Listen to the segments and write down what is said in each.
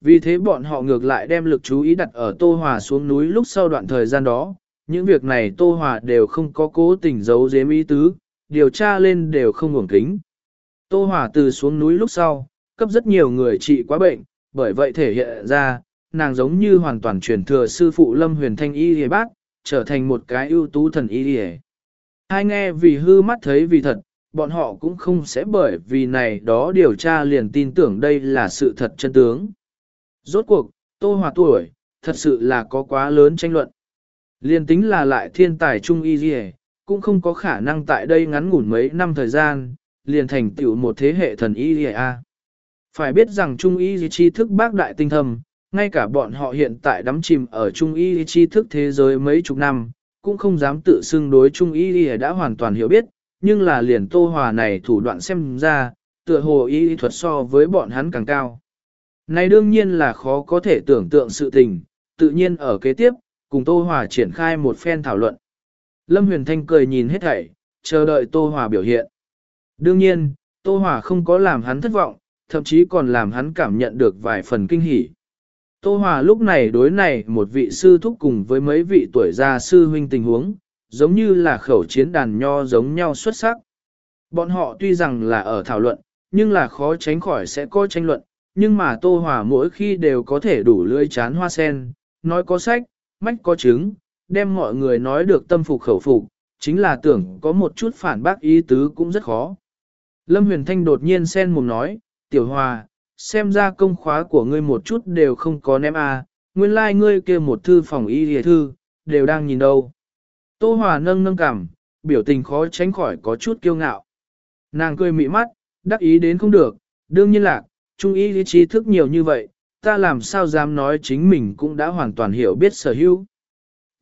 Vì thế bọn họ ngược lại đem lực chú ý đặt ở Tô Hòa xuống núi lúc sau đoạn thời gian đó, những việc này Tô Hòa đều không có cố tình giấu giếm ý tứ, điều tra lên đều không ngủng kính. Tô Hòa từ xuống núi lúc sau, cấp rất nhiều người trị quá bệnh, bởi vậy thể hiện ra, nàng giống như hoàn toàn truyền thừa sư phụ Lâm Huyền Thanh Y Lìa Bác, trở thành một cái ưu tú thần Y Lìa. Hai nghe vì hư mắt thấy vì thật, bọn họ cũng không sẽ bởi vì này đó điều tra liền tin tưởng đây là sự thật chân tướng. Rốt cuộc, Tô Hòa tuổi, thật sự là có quá lớn tranh luận. Liên tính là lại thiên tài trung y gì cũng không có khả năng tại đây ngắn ngủn mấy năm thời gian, liền thành tựu một thế hệ thần y gì a. Phải biết rằng trung y tri thức bác đại tinh thầm, ngay cả bọn họ hiện tại đắm chìm ở trung y tri thức thế giới mấy chục năm, cũng không dám tự xưng đối trung y gì đã hoàn toàn hiểu biết, nhưng là liền tô hòa này thủ đoạn xem ra, tựa hồ y thuật so với bọn hắn càng cao. Này đương nhiên là khó có thể tưởng tượng sự tình, tự nhiên ở kế tiếp, cùng Tô Hòa triển khai một phen thảo luận. Lâm Huyền Thanh cười nhìn hết thảy, chờ đợi Tô Hòa biểu hiện. Đương nhiên, Tô Hòa không có làm hắn thất vọng, thậm chí còn làm hắn cảm nhận được vài phần kinh hỉ. Tô Hòa lúc này đối này một vị sư thúc cùng với mấy vị tuổi già sư huynh tình huống, giống như là khẩu chiến đàn nho giống nhau xuất sắc. Bọn họ tuy rằng là ở thảo luận, nhưng là khó tránh khỏi sẽ có tranh luận, nhưng mà Tô Hòa mỗi khi đều có thể đủ lưỡi chán hoa sen, nói có sách, mách có chứng, đem mọi người nói được tâm phục khẩu phục, chính là tưởng có một chút phản bác ý tứ cũng rất khó. Lâm Huyền Thanh đột nhiên sen mồm nói, Tiểu Hòa, xem ra công khóa của ngươi một chút đều không có ném à, nguyên lai like ngươi kia một thư phòng y hề thư, đều đang nhìn đâu. Tô Hòa nâng nâng cảm biểu tình khó tránh khỏi có chút kiêu ngạo. Nàng cười mị mắt, đắc ý đến không được, đương nhiên là, trung y lý trí thức nhiều như vậy, ta làm sao dám nói chính mình cũng đã hoàn toàn hiểu biết sở hữu.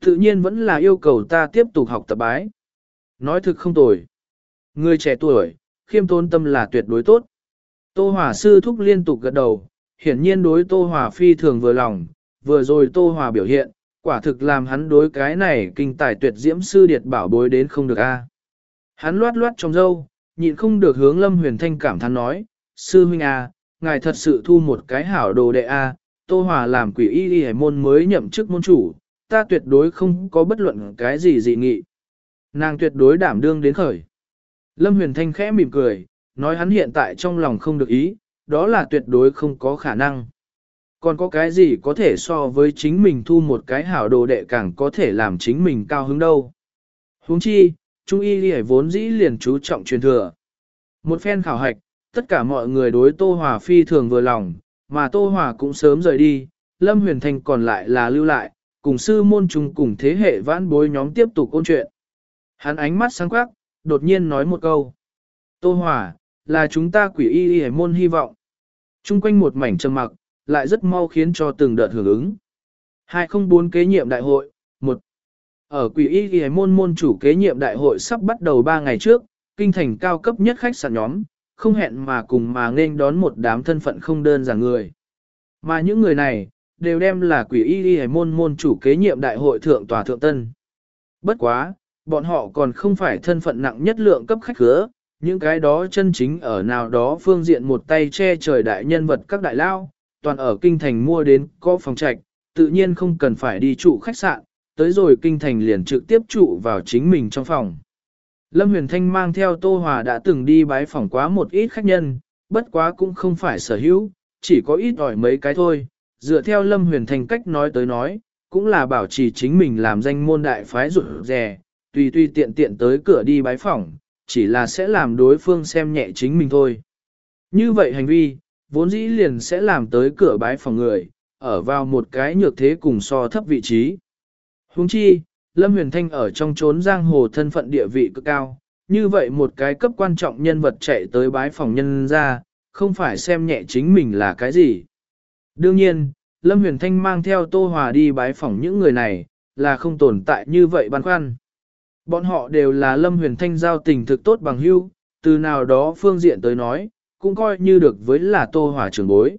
Tự nhiên vẫn là yêu cầu ta tiếp tục học tập bái. Nói thực không tồi. Người trẻ tuổi, khiêm tốn tâm là tuyệt đối tốt. Tô Hòa sư thúc liên tục gật đầu, hiển nhiên đối Tô Hòa phi thường vừa lòng, vừa rồi Tô Hòa biểu hiện, quả thực làm hắn đối cái này kinh tài tuyệt diễm sư điệt bảo bối đến không được a. Hắn loát loát trong dâu, nhịn không được hướng Lâm Huyền Thanh cảm thán nói, sư huynh à ngài thật sự thu một cái hảo đồ đệ A, Tô Hòa làm quỷ y y môn mới nhậm chức môn chủ, ta tuyệt đối không có bất luận cái gì dị nghị. Nàng tuyệt đối đảm đương đến khởi. Lâm Huyền Thanh khẽ mỉm cười, nói hắn hiện tại trong lòng không được ý, đó là tuyệt đối không có khả năng. Còn có cái gì có thể so với chính mình thu một cái hảo đồ đệ càng có thể làm chính mình cao hứng đâu. Huống chi, Trung y lì vốn dĩ liền chú trọng truyền thừa. Một phen khảo hạch, tất cả mọi người đối Tô Hòa phi thường vừa lòng, mà Tô Hòa cũng sớm rời đi, Lâm Huyền thành còn lại là lưu lại, cùng sư môn chung cùng thế hệ vãn bối nhóm tiếp tục ôn chuyện. Hắn ánh mắt sáng quắc, đột nhiên nói một câu. Tô Hòa, là chúng ta quỷ y y môn hy vọng. Trung quanh một mảnh trầm mặc, lại rất mau khiến cho từng đợt hưởng ứng. 204 kế nhiệm đại hội, 1. Ở quỷ y y môn môn chủ kế nhiệm đại hội sắp bắt đầu 3 ngày trước, kinh thành cao cấp nhất khách sạn nhóm, không hẹn mà cùng mà nên đón một đám thân phận không đơn giản người. Mà những người này, đều đem là quỷ y y môn môn chủ kế nhiệm đại hội thượng tòa thượng tân. Bất quá, bọn họ còn không phải thân phận nặng nhất lượng cấp khách khứa, những cái đó chân chính ở nào đó phương diện một tay che trời đại nhân vật các đại lao, toàn ở kinh thành mua đến có phòng trạch, tự nhiên không cần phải đi trụ khách sạn, tới rồi kinh thành liền trực tiếp trụ vào chính mình trong phòng. Lâm Huyền Thanh mang theo Tô Hòa đã từng đi bái phỏng quá một ít khách nhân, bất quá cũng không phải sở hữu, chỉ có ít ỏi mấy cái thôi. Dựa theo Lâm Huyền Thanh cách nói tới nói, cũng là bảo trì chính mình làm danh môn đại phái rụt rè, tùy tùy tiện tiện tới cửa đi bái phỏng, chỉ là sẽ làm đối phương xem nhẹ chính mình thôi. Như vậy hành vi, vốn dĩ liền sẽ làm tới cửa bái phỏng người, ở vào một cái nhược thế cùng so thấp vị trí. Huống chi, Lâm Huyền Thanh ở trong chốn giang hồ thân phận địa vị cực cao, như vậy một cái cấp quan trọng nhân vật chạy tới bái phòng nhân ra, không phải xem nhẹ chính mình là cái gì. Đương nhiên, Lâm Huyền Thanh mang theo Tô Hòa đi bái phỏng những người này, là không tồn tại như vậy băn khoăn. Bọn họ đều là Lâm Huyền Thanh giao tình thực tốt bằng hữu, từ nào đó phương diện tới nói, cũng coi như được với là Tô Hòa trưởng bối.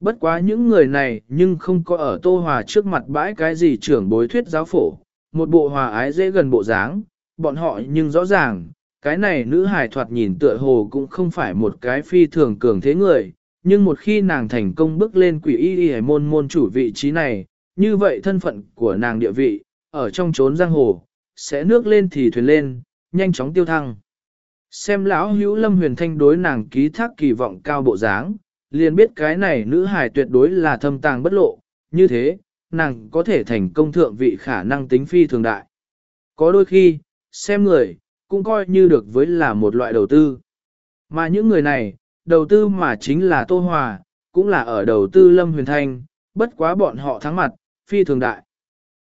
Bất quá những người này nhưng không có ở Tô Hòa trước mặt bãi cái gì trưởng bối thuyết giáo phổ, một bộ hòa ái dễ gần bộ dáng, bọn họ nhưng rõ ràng, cái này nữ hài thoạt nhìn tựa hồ cũng không phải một cái phi thường cường thế người, nhưng một khi nàng thành công bước lên quỷ y y môn môn chủ vị trí này, như vậy thân phận của nàng địa vị, ở trong chốn giang hồ, sẽ nước lên thì thuyền lên, nhanh chóng tiêu thăng. Xem lão hữu lâm huyền thanh đối nàng ký thác kỳ vọng cao bộ dáng, liền biết cái này nữ hài tuyệt đối là thâm tàng bất lộ, như thế, nàng có thể thành công thượng vị khả năng tính phi thường đại. Có đôi khi, xem người, cũng coi như được với là một loại đầu tư. Mà những người này, đầu tư mà chính là Tô Hòa, cũng là ở đầu tư Lâm Huyền Thanh, bất quá bọn họ thắng mặt, phi thường đại.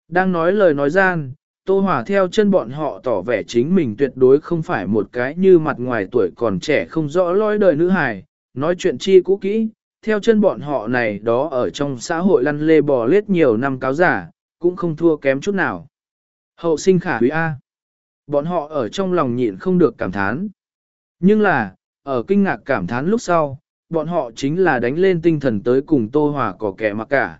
Đang nói lời nói gian, Tô Hòa theo chân bọn họ tỏ vẻ chính mình tuyệt đối không phải một cái như mặt ngoài tuổi còn trẻ không rõ lối đời nữ hài, nói chuyện chi cũ kỹ, theo chân bọn họ này đó ở trong xã hội lăn lê bò lết nhiều năm cáo giả, cũng không thua kém chút nào. Hậu sinh khả quý A. Bọn họ ở trong lòng nhịn không được cảm thán. Nhưng là, ở kinh ngạc cảm thán lúc sau, bọn họ chính là đánh lên tinh thần tới cùng Tô Hòa có kẻ mặc cả.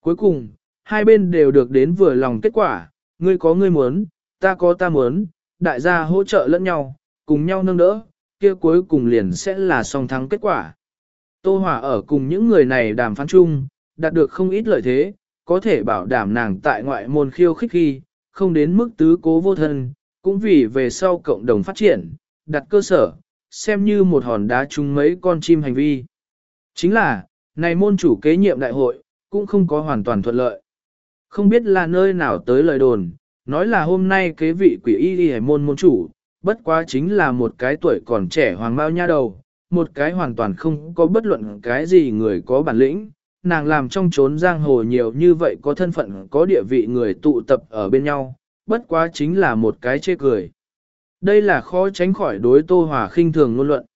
Cuối cùng, hai bên đều được đến vừa lòng kết quả, ngươi có ngươi muốn, ta có ta muốn, đại gia hỗ trợ lẫn nhau, cùng nhau nâng đỡ, kia cuối cùng liền sẽ là song thắng kết quả. Tô Hòa ở cùng những người này đàm phán chung, đạt được không ít lợi thế, có thể bảo đảm nàng tại ngoại môn khiêu khích khi, không đến mức tứ cố vô thân, cũng vì về sau cộng đồng phát triển, đặt cơ sở, xem như một hòn đá chung mấy con chim hành vi. Chính là, này môn chủ kế nhiệm đại hội, cũng không có hoàn toàn thuận lợi. Không biết là nơi nào tới lời đồn, nói là hôm nay kế vị quỷ y y môn môn chủ, bất quá chính là một cái tuổi còn trẻ hoàng bao nha đầu, một cái hoàn toàn không có bất luận cái gì người có bản lĩnh, nàng làm trong chốn giang hồ nhiều như vậy có thân phận có địa vị người tụ tập ở bên nhau, bất quá chính là một cái chê cười. Đây là khó tránh khỏi đối Tô Hòa khinh thường ngôn luận.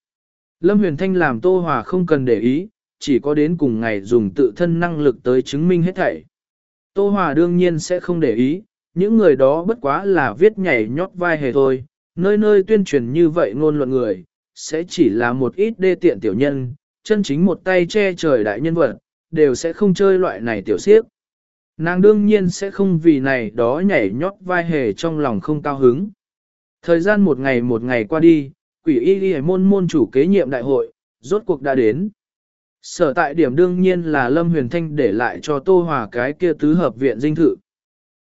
Lâm Huyền Thanh làm Tô Hòa không cần để ý, chỉ có đến cùng ngày dùng tự thân năng lực tới chứng minh hết thảy. Tô Hòa đương nhiên sẽ không để ý, những người đó bất quá là viết nhảy nhót vai hề thôi, nơi nơi tuyên truyền như vậy ngôn luận người, sẽ chỉ là một ít đê tiện tiểu nhân, chân chính một tay che trời đại nhân vật, đều sẽ không chơi loại này tiểu siếp. Nàng đương nhiên sẽ không vì này đó nhảy nhót vai hề trong lòng không cao hứng. Thời gian một ngày một ngày qua đi, quỷ y y môn môn chủ kế nhiệm đại hội, rốt cuộc đã đến. Sở tại điểm đương nhiên là Lâm Huyền Thanh để lại cho Tô Hòa cái kia tứ hợp viện dinh thự.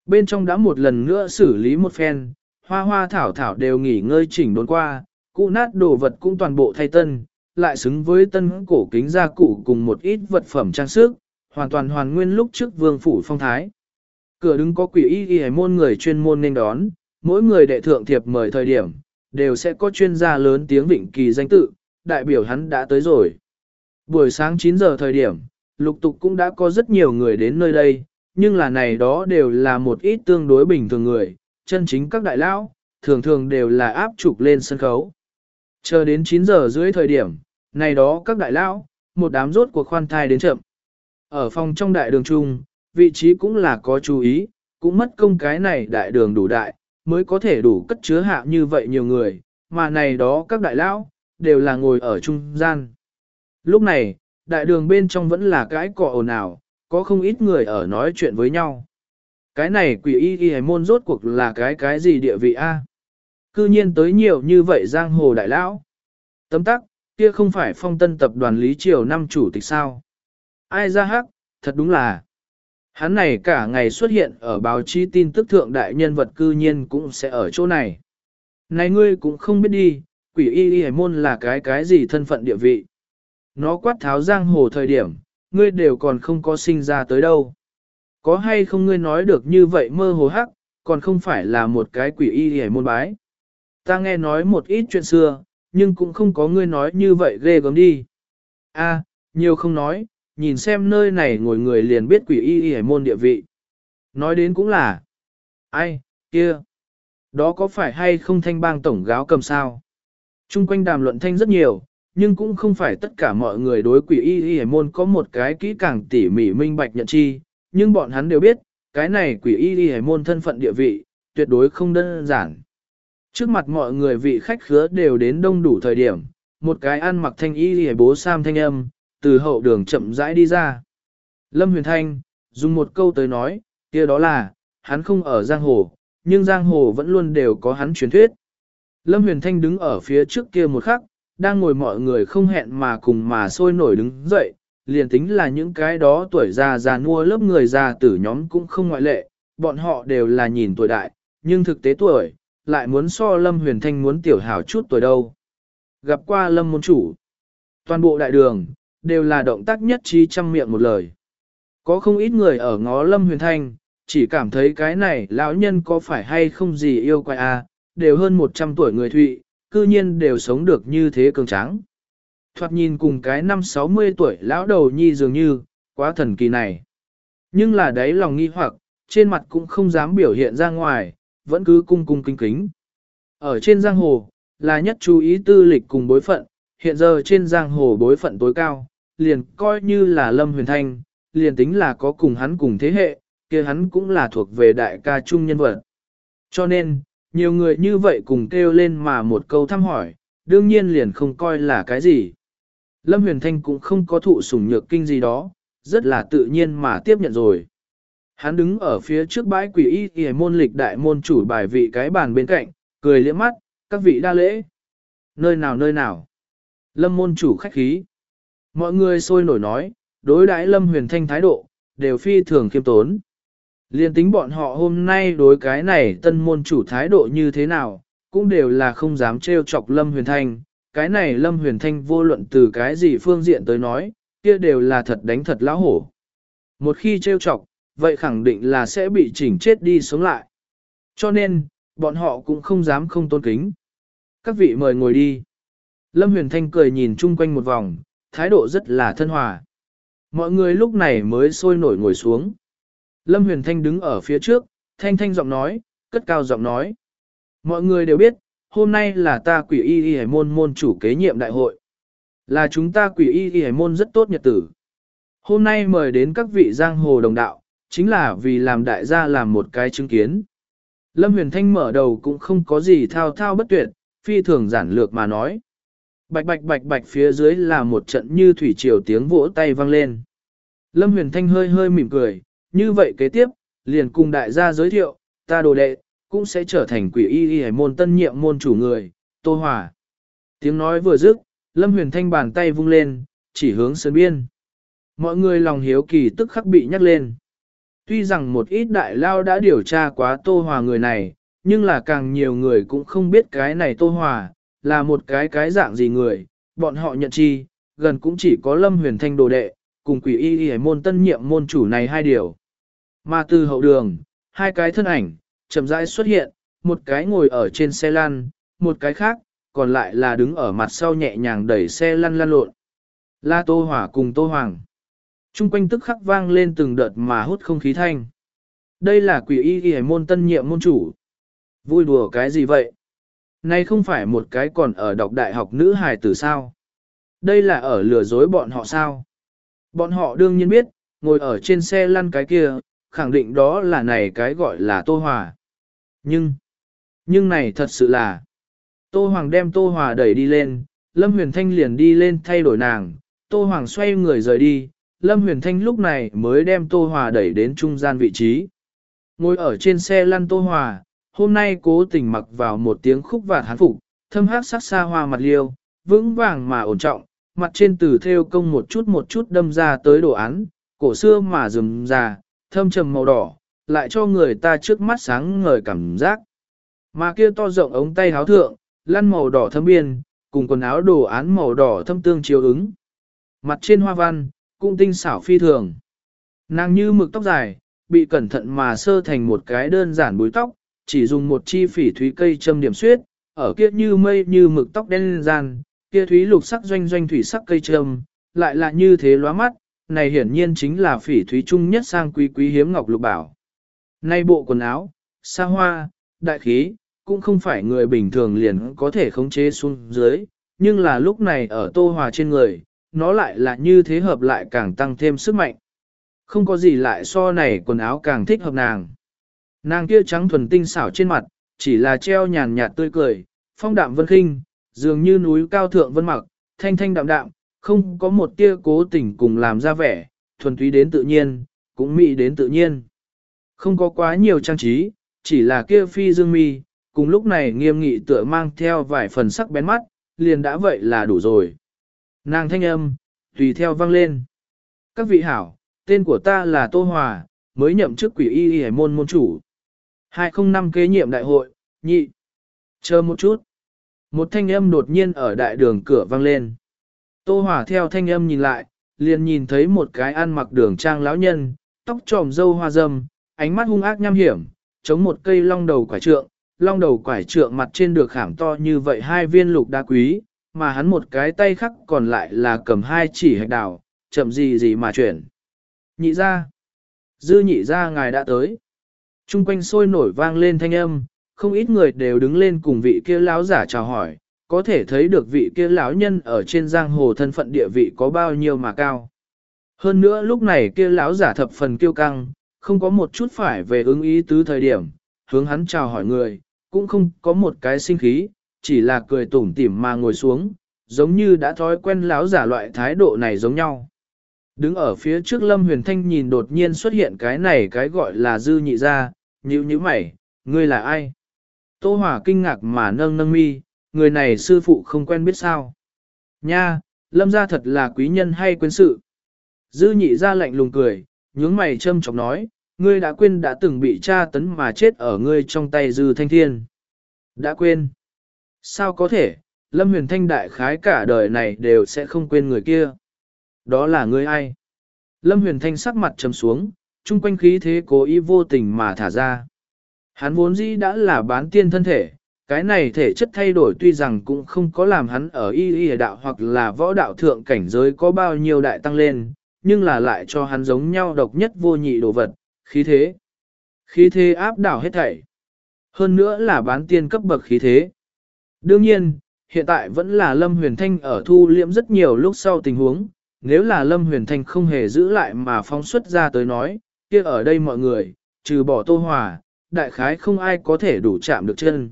Bên trong đã một lần nữa xử lý một phen, hoa hoa thảo thảo đều nghỉ ngơi chỉnh đốn qua, cũ nát đồ vật cũng toàn bộ thay tân, lại xứng với tân cổ kính gia cụ cùng một ít vật phẩm trang sức, hoàn toàn hoàn nguyên lúc trước vương phủ phong thái. Cửa đứng có quỷ y y môn người chuyên môn nên đón, mỗi người đệ thượng thiệp mời thời điểm, đều sẽ có chuyên gia lớn tiếng vịnh kỳ danh tự, đại biểu hắn đã tới rồi. Buổi sáng 9 giờ thời điểm, lục tục cũng đã có rất nhiều người đến nơi đây, nhưng là này đó đều là một ít tương đối bình thường người, chân chính các đại lão, thường thường đều là áp trục lên sân khấu. Chờ đến 9 giờ dưới thời điểm, này đó các đại lão, một đám rốt cuộc khoan thai đến chậm. Ở phòng trong đại đường trung, vị trí cũng là có chú ý, cũng mất công cái này đại đường đủ đại, mới có thể đủ cất chứa hạ như vậy nhiều người, mà này đó các đại lão, đều là ngồi ở trung gian. Lúc này, đại đường bên trong vẫn là cái cọ ồn ào, có không ít người ở nói chuyện với nhau. Cái này quỷ y y môn rốt cuộc là cái cái gì địa vị a? Cư nhiên tới nhiều như vậy giang hồ đại lão. Tấm tắc, kia không phải phong tân tập đoàn Lý Triều năm chủ tịch sao. Ai ra hắc, thật đúng là. Hắn này cả ngày xuất hiện ở báo chí tin tức thượng đại nhân vật cư nhiên cũng sẽ ở chỗ này. Này ngươi cũng không biết đi, quỷ y y hải môn là cái cái gì thân phận địa vị. Nó quát tháo giang hồ thời điểm, ngươi đều còn không có sinh ra tới đâu. Có hay không ngươi nói được như vậy mơ hồ hắc, còn không phải là một cái quỷ y y hải môn bái. Ta nghe nói một ít chuyện xưa, nhưng cũng không có ngươi nói như vậy ghê gớm đi. A, nhiều không nói, nhìn xem nơi này ngồi người liền biết quỷ y y hải môn địa vị. Nói đến cũng là, ai, kia, đó có phải hay không thanh bang tổng gáo cầm sao? Trung quanh đàm luận thanh rất nhiều, nhưng cũng không phải tất cả mọi người đối quỷ y y hải môn có một cái kỹ càng tỉ mỉ minh bạch nhận chi, nhưng bọn hắn đều biết, cái này quỷ y y hải môn thân phận địa vị, tuyệt đối không đơn giản. Trước mặt mọi người vị khách khứa đều đến đông đủ thời điểm, một cái ăn mặc thanh y hề bố sam thanh âm, từ hậu đường chậm rãi đi ra. Lâm Huyền Thanh, dùng một câu tới nói, kia đó là, hắn không ở giang hồ, nhưng giang hồ vẫn luôn đều có hắn truyền thuyết. Lâm Huyền Thanh đứng ở phía trước kia một khắc, đang ngồi mọi người không hẹn mà cùng mà sôi nổi đứng dậy, liền tính là những cái đó tuổi già già nua lớp người già tử nhóm cũng không ngoại lệ, bọn họ đều là nhìn tuổi đại, nhưng thực tế tuổi, lại muốn so Lâm Huyền Thanh muốn tiểu hảo chút tuổi đâu. Gặp qua Lâm môn chủ, toàn bộ đại đường, đều là động tác nhất trí trăm miệng một lời. Có không ít người ở ngó Lâm Huyền Thanh, chỉ cảm thấy cái này lão nhân có phải hay không gì yêu quái a, à, đều hơn 100 tuổi người thụy, cư nhiên đều sống được như thế cường tráng. Thoạt nhìn cùng cái năm 60 tuổi lão đầu nhi dường như, quá thần kỳ này. Nhưng là đấy lòng nghi hoặc, trên mặt cũng không dám biểu hiện ra ngoài, vẫn cứ cung cung kính kính. Ở trên giang hồ, là nhất chú ý tư lịch cùng bối phận, hiện giờ trên giang hồ bối phận tối cao, liền coi như là Lâm Huyền Thanh, liền tính là có cùng hắn cùng thế hệ, kia hắn cũng là thuộc về đại ca trung nhân vật. Cho nên, nhiều người như vậy cùng kêu lên mà một câu thăm hỏi, đương nhiên liền không coi là cái gì. Lâm Huyền Thanh cũng không có thụ sủng nhược kinh gì đó, rất là tự nhiên mà tiếp nhận rồi. Hắn đứng ở phía trước bãi quỷ y y môn lịch đại môn chủ bài vị cái bàn bên cạnh, cười liễm mắt, các vị đa lễ. Nơi nào nơi nào. Lâm môn chủ khách khí. Mọi người sôi nổi nói, đối đãi Lâm Huyền Thanh thái độ, đều phi thường khiêm tốn. Liên tính bọn họ hôm nay đối cái này tân môn chủ thái độ như thế nào, cũng đều là không dám trêu chọc Lâm Huyền Thanh. Cái này Lâm Huyền Thanh vô luận từ cái gì phương diện tới nói, kia đều là thật đánh thật lão hổ. Một khi trêu chọc, vậy khẳng định là sẽ bị chỉnh chết đi sống lại. Cho nên, bọn họ cũng không dám không tôn kính. Các vị mời ngồi đi. Lâm Huyền Thanh cười nhìn chung quanh một vòng, thái độ rất là thân hòa. Mọi người lúc này mới sôi nổi ngồi xuống. Lâm Huyền Thanh đứng ở phía trước, thanh thanh giọng nói, cất cao giọng nói. Mọi người đều biết, hôm nay là ta quỷ y y hải môn môn chủ kế nhiệm đại hội. Là chúng ta quỷ y y hải môn rất tốt nhật tử. Hôm nay mời đến các vị giang hồ đồng đạo, chính là vì làm đại gia làm một cái chứng kiến. Lâm Huyền Thanh mở đầu cũng không có gì thao thao bất tuyệt, phi thường giản lược mà nói. Bạch bạch bạch bạch phía dưới là một trận như thủy triều tiếng vỗ tay vang lên. Lâm Huyền Thanh hơi hơi mỉm cười, như vậy kế tiếp, liền cùng đại gia giới thiệu, ta đồ đệ, cũng sẽ trở thành quỷ y y hải môn tân nhiệm môn chủ người, Tô Hòa. Tiếng nói vừa dứt, Lâm Huyền Thanh bàn tay vung lên, chỉ hướng sơn biên. Mọi người lòng hiếu kỳ tức khắc bị nhắc lên. Tuy rằng một ít đại lao đã điều tra quá Tô Hòa người này, nhưng là càng nhiều người cũng không biết cái này Tô Hòa, là một cái cái dạng gì người, bọn họ nhận chi, gần cũng chỉ có Lâm Huyền Thanh đồ đệ, cùng quỷ y y môn tân nhiệm môn chủ này hai điều. Mà từ hậu đường, hai cái thân ảnh, chậm rãi xuất hiện, một cái ngồi ở trên xe lăn, một cái khác, còn lại là đứng ở mặt sau nhẹ nhàng đẩy xe lăn lăn lộn. La Tô Hỏa cùng Tô Hoàng. Trung quanh tức khắc vang lên từng đợt mà hút không khí thanh. Đây là quỷ y y môn tân nhiệm môn chủ. Vui đùa cái gì vậy? Này không phải một cái còn ở đọc đại học nữ hài tử sao? Đây là ở lừa dối bọn họ sao? Bọn họ đương nhiên biết, ngồi ở trên xe lăn cái kia, khẳng định đó là này cái gọi là Tô Hòa. Nhưng, nhưng này thật sự là, Tô Hoàng đem Tô Hòa đẩy đi lên, Lâm Huyền Thanh liền đi lên thay đổi nàng, Tô Hoàng xoay người rời đi, Lâm Huyền Thanh lúc này mới đem Tô Hòa đẩy đến trung gian vị trí. Ngồi ở trên xe lăn Tô Hòa, hôm nay cố tình mặc vào một tiếng khúc vạt hán phục, thâm hát sắc xa hoa mặt liêu, vững vàng mà ổn trọng, mặt trên từ theo công một chút một chút đâm ra tới đồ án, cổ xưa mà rừng già, thâm trầm màu đỏ, lại cho người ta trước mắt sáng ngời cảm giác. Mà kia to rộng ống tay háo thượng, lăn màu đỏ thâm biên, cùng quần áo đồ án màu đỏ thâm tương chiếu ứng. Mặt trên hoa văn, cũng tinh xảo phi thường. Nàng như mực tóc dài, bị cẩn thận mà sơ thành một cái đơn giản búi tóc, chỉ dùng một chi phỉ thúy cây châm điểm suyết, ở kia như mây như mực tóc đen gian, kia thúy lục sắc doanh doanh thủy sắc cây châm, lại là như thế lóa mắt, này hiển nhiên chính là phỉ thúy trung nhất sang quý quý hiếm ngọc lục bảo. Nay bộ quần áo, xa hoa, đại khí, cũng không phải người bình thường liền có thể khống chế xuống dưới, nhưng là lúc này ở tô hòa trên người, nó lại là như thế hợp lại càng tăng thêm sức mạnh. Không có gì lại so này quần áo càng thích hợp nàng. Nàng kia trắng thuần tinh xảo trên mặt, chỉ là treo nhàn nhạt tươi cười, phong đạm vân khinh, dường như núi cao thượng vân mặc, thanh thanh đạm đạm, không có một tia cố tình cùng làm ra vẻ, thuần túy đến tự nhiên, cũng mỹ đến tự nhiên. Không có quá nhiều trang trí, chỉ là kia phi dương mi, cùng lúc này nghiêm nghị tựa mang theo vài phần sắc bén mắt, liền đã vậy là đủ rồi. Nàng thanh âm, tùy theo vang lên. Các vị hảo, tên của ta là Tô Hòa, mới nhậm chức quỷ y y môn môn chủ. 205 kế nhiệm đại hội, nhị. Chờ một chút. Một thanh âm đột nhiên ở đại đường cửa vang lên. Tô Hòa theo thanh âm nhìn lại, liền nhìn thấy một cái ăn mặc đường trang lão nhân, tóc tròm dâu hoa râm, ánh mắt hung ác nham hiểm, chống một cây long đầu quải trượng, long đầu quải trượng mặt trên được khảm to như vậy hai viên lục đá quý, mà hắn một cái tay khác còn lại là cầm hai chỉ hạch đào, chậm gì gì mà chuyển. Nhị ra. Dư nhị ra ngài đã tới. Trung quanh sôi nổi vang lên thanh âm, không ít người đều đứng lên cùng vị kia lão giả chào hỏi, có thể thấy được vị kia lão nhân ở trên giang hồ thân phận địa vị có bao nhiêu mà cao. Hơn nữa lúc này kia lão giả thập phần kiêu căng, không có một chút phải về ứng ý tứ thời điểm, hướng hắn chào hỏi người, cũng không có một cái sinh khí, chỉ là cười tủm tỉm mà ngồi xuống, giống như đã thói quen lão giả loại thái độ này giống nhau. Đứng ở phía trước Lâm Huyền Thanh nhìn đột nhiên xuất hiện cái này cái gọi là dư nhị ra, như như mày, ngươi là ai? Tô Hòa kinh ngạc mà nâng nâng mi, người này sư phụ không quen biết sao. Nha, Lâm gia thật là quý nhân hay quên sự. Dư nhị ra lạnh lùng cười, nhướng mày châm chọc nói, ngươi đã quên đã từng bị tra tấn mà chết ở ngươi trong tay dư thanh thiên. Đã quên. Sao có thể, Lâm huyền thanh đại khái cả đời này đều sẽ không quên người kia. Đó là người ai? Lâm huyền thanh sắc mặt trầm xuống, chung quanh khí thế cố ý vô tình mà thả ra. Hắn vốn dĩ đã là bán tiên thân thể, cái này thể chất thay đổi tuy rằng cũng không có làm hắn ở y y đạo hoặc là võ đạo thượng cảnh giới có bao nhiêu đại tăng lên, nhưng là lại cho hắn giống nhau độc nhất vô nhị đồ vật, khí thế. Khí thế áp đảo hết thảy. Hơn nữa là bán tiên cấp bậc khí thế. Đương nhiên, hiện tại vẫn là Lâm Huyền Thanh ở thu liễm rất nhiều lúc sau tình huống, nếu là Lâm Huyền Thanh không hề giữ lại mà phóng xuất ra tới nói, kia ở đây mọi người, trừ bỏ Tô Hòa, đại khái không ai có thể đủ chạm được chân.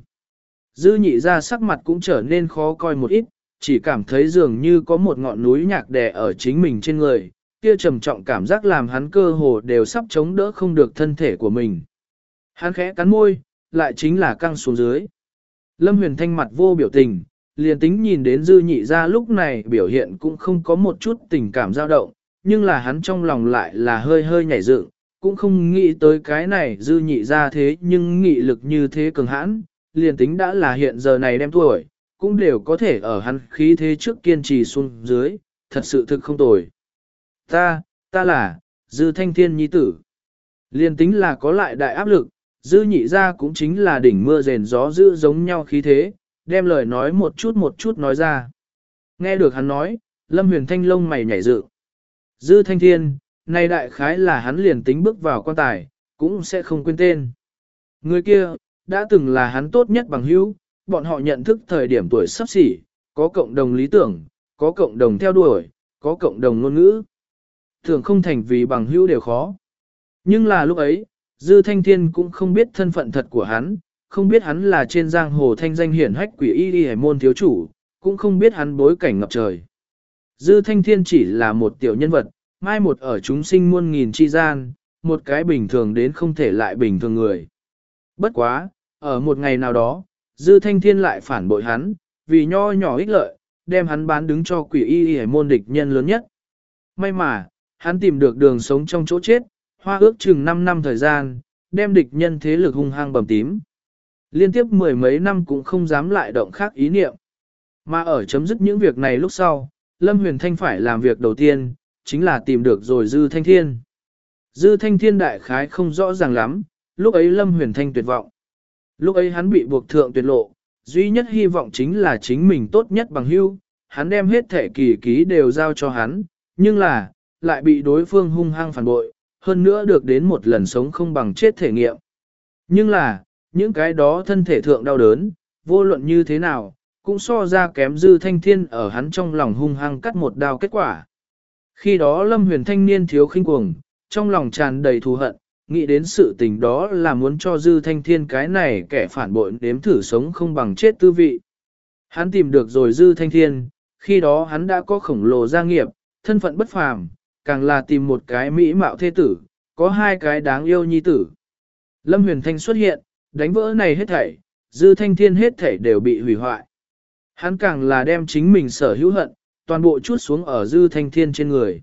Dư nhị ra sắc mặt cũng trở nên khó coi một ít, chỉ cảm thấy dường như có một ngọn núi nhạc đè ở chính mình trên người, kia trầm trọng cảm giác làm hắn cơ hồ đều sắp chống đỡ không được thân thể của mình. Hắn khẽ cắn môi, lại chính là căng xuống dưới. Lâm huyền thanh mặt vô biểu tình, liền tính nhìn đến dư nhị ra lúc này biểu hiện cũng không có một chút tình cảm dao động, nhưng là hắn trong lòng lại là hơi hơi nhảy dựng, cũng không nghĩ tới cái này dư nhị ra thế nhưng nghị lực như thế cường hãn, liền tính đã là hiện giờ này đem tuổi, cũng đều có thể ở hắn khí thế trước kiên trì xuống dưới, thật sự thực không tồi. Ta, ta là, dư thanh thiên nhi tử. Liền tính là có lại đại áp lực, dư nhị ra cũng chính là đỉnh mưa rền gió dữ giống nhau khí thế, đem lời nói một chút một chút nói ra. Nghe được hắn nói, lâm huyền thanh lông mày nhảy dự. Dư thanh thiên, này đại khái là hắn liền tính bước vào quan tài, cũng sẽ không quên tên. Người kia, đã từng là hắn tốt nhất bằng hữu, bọn họ nhận thức thời điểm tuổi sắp xỉ, có cộng đồng lý tưởng, có cộng đồng theo đuổi, có cộng đồng ngôn ngữ. Thường không thành vì bằng hữu đều khó. Nhưng là lúc ấy, Dư Thanh Thiên cũng không biết thân phận thật của hắn, không biết hắn là trên giang hồ thanh danh hiển hách quỷ y y môn thiếu chủ, cũng không biết hắn bối cảnh ngập trời. Dư Thanh Thiên chỉ là một tiểu nhân vật, mai một ở chúng sinh muôn nghìn chi gian, một cái bình thường đến không thể lại bình thường người. Bất quá, ở một ngày nào đó, Dư Thanh Thiên lại phản bội hắn, vì nho nhỏ ích lợi, đem hắn bán đứng cho quỷ y y môn địch nhân lớn nhất. May mà, hắn tìm được đường sống trong chỗ chết, hoa ước chừng 5 năm thời gian, đem địch nhân thế lực hung hăng bầm tím. Liên tiếp mười mấy năm cũng không dám lại động khác ý niệm. Mà ở chấm dứt những việc này lúc sau, Lâm Huyền Thanh phải làm việc đầu tiên, chính là tìm được rồi Dư Thanh Thiên. Dư Thanh Thiên đại khái không rõ ràng lắm, lúc ấy Lâm Huyền Thanh tuyệt vọng. Lúc ấy hắn bị buộc thượng tuyệt lộ, duy nhất hy vọng chính là chính mình tốt nhất bằng hưu, hắn đem hết thể kỳ ký đều giao cho hắn, nhưng là, lại bị đối phương hung hăng phản bội, hơn nữa được đến một lần sống không bằng chết thể nghiệm. Nhưng là, những cái đó thân thể thượng đau đớn, vô luận như thế nào, cũng so ra kém dư thanh thiên ở hắn trong lòng hung hăng cắt một đao kết quả. Khi đó lâm huyền thanh niên thiếu khinh cuồng, trong lòng tràn đầy thù hận, nghĩ đến sự tình đó là muốn cho dư thanh thiên cái này kẻ phản bội nếm thử sống không bằng chết tư vị. Hắn tìm được rồi dư thanh thiên, khi đó hắn đã có khổng lồ gia nghiệp, thân phận bất phàm, càng là tìm một cái mỹ mạo thế tử, có hai cái đáng yêu nhi tử. Lâm Huyền Thanh xuất hiện, đánh vỡ này hết thảy, dư thanh thiên hết thảy đều bị hủy hoại. Hắn càng là đem chính mình sở hữu hận, toàn bộ chút xuống ở dư thanh thiên trên người.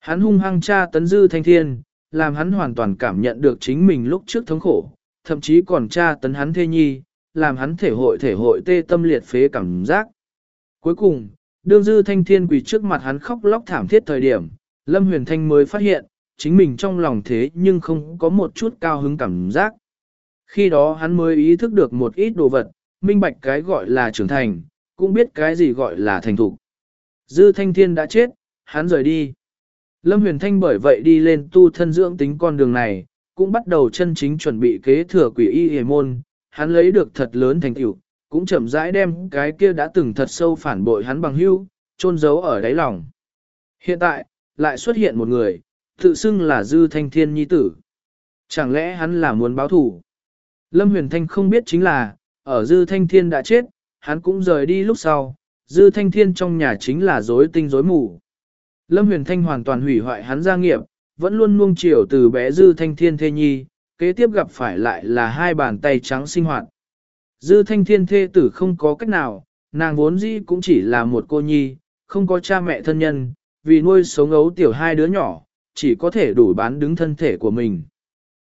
Hắn hung hăng tra tấn dư thanh thiên, làm hắn hoàn toàn cảm nhận được chính mình lúc trước thống khổ, thậm chí còn tra tấn hắn thê nhi, làm hắn thể hội thể hội tê tâm liệt phế cảm giác. Cuối cùng, đương dư thanh thiên quỳ trước mặt hắn khóc lóc thảm thiết thời điểm, Lâm Huyền Thanh mới phát hiện, chính mình trong lòng thế nhưng không có một chút cao hứng cảm giác. Khi đó hắn mới ý thức được một ít đồ vật, minh bạch cái gọi là trưởng thành, cũng biết cái gì gọi là thành thục. Dư thanh thiên đã chết, hắn rời đi. Lâm Huyền Thanh bởi vậy đi lên tu thân dưỡng tính con đường này, cũng bắt đầu chân chính chuẩn bị kế thừa quỷ y hề môn, hắn lấy được thật lớn thành tựu, cũng chậm rãi đem cái kia đã từng thật sâu phản bội hắn bằng hưu, chôn giấu ở đáy lòng. Hiện tại, lại xuất hiện một người, tự xưng là Dư Thanh Thiên Nhi Tử. Chẳng lẽ hắn là muốn báo thủ? Lâm Huyền Thanh không biết chính là, ở Dư Thanh Thiên đã chết, hắn cũng rời đi lúc sau, Dư Thanh Thiên trong nhà chính là rối tinh rối mù. Lâm Huyền Thanh hoàn toàn hủy hoại hắn gia nghiệp, vẫn luôn nuông chiều từ bé Dư Thanh Thiên thê nhi, kế tiếp gặp phải lại là hai bàn tay trắng sinh hoạt. Dư Thanh Thiên thê tử không có cách nào, nàng vốn dĩ cũng chỉ là một cô nhi, không có cha mẹ thân nhân, vì nuôi sống ấu tiểu hai đứa nhỏ, chỉ có thể đủ bán đứng thân thể của mình.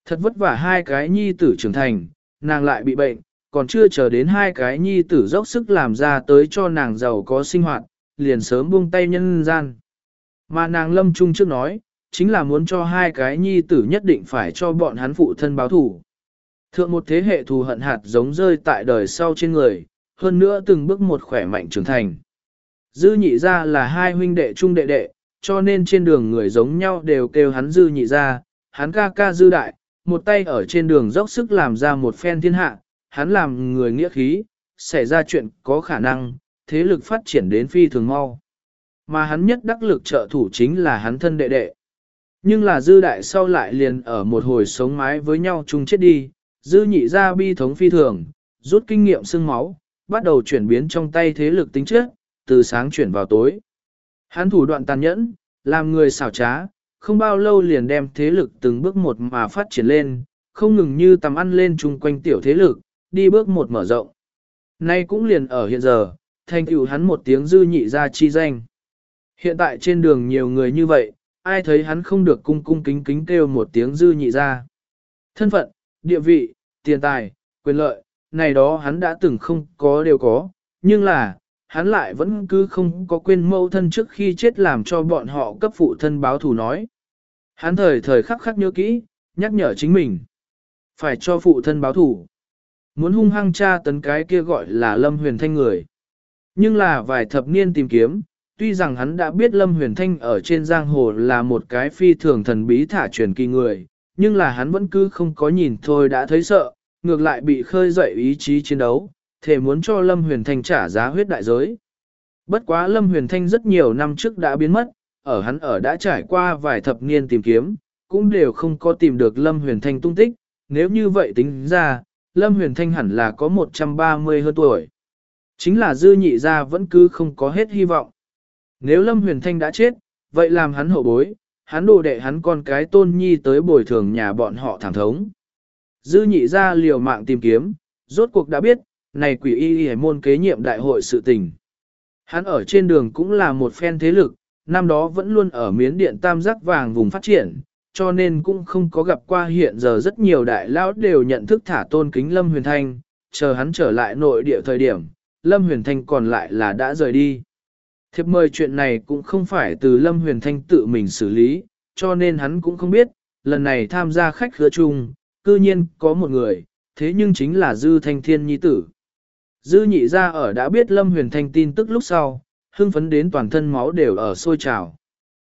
Thật vất vả hai cái nhi tử trưởng thành, nàng lại bị bệnh, còn chưa chờ đến hai cái nhi tử dốc sức làm ra tới cho nàng giàu có sinh hoạt, liền sớm buông tay nhân gian. Mà nàng lâm trung trước nói, chính là muốn cho hai cái nhi tử nhất định phải cho bọn hắn phụ thân báo thủ. Thượng một thế hệ thù hận hạt giống rơi tại đời sau trên người, hơn nữa từng bước một khỏe mạnh trưởng thành. Dư nhị ra là hai huynh đệ trung đệ đệ, cho nên trên đường người giống nhau đều kêu hắn dư nhị ra, hắn ca ca dư đại, một tay ở trên đường dốc sức làm ra một phen thiên hạ, hắn làm người nghĩa khí, xảy ra chuyện có khả năng, thế lực phát triển đến phi thường mau. Mà hắn nhất đắc lực trợ thủ chính là hắn thân đệ đệ. Nhưng là dư đại sau lại liền ở một hồi sống mái với nhau chung chết đi, dư nhị ra bi thống phi thường, rút kinh nghiệm xương máu, bắt đầu chuyển biến trong tay thế lực tính chất, từ sáng chuyển vào tối. Hắn thủ đoạn tàn nhẫn, làm người xảo trá, không bao lâu liền đem thế lực từng bước một mà phát triển lên, không ngừng như tầm ăn lên chung quanh tiểu thế lực, đi bước một mở rộng. Nay cũng liền ở hiện giờ, thành tựu hắn một tiếng dư nhị ra chi danh. Hiện tại trên đường nhiều người như vậy, ai thấy hắn không được cung cung kính kính kêu một tiếng dư nhị ra. Thân phận, địa vị, tiền tài, quyền lợi, này đó hắn đã từng không có đều có, nhưng là, hắn lại vẫn cứ không có quên mâu thân trước khi chết làm cho bọn họ cấp phụ thân báo thù nói. Hắn thời thời khắc khắc nhớ kỹ, nhắc nhở chính mình. Phải cho phụ thân báo thù. Muốn hung hăng tra tấn cái kia gọi là Lâm Huyền Thanh người. Nhưng là vài thập niên tìm kiếm, tuy rằng hắn đã biết Lâm Huyền Thanh ở trên giang hồ là một cái phi thường thần bí thả truyền kỳ người, nhưng là hắn vẫn cứ không có nhìn thôi đã thấy sợ, ngược lại bị khơi dậy ý chí chiến đấu, thể muốn cho Lâm Huyền Thanh trả giá huyết đại giới. Bất quá Lâm Huyền Thanh rất nhiều năm trước đã biến mất, ở hắn ở đã trải qua vài thập niên tìm kiếm, cũng đều không có tìm được Lâm Huyền Thanh tung tích, nếu như vậy tính ra, Lâm Huyền Thanh hẳn là có 130 hơn tuổi. Chính là dư nhị ra vẫn cứ không có hết hy vọng. Nếu Lâm Huyền Thanh đã chết, vậy làm hắn hậu bối, hắn đồ đệ hắn con cái tôn nhi tới bồi thường nhà bọn họ thẳng thống. Dư nhị ra liều mạng tìm kiếm, rốt cuộc đã biết, này quỷ y y môn kế nhiệm đại hội sự tình. Hắn ở trên đường cũng là một phen thế lực, năm đó vẫn luôn ở miến điện tam giác vàng vùng phát triển, cho nên cũng không có gặp qua hiện giờ rất nhiều đại lão đều nhận thức thả tôn kính Lâm Huyền Thanh, chờ hắn trở lại nội địa thời điểm, Lâm Huyền Thanh còn lại là đã rời đi. Thiệp mời chuyện này cũng không phải từ Lâm Huyền Thanh tự mình xử lý, cho nên hắn cũng không biết, lần này tham gia khách khứa chung, cư nhiên có một người, thế nhưng chính là Dư Thanh Thiên Nhi Tử. Dư nhị ra ở đã biết Lâm Huyền Thanh tin tức lúc sau, hưng phấn đến toàn thân máu đều ở sôi trào.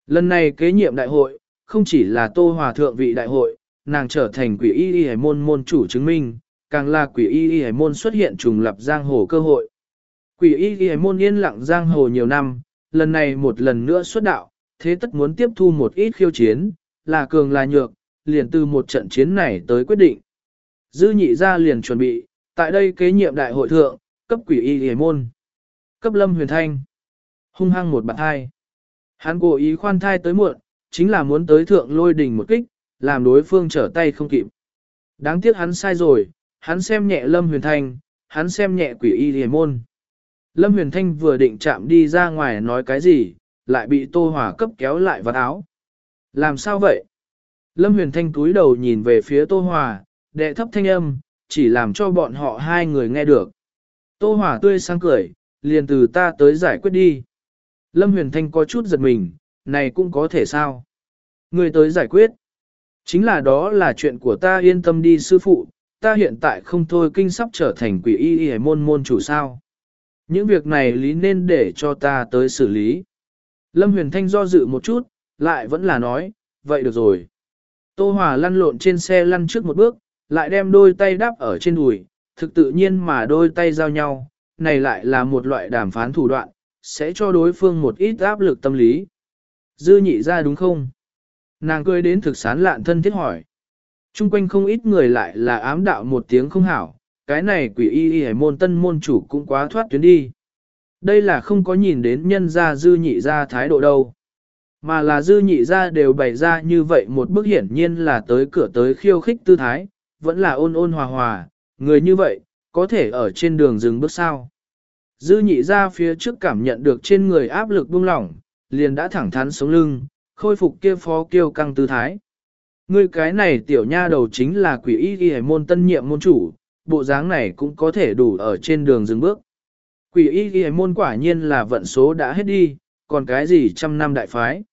Lần này kế nhiệm đại hội, không chỉ là Tô Hòa Thượng vị đại hội, nàng trở thành quỷ y y hải môn môn chủ chứng minh, càng là quỷ y y hải môn xuất hiện trùng lập giang hồ cơ hội. Quỷ y y hải môn yên lặng giang hồ nhiều năm, lần này một lần nữa xuất đạo, thế tất muốn tiếp thu một ít khiêu chiến, là cường là nhược, liền từ một trận chiến này tới quyết định. Dư nhị ra liền chuẩn bị, tại đây kế nhiệm đại hội thượng, cấp quỷ y hề môn, cấp lâm huyền thanh, hung hăng một bạn hai. Hắn cố ý khoan thai tới muộn, chính là muốn tới thượng lôi đình một kích, làm đối phương trở tay không kịp. Đáng tiếc hắn sai rồi, hắn xem nhẹ lâm huyền thanh, hắn xem nhẹ quỷ y hề môn. Lâm Huyền Thanh vừa định chạm đi ra ngoài nói cái gì, lại bị Tô hỏa cấp kéo lại vào áo. Làm sao vậy? Lâm Huyền Thanh cúi đầu nhìn về phía Tô Hòa, đệ thấp thanh âm, chỉ làm cho bọn họ hai người nghe được. Tô Hòa tươi sáng cười, liền từ ta tới giải quyết đi. Lâm Huyền Thanh có chút giật mình, này cũng có thể sao? Người tới giải quyết. Chính là đó là chuyện của ta yên tâm đi sư phụ, ta hiện tại không thôi kinh sắp trở thành quỷ y y môn môn chủ sao. Những việc này lý nên để cho ta tới xử lý. Lâm Huyền Thanh do dự một chút, lại vẫn là nói, vậy được rồi. Tô Hòa lăn lộn trên xe lăn trước một bước, lại đem đôi tay đáp ở trên đùi, thực tự nhiên mà đôi tay giao nhau, này lại là một loại đàm phán thủ đoạn, sẽ cho đối phương một ít áp lực tâm lý. Dư nhị ra đúng không? Nàng cười đến thực sán lạn thân thiết hỏi. Trung quanh không ít người lại là ám đạo một tiếng không hảo, cái này quỷ y y môn tân môn chủ cũng quá thoát tuyến đi. Đây là không có nhìn đến nhân gia dư nhị ra thái độ đâu. Mà là dư nhị ra đều bày ra như vậy một bức hiển nhiên là tới cửa tới khiêu khích tư thái, vẫn là ôn ôn hòa hòa, người như vậy, có thể ở trên đường dừng bước sao. Dư nhị ra phía trước cảm nhận được trên người áp lực buông lỏng, liền đã thẳng thắn sống lưng, khôi phục kia phó kiêu căng tư thái. Ngươi cái này tiểu nha đầu chính là quỷ y y môn tân nhiệm môn chủ, bộ dáng này cũng có thể đủ ở trên đường dừng bước. Quỷ y y môn quả nhiên là vận số đã hết đi, còn cái gì trăm năm đại phái.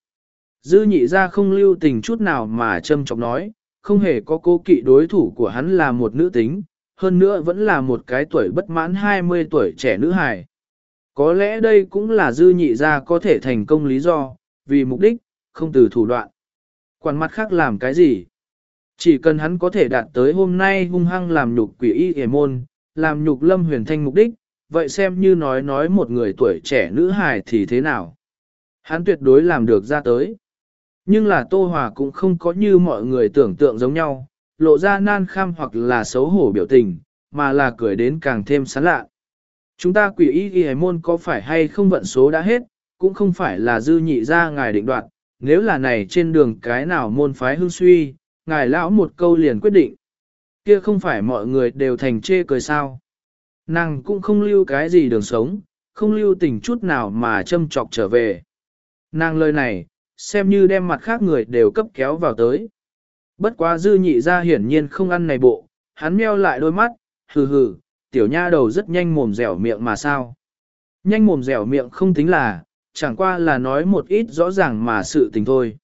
Dư nhị ra không lưu tình chút nào mà châm chọc nói, không hề có cố kỵ đối thủ của hắn là một nữ tính, hơn nữa vẫn là một cái tuổi bất mãn 20 tuổi trẻ nữ hài. Có lẽ đây cũng là dư nhị ra có thể thành công lý do, vì mục đích, không từ thủ đoạn. Quản mặt khác làm cái gì? Chỉ cần hắn có thể đạt tới hôm nay hung hăng làm nhục quỷ y hề môn, làm nhục lâm huyền thanh mục đích, vậy xem như nói nói một người tuổi trẻ nữ hài thì thế nào? Hắn tuyệt đối làm được ra tới. Nhưng là Tô Hòa cũng không có như mọi người tưởng tượng giống nhau, lộ ra nan kham hoặc là xấu hổ biểu tình, mà là cười đến càng thêm sán lạ. Chúng ta quỷ y ghi môn có phải hay không vận số đã hết, cũng không phải là dư nhị ra ngài định đoạn nếu là này trên đường cái nào môn phái hương suy, ngài lão một câu liền quyết định. Kia không phải mọi người đều thành chê cười sao. Nàng cũng không lưu cái gì đường sống, không lưu tình chút nào mà châm chọc trở về. Nàng lời này, xem như đem mặt khác người đều cấp kéo vào tới. Bất quá dư nhị ra hiển nhiên không ăn này bộ, hắn meo lại đôi mắt, hừ hừ, tiểu nha đầu rất nhanh mồm dẻo miệng mà sao. Nhanh mồm dẻo miệng không tính là, chẳng qua là nói một ít rõ ràng mà sự tình thôi.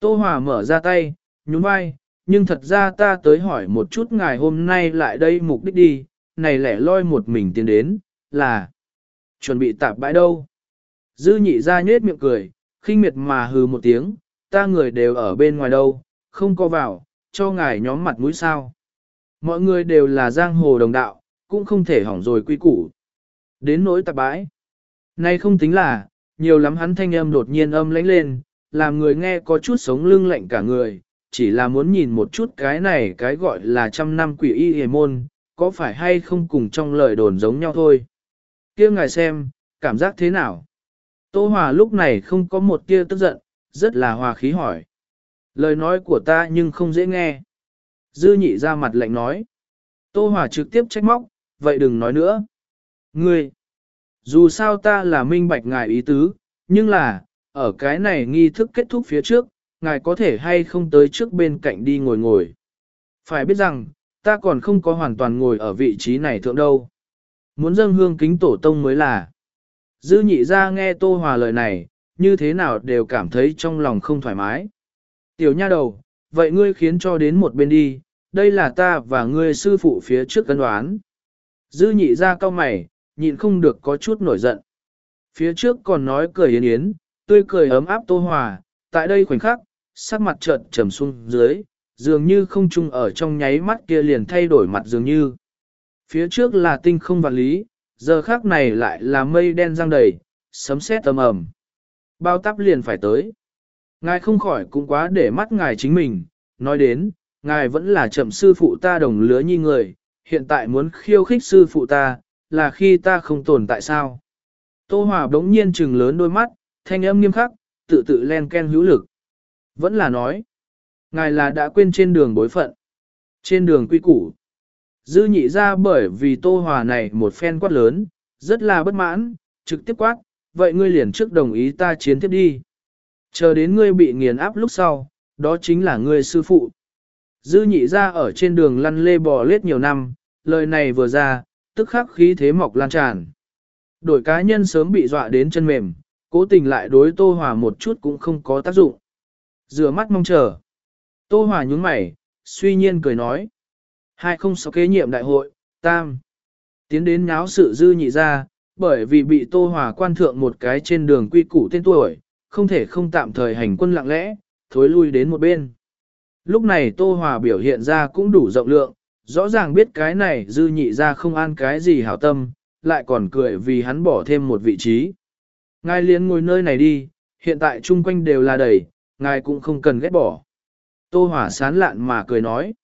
Tô Hòa mở ra tay, nhún vai, nhưng thật ra ta tới hỏi một chút ngài hôm nay lại đây mục đích đi, này lẻ loi một mình tiến đến, là chuẩn bị tạp bãi đâu. Dư nhị ra nhết miệng cười, khinh miệt mà hừ một tiếng, ta người đều ở bên ngoài đâu, không có vào, cho ngài nhóm mặt mũi sao. Mọi người đều là giang hồ đồng đạo, cũng không thể hỏng rồi quy củ. Đến nỗi tạp bãi. Nay không tính là, nhiều lắm hắn thanh âm đột nhiên âm lãnh lên, làm người nghe có chút sống lưng lạnh cả người, chỉ là muốn nhìn một chút cái này cái gọi là trăm năm quỷ y hề môn, có phải hay không cùng trong lời đồn giống nhau thôi. kia ngài xem, cảm giác thế nào? Tô Hòa lúc này không có một tia tức giận, rất là hòa khí hỏi. Lời nói của ta nhưng không dễ nghe. Dư nhị ra mặt lạnh nói. Tô Hòa trực tiếp trách móc, vậy đừng nói nữa. Ngươi, dù sao ta là minh bạch ngài ý tứ, nhưng là, ở cái này nghi thức kết thúc phía trước, ngài có thể hay không tới trước bên cạnh đi ngồi ngồi. Phải biết rằng, ta còn không có hoàn toàn ngồi ở vị trí này thượng đâu. Muốn dâng hương kính tổ tông mới là. Dư nhị ra nghe Tô Hòa lời này, như thế nào đều cảm thấy trong lòng không thoải mái. Tiểu nha đầu, vậy ngươi khiến cho đến một bên đi, đây là ta và ngươi sư phụ phía trước cân đoán. Dư nhị ra cao mày, nhịn không được có chút nổi giận. Phía trước còn nói cười yến yến, tươi cười ấm áp Tô Hòa, tại đây khoảnh khắc, sắc mặt chợt trầm xuống dưới, dường như không chung ở trong nháy mắt kia liền thay đổi mặt dường như. Phía trước là tinh không vật lý, giờ khác này lại là mây đen răng đầy, sấm sét tầm ầm. Bao tắp liền phải tới. Ngài không khỏi cũng quá để mắt ngài chính mình, nói đến, ngài vẫn là chậm sư phụ ta đồng lứa như người, hiện tại muốn khiêu khích sư phụ ta, là khi ta không tồn tại sao. Tô Hòa đống nhiên trừng lớn đôi mắt, thanh âm nghiêm khắc, tự tự len ken hữu lực. Vẫn là nói, ngài là đã quên trên đường bối phận, trên đường quy củ. Dư nhị ra bởi vì Tô Hòa này một phen quát lớn, rất là bất mãn, trực tiếp quát, vậy ngươi liền trước đồng ý ta chiến tiếp đi. Chờ đến ngươi bị nghiền áp lúc sau, đó chính là ngươi sư phụ. Dư nhị ra ở trên đường lăn lê bò lết nhiều năm, lời này vừa ra, tức khắc khí thế mọc lan tràn. Đổi cá nhân sớm bị dọa đến chân mềm, cố tình lại đối Tô Hòa một chút cũng không có tác dụng. Rửa mắt mong chờ. Tô Hòa nhúng mày, suy nhiên cười nói. Hai không sáu kế nhiệm đại hội, tam. Tiến đến nháo sự dư nhị ra, bởi vì bị Tô Hòa quan thượng một cái trên đường quy củ tên tuổi, không thể không tạm thời hành quân lặng lẽ, thối lui đến một bên. Lúc này Tô Hòa biểu hiện ra cũng đủ rộng lượng, rõ ràng biết cái này dư nhị ra không an cái gì hảo tâm, lại còn cười vì hắn bỏ thêm một vị trí. Ngài liền ngồi nơi này đi, hiện tại chung quanh đều là đầy, ngài cũng không cần ghét bỏ. Tô Hỏa sán lạn mà cười nói.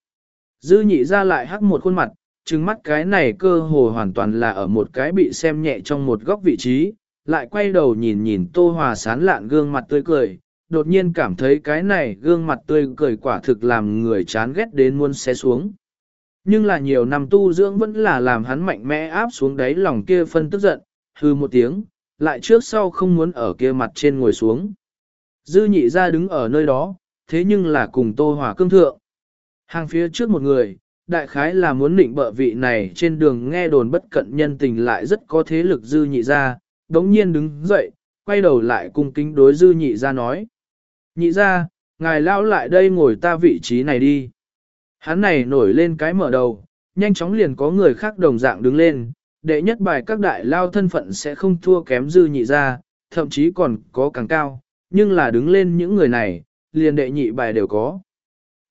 Dư nhị ra lại hắc một khuôn mặt, trừng mắt cái này cơ hồ hoàn toàn là ở một cái bị xem nhẹ trong một góc vị trí, lại quay đầu nhìn nhìn Tô Hòa sán lạn gương mặt tươi cười, đột nhiên cảm thấy cái này gương mặt tươi cười quả thực làm người chán ghét đến muôn xé xuống. Nhưng là nhiều năm tu dưỡng vẫn là làm hắn mạnh mẽ áp xuống đáy lòng kia phân tức giận, hư một tiếng, lại trước sau không muốn ở kia mặt trên ngồi xuống. Dư nhị ra đứng ở nơi đó, thế nhưng là cùng tô hòa cương thượng. Hàng phía trước một người, đại khái là muốn định bợ vị này trên đường nghe đồn bất cận nhân tình lại rất có thế lực dư nhị ra, đống nhiên đứng dậy, quay đầu lại cung kính đối dư nhị ra nói. Nhị ra, ngài lao lại đây ngồi ta vị trí này đi. Hắn này nổi lên cái mở đầu, nhanh chóng liền có người khác đồng dạng đứng lên, đệ nhất bài các đại lao thân phận sẽ không thua kém dư nhị ra, thậm chí còn có càng cao, nhưng là đứng lên những người này, liền đệ nhị bài đều có.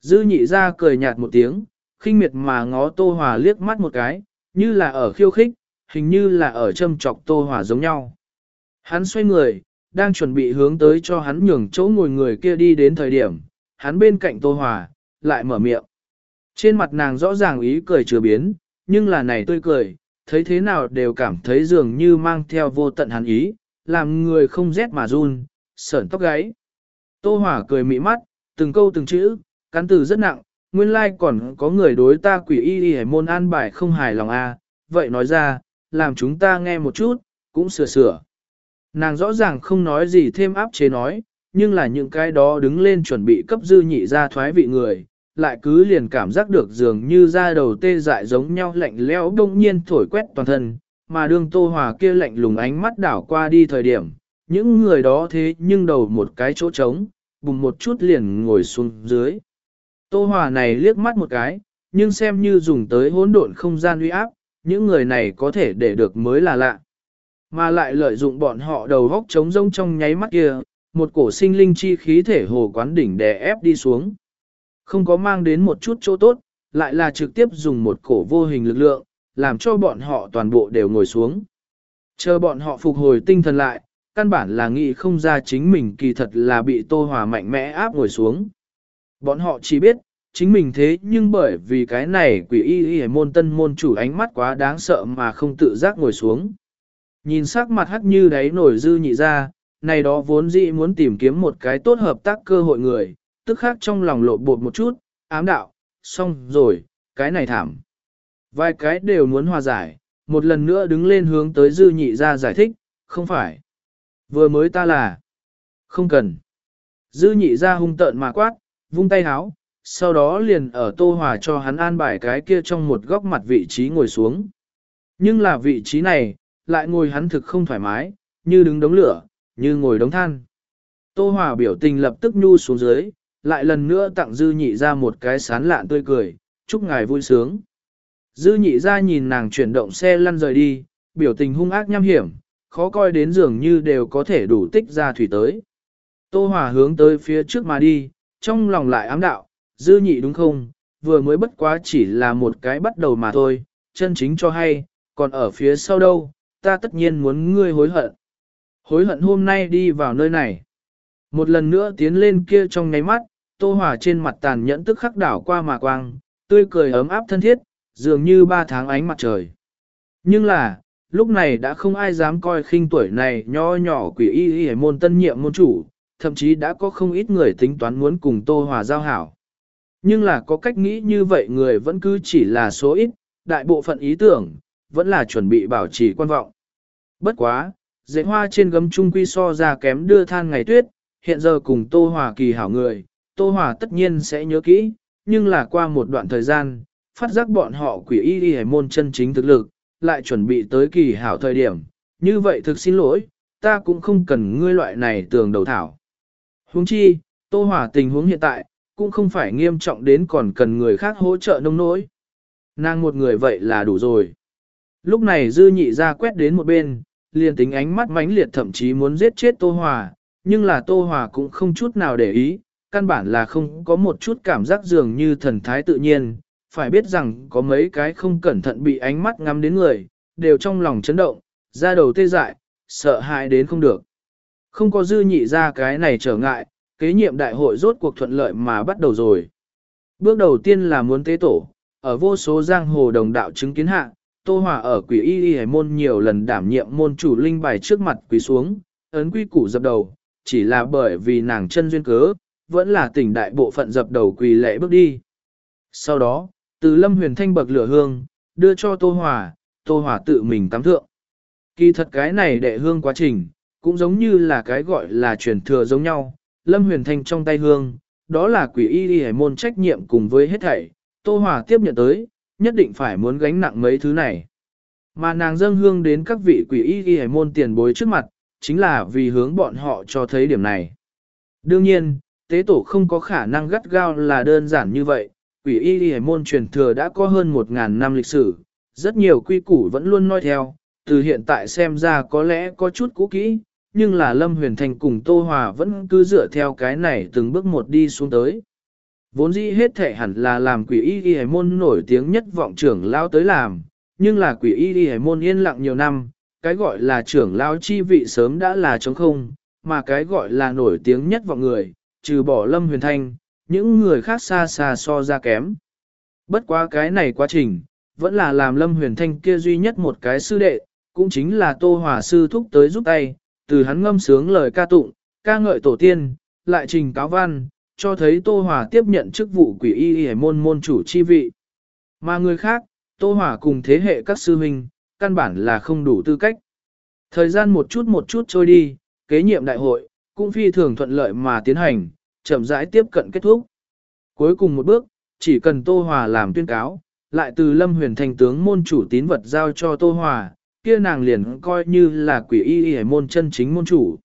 Dư nhị ra cười nhạt một tiếng, khinh miệt mà ngó Tô Hòa liếc mắt một cái, như là ở khiêu khích, hình như là ở châm chọc Tô Hòa giống nhau. Hắn xoay người, đang chuẩn bị hướng tới cho hắn nhường chỗ ngồi người kia đi đến thời điểm, hắn bên cạnh Tô Hòa, lại mở miệng. Trên mặt nàng rõ ràng ý cười chưa biến, nhưng là này tươi cười, thấy thế nào đều cảm thấy dường như mang theo vô tận hắn ý, làm người không rét mà run, sởn tóc gáy. Tô Hỏa cười mị mắt, từng câu từng chữ, cắn từ rất nặng, nguyên lai còn có người đối ta quỷ y y môn an bài không hài lòng a, à. vậy nói ra, làm chúng ta nghe một chút, cũng sửa sửa. Nàng rõ ràng không nói gì thêm áp chế nói, nhưng là những cái đó đứng lên chuẩn bị cấp dư nhị ra thoái vị người, lại cứ liền cảm giác được dường như da đầu tê dại giống nhau lạnh lẽo đông nhiên thổi quét toàn thân, mà đương tô hòa kia lạnh lùng ánh mắt đảo qua đi thời điểm, những người đó thế nhưng đầu một cái chỗ trống, bùng một chút liền ngồi xuống dưới. Tô hòa này liếc mắt một cái, nhưng xem như dùng tới hỗn độn không gian uy áp, những người này có thể để được mới là lạ. Mà lại lợi dụng bọn họ đầu góc trống rông trong nháy mắt kia, một cổ sinh linh chi khí thể hồ quán đỉnh đè ép đi xuống. Không có mang đến một chút chỗ tốt, lại là trực tiếp dùng một cổ vô hình lực lượng, làm cho bọn họ toàn bộ đều ngồi xuống. Chờ bọn họ phục hồi tinh thần lại, căn bản là nghĩ không ra chính mình kỳ thật là bị tô hòa mạnh mẽ áp ngồi xuống. Bọn họ chỉ biết, chính mình thế nhưng bởi vì cái này quỷ y y môn tân môn chủ ánh mắt quá đáng sợ mà không tự giác ngồi xuống. Nhìn sắc mặt hắt như đáy nổi dư nhị ra, này đó vốn dĩ muốn tìm kiếm một cái tốt hợp tác cơ hội người, tức khác trong lòng lộ bột một chút, ám đạo, xong rồi, cái này thảm. Vài cái đều muốn hòa giải, một lần nữa đứng lên hướng tới dư nhị ra giải thích, không phải. Vừa mới ta là, không cần. Dư nhị ra hung tợn mà quát, vung tay háo, sau đó liền ở tô hòa cho hắn an bài cái kia trong một góc mặt vị trí ngồi xuống. Nhưng là vị trí này, lại ngồi hắn thực không thoải mái, như đứng đống lửa, như ngồi đống than. Tô hòa biểu tình lập tức nhu xuống dưới, lại lần nữa tặng dư nhị ra một cái sán lạn tươi cười, chúc ngài vui sướng. Dư nhị ra nhìn nàng chuyển động xe lăn rời đi, biểu tình hung ác nham hiểm, khó coi đến dường như đều có thể đủ tích ra thủy tới. Tô Hòa hướng tới phía trước mà đi, trong lòng lại ám đạo, dư nhị đúng không, vừa mới bất quá chỉ là một cái bắt đầu mà thôi, chân chính cho hay, còn ở phía sau đâu, ta tất nhiên muốn ngươi hối hận. Hối hận hôm nay đi vào nơi này. Một lần nữa tiến lên kia trong ngáy mắt, Tô hỏa trên mặt tàn nhẫn tức khắc đảo qua mà quang, tươi cười ấm áp thân thiết, dường như ba tháng ánh mặt trời. Nhưng là, lúc này đã không ai dám coi khinh tuổi này nho nhỏ quỷ y y môn tân nhiệm môn chủ, thậm chí đã có không ít người tính toán muốn cùng Tô Hòa giao hảo. Nhưng là có cách nghĩ như vậy người vẫn cứ chỉ là số ít, đại bộ phận ý tưởng, vẫn là chuẩn bị bảo trì quan vọng. Bất quá, dạy hoa trên gấm trung quy so ra kém đưa than ngày tuyết, hiện giờ cùng Tô Hòa kỳ hảo người, Tô Hòa tất nhiên sẽ nhớ kỹ, nhưng là qua một đoạn thời gian, phát giác bọn họ quỷ y y môn chân chính thực lực, lại chuẩn bị tới kỳ hảo thời điểm, như vậy thực xin lỗi, ta cũng không cần ngươi loại này tường đầu thảo. Huống chi, Tô hỏa tình huống hiện tại, cũng không phải nghiêm trọng đến còn cần người khác hỗ trợ nông nỗi. Nàng một người vậy là đủ rồi. Lúc này dư nhị ra quét đến một bên, liền tính ánh mắt mãnh liệt thậm chí muốn giết chết Tô hỏa, nhưng là Tô hỏa cũng không chút nào để ý, căn bản là không có một chút cảm giác dường như thần thái tự nhiên, phải biết rằng có mấy cái không cẩn thận bị ánh mắt ngắm đến người, đều trong lòng chấn động, ra đầu tê dại, sợ hãi đến không được. Không có dư nhị ra cái này trở ngại, kế nhiệm đại hội rốt cuộc thuận lợi mà bắt đầu rồi. Bước đầu tiên là muốn tế tổ, ở vô số giang hồ đồng đạo chứng kiến hạ, Tô Hòa ở quỷ y y hải môn nhiều lần đảm nhiệm môn chủ linh bài trước mặt quỳ xuống, ấn quy củ dập đầu, chỉ là bởi vì nàng chân duyên cớ, vẫn là tỉnh đại bộ phận dập đầu quỳ lễ bước đi. Sau đó, từ lâm huyền thanh bậc lửa hương, đưa cho Tô Hòa, Tô Hòa tự mình tắm thượng. Kỳ thật cái này đệ hương quá trình, cũng giống như là cái gọi là truyền thừa giống nhau, lâm huyền thanh trong tay hương, đó là quỷ y đi hải môn trách nhiệm cùng với hết thảy, Tô Hòa tiếp nhận tới, nhất định phải muốn gánh nặng mấy thứ này. Mà nàng dâng hương đến các vị quỷ y đi hải môn tiền bối trước mặt, chính là vì hướng bọn họ cho thấy điểm này. Đương nhiên, tế tổ không có khả năng gắt gao là đơn giản như vậy, quỷ y y môn truyền thừa đã có hơn 1.000 năm lịch sử, rất nhiều quy củ vẫn luôn nói theo, từ hiện tại xem ra có lẽ có chút cũ kỹ, nhưng là Lâm Huyền Thành cùng Tô Hòa vẫn cứ dựa theo cái này từng bước một đi xuống tới. Vốn dĩ hết thể hẳn là làm quỷ y y môn nổi tiếng nhất vọng trưởng lao tới làm, nhưng là quỷ y y môn yên lặng nhiều năm, cái gọi là trưởng lao chi vị sớm đã là trống không, mà cái gọi là nổi tiếng nhất vọng người, trừ bỏ Lâm Huyền Thanh, những người khác xa xa so ra kém. Bất quá cái này quá trình, vẫn là làm Lâm Huyền Thanh kia duy nhất một cái sư đệ, cũng chính là Tô Hòa sư thúc tới giúp tay, từ hắn ngâm sướng lời ca tụng, ca ngợi tổ tiên, lại trình cáo văn, cho thấy Tô Hòa tiếp nhận chức vụ quỷ y y môn môn chủ chi vị. Mà người khác, Tô Hòa cùng thế hệ các sư huynh, căn bản là không đủ tư cách. Thời gian một chút một chút trôi đi, kế nhiệm đại hội, cũng phi thường thuận lợi mà tiến hành, chậm rãi tiếp cận kết thúc. Cuối cùng một bước, chỉ cần Tô Hòa làm tuyên cáo, lại từ Lâm Huyền Thành tướng môn chủ tín vật giao cho Tô Hòa, kia nàng liền coi như là quỷ y y môn chân chính môn chủ.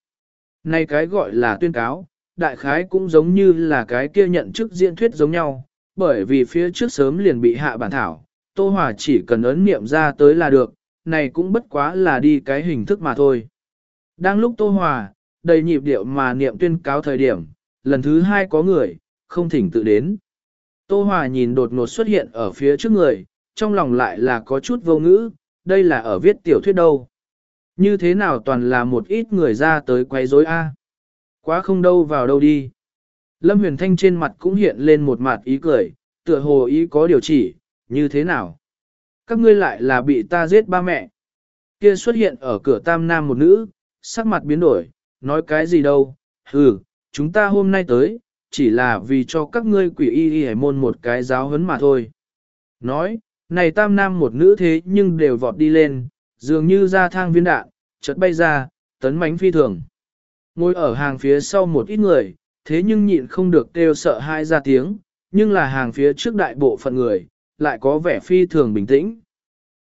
Này cái gọi là tuyên cáo, đại khái cũng giống như là cái kia nhận chức diễn thuyết giống nhau, bởi vì phía trước sớm liền bị hạ bản thảo, Tô Hòa chỉ cần ấn niệm ra tới là được, này cũng bất quá là đi cái hình thức mà thôi. Đang lúc Tô Hòa, đầy nhịp điệu mà niệm tuyên cáo thời điểm, lần thứ hai có người, không thỉnh tự đến. Tô Hòa nhìn đột ngột xuất hiện ở phía trước người, trong lòng lại là có chút vô ngữ, đây là ở viết tiểu thuyết đâu. Như thế nào toàn là một ít người ra tới quay rối a Quá không đâu vào đâu đi. Lâm Huyền Thanh trên mặt cũng hiện lên một mặt ý cười, tựa hồ ý có điều chỉ, như thế nào? Các ngươi lại là bị ta giết ba mẹ. Kia xuất hiện ở cửa tam nam một nữ, sắc mặt biến đổi, nói cái gì đâu, hừ, chúng ta hôm nay tới, chỉ là vì cho các ngươi quỷ y y hải môn một cái giáo huấn mà thôi. Nói, này tam nam một nữ thế nhưng đều vọt đi lên, dường như ra thang viên đạn, chợt bay ra, tấn mánh phi thường. Ngồi ở hàng phía sau một ít người, thế nhưng nhịn không được kêu sợ hai ra tiếng, nhưng là hàng phía trước đại bộ phận người, lại có vẻ phi thường bình tĩnh.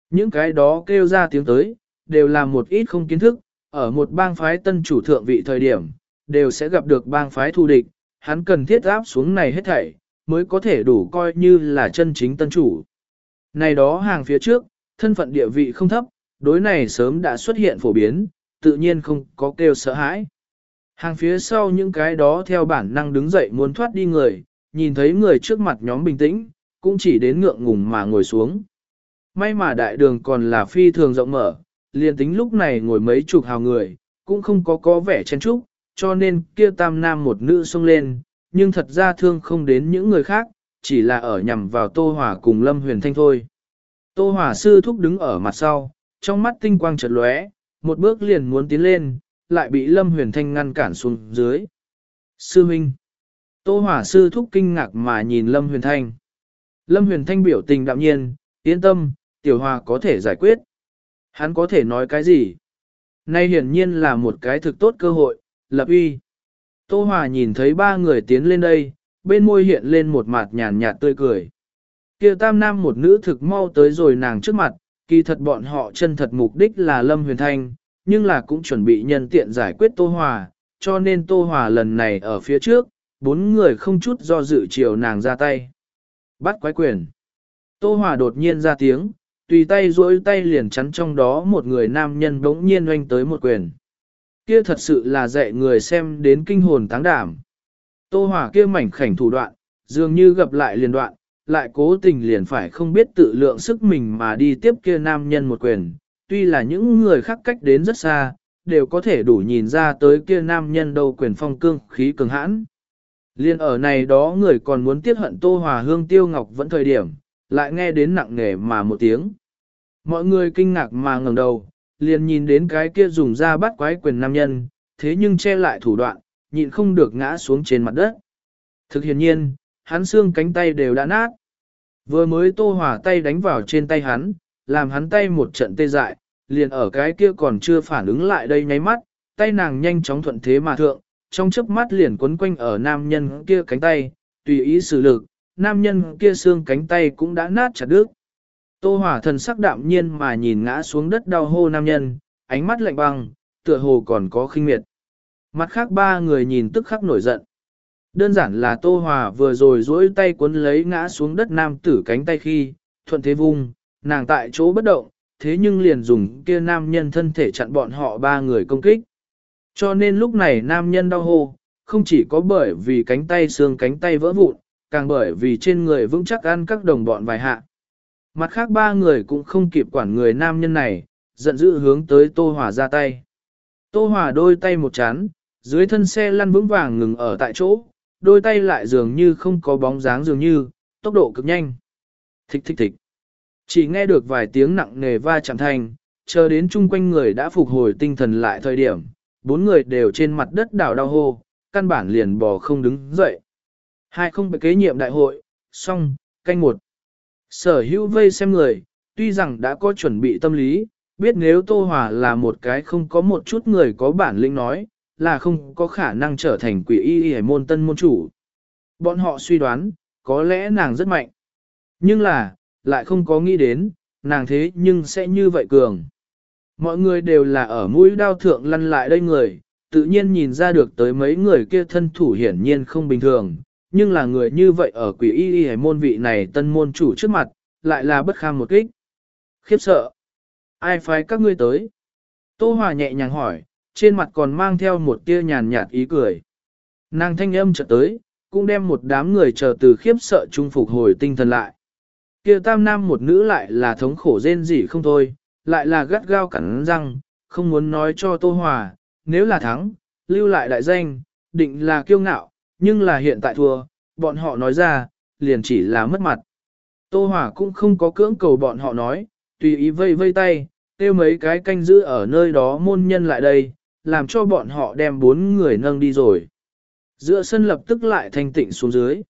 Những cái đó kêu ra tiếng tới, đều là một ít không kiến thức, ở một bang phái tân chủ thượng vị thời điểm, đều sẽ gặp được bang phái thù địch, hắn cần thiết áp xuống này hết thảy, mới có thể đủ coi như là chân chính tân chủ. Này đó hàng phía trước, thân phận địa vị không thấp, đối này sớm đã xuất hiện phổ biến, tự nhiên không có kêu sợ hãi. Hàng phía sau những cái đó theo bản năng đứng dậy muốn thoát đi người, nhìn thấy người trước mặt nhóm bình tĩnh, cũng chỉ đến ngượng ngùng mà ngồi xuống. May mà đại đường còn là phi thường rộng mở, liền tính lúc này ngồi mấy chục hào người, cũng không có có vẻ chen trúc, cho nên kia tam nam một nữ xông lên, nhưng thật ra thương không đến những người khác, chỉ là ở nhằm vào Tô Hòa cùng Lâm Huyền Thanh thôi. Tô Hòa sư thúc đứng ở mặt sau, trong mắt tinh quang chợt lóe, một bước liền muốn tiến lên, lại bị Lâm Huyền Thanh ngăn cản xuống dưới. Sư Minh Tô Hòa sư thúc kinh ngạc mà nhìn Lâm Huyền Thanh. Lâm Huyền Thanh biểu tình đạm nhiên, yên tâm, tiểu hòa có thể giải quyết. Hắn có thể nói cái gì? Nay hiển nhiên là một cái thực tốt cơ hội, lập uy. Tô Hòa nhìn thấy ba người tiến lên đây, bên môi hiện lên một mặt nhàn nhạt tươi cười. Kia tam nam một nữ thực mau tới rồi nàng trước mặt, kỳ thật bọn họ chân thật mục đích là Lâm Huyền Thanh, nhưng là cũng chuẩn bị nhân tiện giải quyết Tô Hòa, cho nên Tô Hòa lần này ở phía trước, bốn người không chút do dự chiều nàng ra tay. Bắt quái quyền. Tô Hòa đột nhiên ra tiếng, tùy tay duỗi tay liền chắn trong đó một người nam nhân bỗng nhiên oanh tới một quyền. Kia thật sự là dạy người xem đến kinh hồn táng đảm. Tô Hòa kia mảnh khảnh thủ đoạn, dường như gặp lại liền đoạn, lại cố tình liền phải không biết tự lượng sức mình mà đi tiếp kia nam nhân một quyền. Tuy là những người khác cách đến rất xa, đều có thể đủ nhìn ra tới kia nam nhân đâu quyền phong cương khí cường hãn. Liên ở này đó người còn muốn tiết hận Tô Hòa Hương Tiêu Ngọc vẫn thời điểm, lại nghe đến nặng nề mà một tiếng. Mọi người kinh ngạc mà ngẩng đầu, liền nhìn đến cái kia dùng ra bắt quái quyền nam nhân, thế nhưng che lại thủ đoạn, nhịn không được ngã xuống trên mặt đất. Thực hiện nhiên, hắn xương cánh tay đều đã nát. Vừa mới tô hỏa tay đánh vào trên tay hắn, làm hắn tay một trận tê dại, liền ở cái kia còn chưa phản ứng lại đây nháy mắt, tay nàng nhanh chóng thuận thế mà thượng, trong chớp mắt liền quấn quanh ở nam nhân kia cánh tay, tùy ý xử lực, nam nhân kia xương cánh tay cũng đã nát chặt đứt. Tô hỏa thần sắc đạm nhiên mà nhìn ngã xuống đất đau hô nam nhân, ánh mắt lạnh băng, tựa hồ còn có khinh miệt. Mặt khác ba người nhìn tức khắc nổi giận. Đơn giản là Tô Hòa vừa rồi duỗi tay cuốn lấy ngã xuống đất nam tử cánh tay khi, thuận thế vung, nàng tại chỗ bất động, thế nhưng liền dùng kia nam nhân thân thể chặn bọn họ ba người công kích. Cho nên lúc này nam nhân đau hô, không chỉ có bởi vì cánh tay xương cánh tay vỡ vụn, càng bởi vì trên người vững chắc ăn các đồng bọn vài hạ. Mặt khác ba người cũng không kịp quản người nam nhân này, giận dữ hướng tới Tô Hòa ra tay. Tô Hòa đôi tay một chán, dưới thân xe lăn vững vàng ngừng ở tại chỗ, đôi tay lại dường như không có bóng dáng dường như, tốc độ cực nhanh. Thích thích thích. Chỉ nghe được vài tiếng nặng nề va chạm thành, chờ đến chung quanh người đã phục hồi tinh thần lại thời điểm, bốn người đều trên mặt đất đảo đau hô, căn bản liền bò không đứng dậy. Hai không bị kế nhiệm đại hội, xong, canh một. Sở hữu vây xem người, tuy rằng đã có chuẩn bị tâm lý, biết nếu Tô Hòa là một cái không có một chút người có bản lĩnh nói, là không có khả năng trở thành quỷ y y môn tân môn chủ. Bọn họ suy đoán, có lẽ nàng rất mạnh. Nhưng là, lại không có nghĩ đến, nàng thế nhưng sẽ như vậy cường. Mọi người đều là ở mũi đao thượng lăn lại đây người, tự nhiên nhìn ra được tới mấy người kia thân thủ hiển nhiên không bình thường, nhưng là người như vậy ở quỷ y y môn vị này tân môn chủ trước mặt, lại là bất kham một kích. Khiếp sợ. Ai phái các ngươi tới? Tô Hòa nhẹ nhàng hỏi, trên mặt còn mang theo một tia nhàn nhạt ý cười. Nàng thanh âm chợt tới, cũng đem một đám người chờ từ khiếp sợ trung phục hồi tinh thần lại. Kia tam nam một nữ lại là thống khổ rên rỉ không thôi, lại là gắt gao cắn răng, không muốn nói cho Tô Hòa, nếu là thắng, lưu lại đại danh, định là kiêu ngạo, nhưng là hiện tại thua, bọn họ nói ra, liền chỉ là mất mặt. Tô Hòa cũng không có cưỡng cầu bọn họ nói, tùy ý vây vây tay, tiêu mấy cái canh giữ ở nơi đó môn nhân lại đây, làm cho bọn họ đem bốn người nâng đi rồi. Giữa sân lập tức lại thanh tịnh xuống dưới.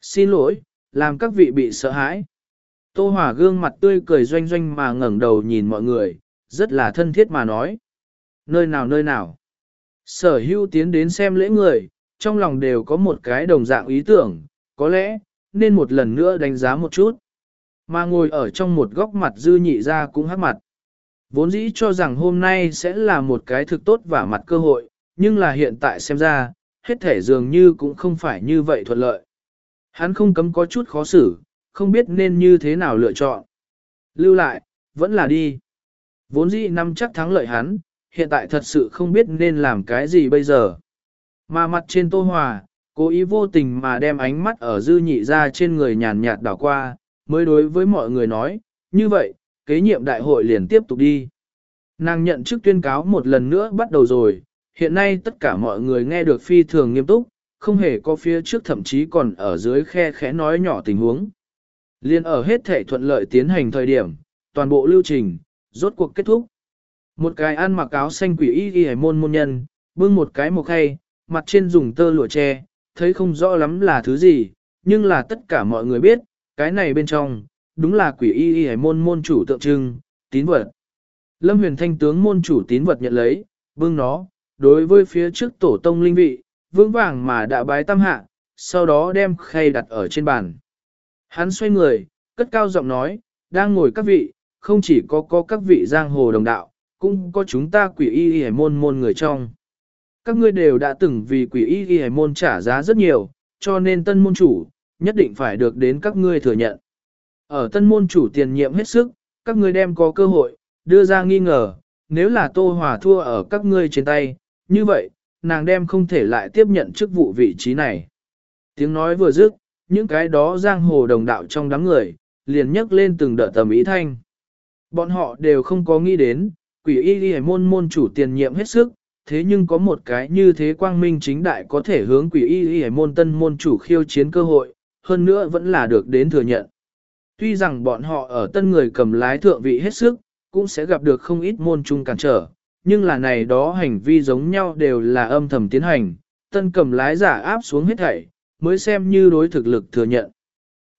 Xin lỗi, làm các vị bị sợ hãi. Tô Hòa gương mặt tươi cười doanh doanh mà ngẩng đầu nhìn mọi người, rất là thân thiết mà nói. Nơi nào nơi nào. Sở hưu tiến đến xem lễ người, trong lòng đều có một cái đồng dạng ý tưởng, có lẽ, nên một lần nữa đánh giá một chút. Mà ngồi ở trong một góc mặt dư nhị ra cũng hát mặt. Vốn dĩ cho rằng hôm nay sẽ là một cái thực tốt và mặt cơ hội, nhưng là hiện tại xem ra, hết thể dường như cũng không phải như vậy thuận lợi. Hắn không cấm có chút khó xử, không biết nên như thế nào lựa chọn. Lưu lại, vẫn là đi. Vốn dĩ năm chắc thắng lợi hắn, hiện tại thật sự không biết nên làm cái gì bây giờ. Mà mặt trên tô hòa, cố ý vô tình mà đem ánh mắt ở dư nhị ra trên người nhàn nhạt đảo qua, mới đối với mọi người nói, như vậy, kế nhiệm đại hội liền tiếp tục đi. Nàng nhận chức tuyên cáo một lần nữa bắt đầu rồi, hiện nay tất cả mọi người nghe được phi thường nghiêm túc, không hề có phía trước thậm chí còn ở dưới khe khẽ nói nhỏ tình huống. Liên ở hết thể thuận lợi tiến hành thời điểm, toàn bộ lưu trình, rốt cuộc kết thúc. Một cái ăn mặc áo xanh quỷ y hải môn môn nhân, bưng một cái một hay, mặt trên dùng tơ lụa che, thấy không rõ lắm là thứ gì, nhưng là tất cả mọi người biết, cái này bên trong, đúng là quỷ y y môn môn chủ tượng trưng, tín vật. Lâm huyền thanh tướng môn chủ tín vật nhận lấy, bưng nó, đối với phía trước tổ tông linh vị, vững vàng mà đã bái tam hạ, sau đó đem khay đặt ở trên bàn. Hắn xoay người, cất cao giọng nói, đang ngồi các vị, không chỉ có có các vị giang hồ đồng đạo, cũng có chúng ta quỷ y y môn môn người trong. Các ngươi đều đã từng vì quỷ y y môn trả giá rất nhiều, cho nên tân môn chủ, nhất định phải được đến các ngươi thừa nhận. Ở tân môn chủ tiền nhiệm hết sức, các ngươi đem có cơ hội, đưa ra nghi ngờ, nếu là Tô Hòa thua ở các ngươi trên tay, như vậy, nàng đem không thể lại tiếp nhận chức vụ vị trí này. Tiếng nói vừa dứt, những cái đó giang hồ đồng đạo trong đám người, liền nhấc lên từng đợt tầm ý thanh. Bọn họ đều không có nghĩ đến, quỷ y y môn môn chủ tiền nhiệm hết sức, thế nhưng có một cái như thế quang minh chính đại có thể hướng quỷ y y môn tân môn chủ khiêu chiến cơ hội, hơn nữa vẫn là được đến thừa nhận. Tuy rằng bọn họ ở tân người cầm lái thượng vị hết sức, cũng sẽ gặp được không ít môn trung cản trở, nhưng là này đó hành vi giống nhau đều là âm thầm tiến hành, tân cầm lái giả áp xuống hết thảy, mới xem như đối thực lực thừa nhận.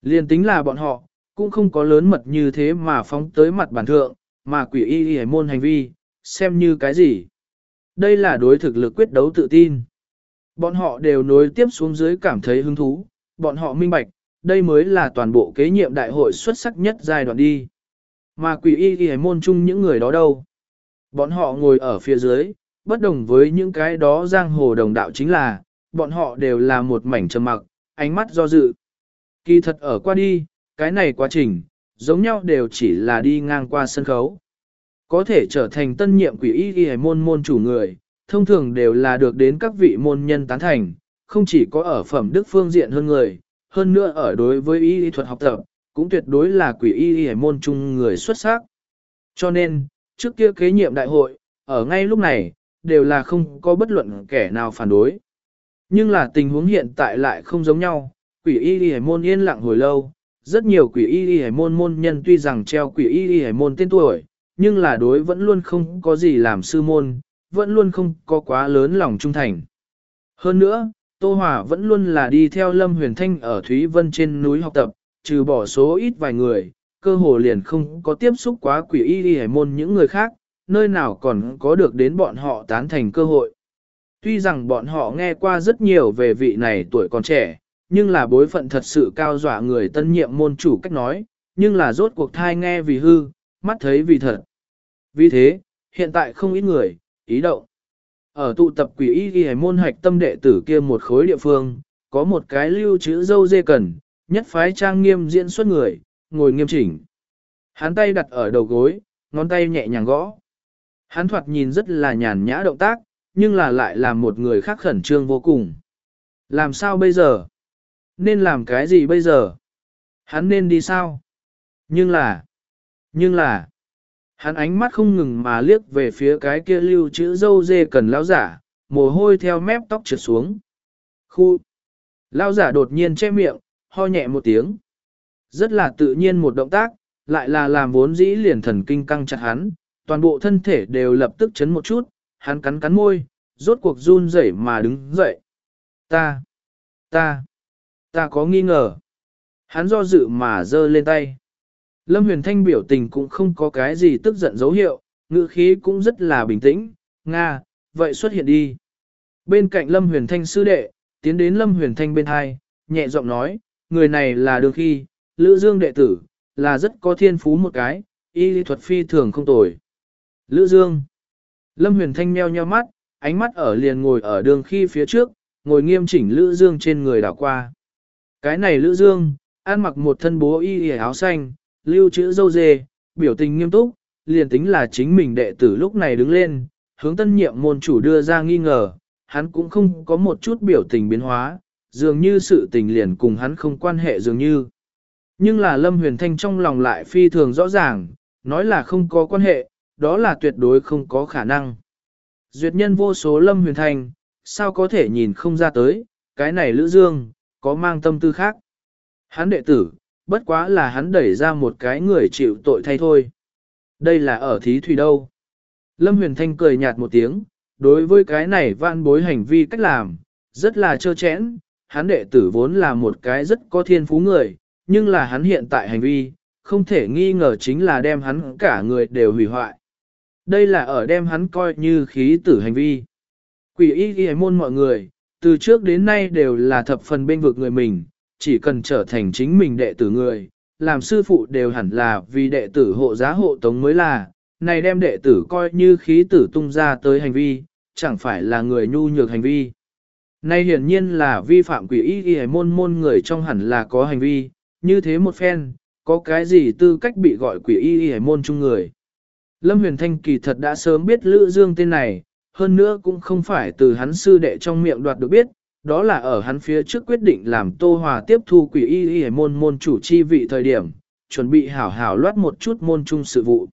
Liên tính là bọn họ, cũng không có lớn mật như thế mà phóng tới mặt bản thượng, mà quỷ y y môn hành vi, xem như cái gì. Đây là đối thực lực quyết đấu tự tin. Bọn họ đều nối tiếp xuống dưới cảm thấy hứng thú, bọn họ minh bạch, đây mới là toàn bộ kế nhiệm đại hội xuất sắc nhất giai đoạn đi. Mà quỷ y ghi môn chung những người đó đâu? Bọn họ ngồi ở phía dưới, bất đồng với những cái đó giang hồ đồng đạo chính là, bọn họ đều là một mảnh trầm mặc, ánh mắt do dự. Kỳ thật ở qua đi, cái này quá trình, giống nhau đều chỉ là đi ngang qua sân khấu. Có thể trở thành tân nhiệm quỷ y ghi môn môn chủ người, thông thường đều là được đến các vị môn nhân tán thành, không chỉ có ở phẩm đức phương diện hơn người, hơn nữa ở đối với y thuật học tập, cũng tuyệt đối là quỷ y y môn trung người xuất sắc. Cho nên, trước kia kế nhiệm đại hội, ở ngay lúc này, đều là không có bất luận kẻ nào phản đối. Nhưng là tình huống hiện tại lại không giống nhau, quỷ y y môn yên lặng hồi lâu, rất nhiều quỷ y y môn môn nhân tuy rằng treo quỷ y y môn tên tuổi, nhưng là đối vẫn luôn không có gì làm sư môn, vẫn luôn không có quá lớn lòng trung thành. Hơn nữa, Tô Hòa vẫn luôn là đi theo Lâm Huyền Thanh ở Thúy Vân trên núi học tập, trừ bỏ số ít vài người, cơ hồ liền không có tiếp xúc quá quỷ y y môn những người khác, nơi nào còn có được đến bọn họ tán thành cơ hội. Tuy rằng bọn họ nghe qua rất nhiều về vị này tuổi còn trẻ, nhưng là bối phận thật sự cao dọa người tân nhiệm môn chủ cách nói, nhưng là rốt cuộc thai nghe vì hư, mắt thấy vì thật. Vì thế, hiện tại không ít người, ý động. Ở tụ tập quỷ y ghi môn hạch tâm đệ tử kia một khối địa phương, có một cái lưu chữ dâu dê cần, nhất phái trang nghiêm diễn xuất người, ngồi nghiêm chỉnh. Hắn tay đặt ở đầu gối, ngón tay nhẹ nhàng gõ. Hắn thoạt nhìn rất là nhàn nhã động tác, nhưng là lại làm một người khác khẩn trương vô cùng. Làm sao bây giờ? Nên làm cái gì bây giờ? Hắn nên đi sao? Nhưng là, nhưng là, hắn ánh mắt không ngừng mà liếc về phía cái kia lưu chữ dâu dê cần lão giả, mồ hôi theo mép tóc trượt xuống. Khu, lão giả đột nhiên che miệng, ho nhẹ một tiếng. Rất là tự nhiên một động tác, lại là làm vốn dĩ liền thần kinh căng chặt hắn, toàn bộ thân thể đều lập tức chấn một chút, hắn cắn cắn môi, rốt cuộc run rẩy mà đứng dậy. Ta, ta, ta có nghi ngờ. Hắn do dự mà giơ lên tay. Lâm Huyền Thanh biểu tình cũng không có cái gì tức giận dấu hiệu, ngữ khí cũng rất là bình tĩnh, Nga, vậy xuất hiện đi. Bên cạnh Lâm Huyền Thanh sư đệ, tiến đến Lâm Huyền Thanh bên hai, nhẹ giọng nói, người này là đường khi, Lữ Dương đệ tử, là rất có thiên phú một cái, y lý thuật phi thường không tồi. Lữ Dương. Lâm Huyền Thanh meo nheo mắt, ánh mắt ở liền ngồi ở đường khi phía trước, ngồi nghiêm chỉnh Lữ Dương trên người đảo qua. Cái này Lữ Dương, ăn mặc một thân bố y y áo xanh, lưu chữ dâu dê, biểu tình nghiêm túc, liền tính là chính mình đệ tử lúc này đứng lên, hướng tân nhiệm môn chủ đưa ra nghi ngờ, hắn cũng không có một chút biểu tình biến hóa, dường như sự tình liền cùng hắn không quan hệ dường như. Nhưng là Lâm Huyền Thanh trong lòng lại phi thường rõ ràng, nói là không có quan hệ, đó là tuyệt đối không có khả năng. Duyệt nhân vô số Lâm Huyền Thanh, sao có thể nhìn không ra tới, cái này Lữ Dương, có mang tâm tư khác. Hắn đệ tử, bất quá là hắn đẩy ra một cái người chịu tội thay thôi. Đây là ở thí thủy đâu. Lâm Huyền Thanh cười nhạt một tiếng, đối với cái này vạn bối hành vi cách làm, rất là trơ chẽn, hắn đệ tử vốn là một cái rất có thiên phú người, nhưng là hắn hiện tại hành vi, không thể nghi ngờ chính là đem hắn cả người đều hủy hoại. Đây là ở đem hắn coi như khí tử hành vi. Quỷ y ghi môn mọi người, từ trước đến nay đều là thập phần bên vực người mình, chỉ cần trở thành chính mình đệ tử người, làm sư phụ đều hẳn là vì đệ tử hộ giá hộ tống mới là, này đem đệ tử coi như khí tử tung ra tới hành vi, chẳng phải là người nhu nhược hành vi. Này hiển nhiên là vi phạm quỷ y ghi môn môn người trong hẳn là có hành vi, như thế một phen, có cái gì tư cách bị gọi quỷ y y môn chung người. Lâm Huyền Thanh kỳ thật đã sớm biết Lữ Dương tên này, hơn nữa cũng không phải từ hắn sư đệ trong miệng đoạt được biết, đó là ở hắn phía trước quyết định làm Tô Hòa tiếp thu quỷ y y môn môn chủ chi vị thời điểm, chuẩn bị hảo hảo loát một chút môn chung sự vụ.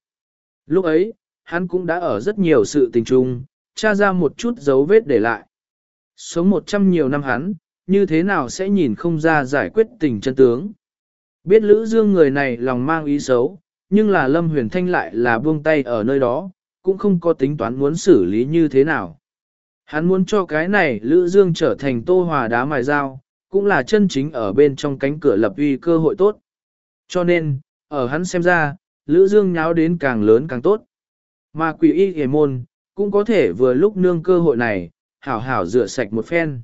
Lúc ấy, hắn cũng đã ở rất nhiều sự tình chung, tra ra một chút dấu vết để lại. Sống một trăm nhiều năm hắn, như thế nào sẽ nhìn không ra giải quyết tình chân tướng. Biết Lữ Dương người này lòng mang ý xấu, nhưng là Lâm Huyền Thanh lại là buông tay ở nơi đó, cũng không có tính toán muốn xử lý như thế nào. Hắn muốn cho cái này Lữ Dương trở thành tô hòa đá mài dao, cũng là chân chính ở bên trong cánh cửa lập uy cơ hội tốt. Cho nên, ở hắn xem ra, Lữ Dương nháo đến càng lớn càng tốt. Mà quỷ y hề môn, cũng có thể vừa lúc nương cơ hội này, hảo hảo rửa sạch một phen.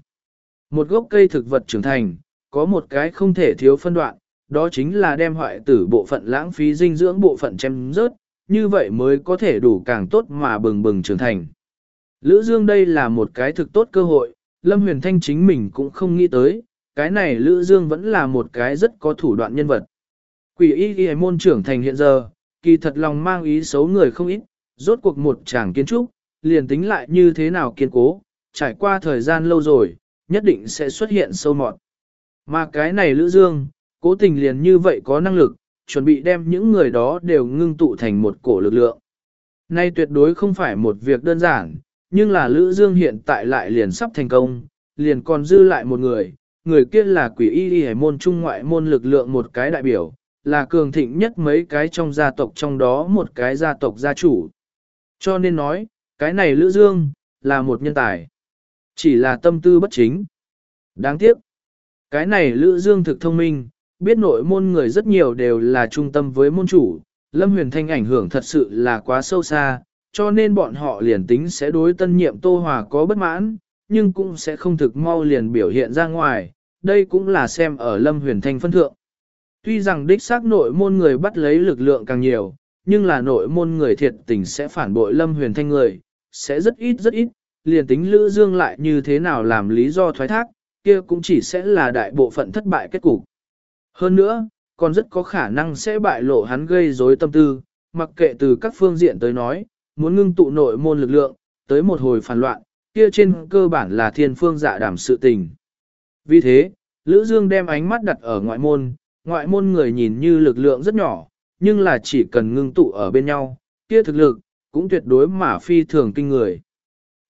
Một gốc cây thực vật trưởng thành, có một cái không thể thiếu phân đoạn, đó chính là đem hoại tử bộ phận lãng phí dinh dưỡng bộ phận chém rớt, như vậy mới có thể đủ càng tốt mà bừng bừng trưởng thành. Lữ Dương đây là một cái thực tốt cơ hội, Lâm Huyền Thanh chính mình cũng không nghĩ tới, cái này Lữ Dương vẫn là một cái rất có thủ đoạn nhân vật. Quỷ y ghi môn trưởng thành hiện giờ, kỳ thật lòng mang ý xấu người không ít, rốt cuộc một chàng kiến trúc, liền tính lại như thế nào kiên cố, trải qua thời gian lâu rồi, nhất định sẽ xuất hiện sâu mọt. Mà cái này Lữ Dương, cố tình liền như vậy có năng lực, chuẩn bị đem những người đó đều ngưng tụ thành một cổ lực lượng. Nay tuyệt đối không phải một việc đơn giản, nhưng là Lữ Dương hiện tại lại liền sắp thành công, liền còn dư lại một người, người kia là quỷ y y môn trung ngoại môn lực lượng một cái đại biểu, là cường thịnh nhất mấy cái trong gia tộc trong đó một cái gia tộc gia chủ. Cho nên nói, cái này Lữ Dương, là một nhân tài. Chỉ là tâm tư bất chính. Đáng tiếc. Cái này Lữ Dương thực thông minh, biết nội môn người rất nhiều đều là trung tâm với môn chủ, Lâm Huyền Thanh ảnh hưởng thật sự là quá sâu xa, cho nên bọn họ liền tính sẽ đối tân nhiệm Tô Hòa có bất mãn, nhưng cũng sẽ không thực mau liền biểu hiện ra ngoài, đây cũng là xem ở Lâm Huyền Thanh phân thượng. Tuy rằng đích xác nội môn người bắt lấy lực lượng càng nhiều, nhưng là nội môn người thiệt tình sẽ phản bội Lâm Huyền Thanh người, sẽ rất ít rất ít, liền tính Lữ Dương lại như thế nào làm lý do thoái thác, kia cũng chỉ sẽ là đại bộ phận thất bại kết cục. Hơn nữa, còn rất có khả năng sẽ bại lộ hắn gây rối tâm tư, mặc kệ từ các phương diện tới nói, muốn ngưng tụ nội môn lực lượng, tới một hồi phản loạn, kia trên cơ bản là thiên phương dạ đảm sự tình. Vì thế, Lữ Dương đem ánh mắt đặt ở ngoại môn, ngoại môn người nhìn như lực lượng rất nhỏ, nhưng là chỉ cần ngưng tụ ở bên nhau, kia thực lực, cũng tuyệt đối mà phi thường kinh người.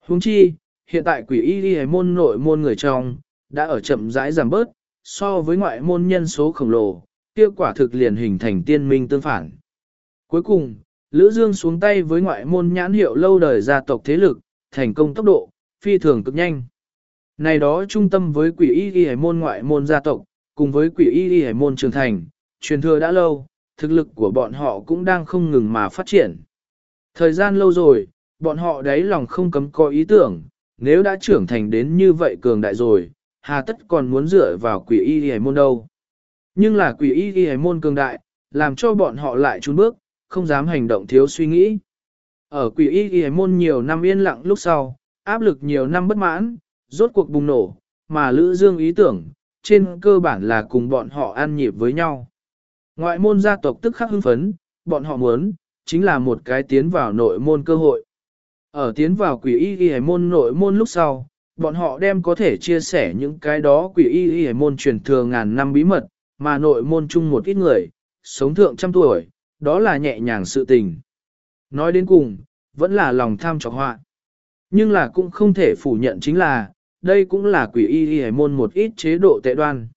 Huống chi, hiện tại quỷ y đi môn nội môn người trong, đã ở chậm rãi giảm bớt, so với ngoại môn nhân số khổng lồ, kia quả thực liền hình thành tiên minh tương phản. Cuối cùng, Lữ Dương xuống tay với ngoại môn nhãn hiệu lâu đời gia tộc thế lực, thành công tốc độ, phi thường cực nhanh. Này đó trung tâm với quỷ y y môn ngoại môn gia tộc, cùng với quỷ y y môn trưởng thành, truyền thừa đã lâu, thực lực của bọn họ cũng đang không ngừng mà phát triển. Thời gian lâu rồi, bọn họ đấy lòng không cấm có ý tưởng, nếu đã trưởng thành đến như vậy cường đại rồi, hà tất còn muốn dựa vào quỷ y y môn đâu. Nhưng là quỷ y y môn cường đại, làm cho bọn họ lại trốn bước, không dám hành động thiếu suy nghĩ. Ở quỷ y ghi môn nhiều năm yên lặng lúc sau, áp lực nhiều năm bất mãn, rốt cuộc bùng nổ, mà Lữ Dương ý tưởng, trên cơ bản là cùng bọn họ ăn nhịp với nhau. Ngoại môn gia tộc tức khắc hưng phấn, bọn họ muốn, chính là một cái tiến vào nội môn cơ hội. Ở tiến vào quỷ y ghi môn nội môn lúc sau, bọn họ đem có thể chia sẻ những cái đó quỷ y y môn truyền thừa ngàn năm bí mật, mà nội môn chung một ít người, sống thượng trăm tuổi, đó là nhẹ nhàng sự tình. Nói đến cùng, vẫn là lòng tham trọc họa. Nhưng là cũng không thể phủ nhận chính là, đây cũng là quỷ y y môn một ít chế độ tệ đoan.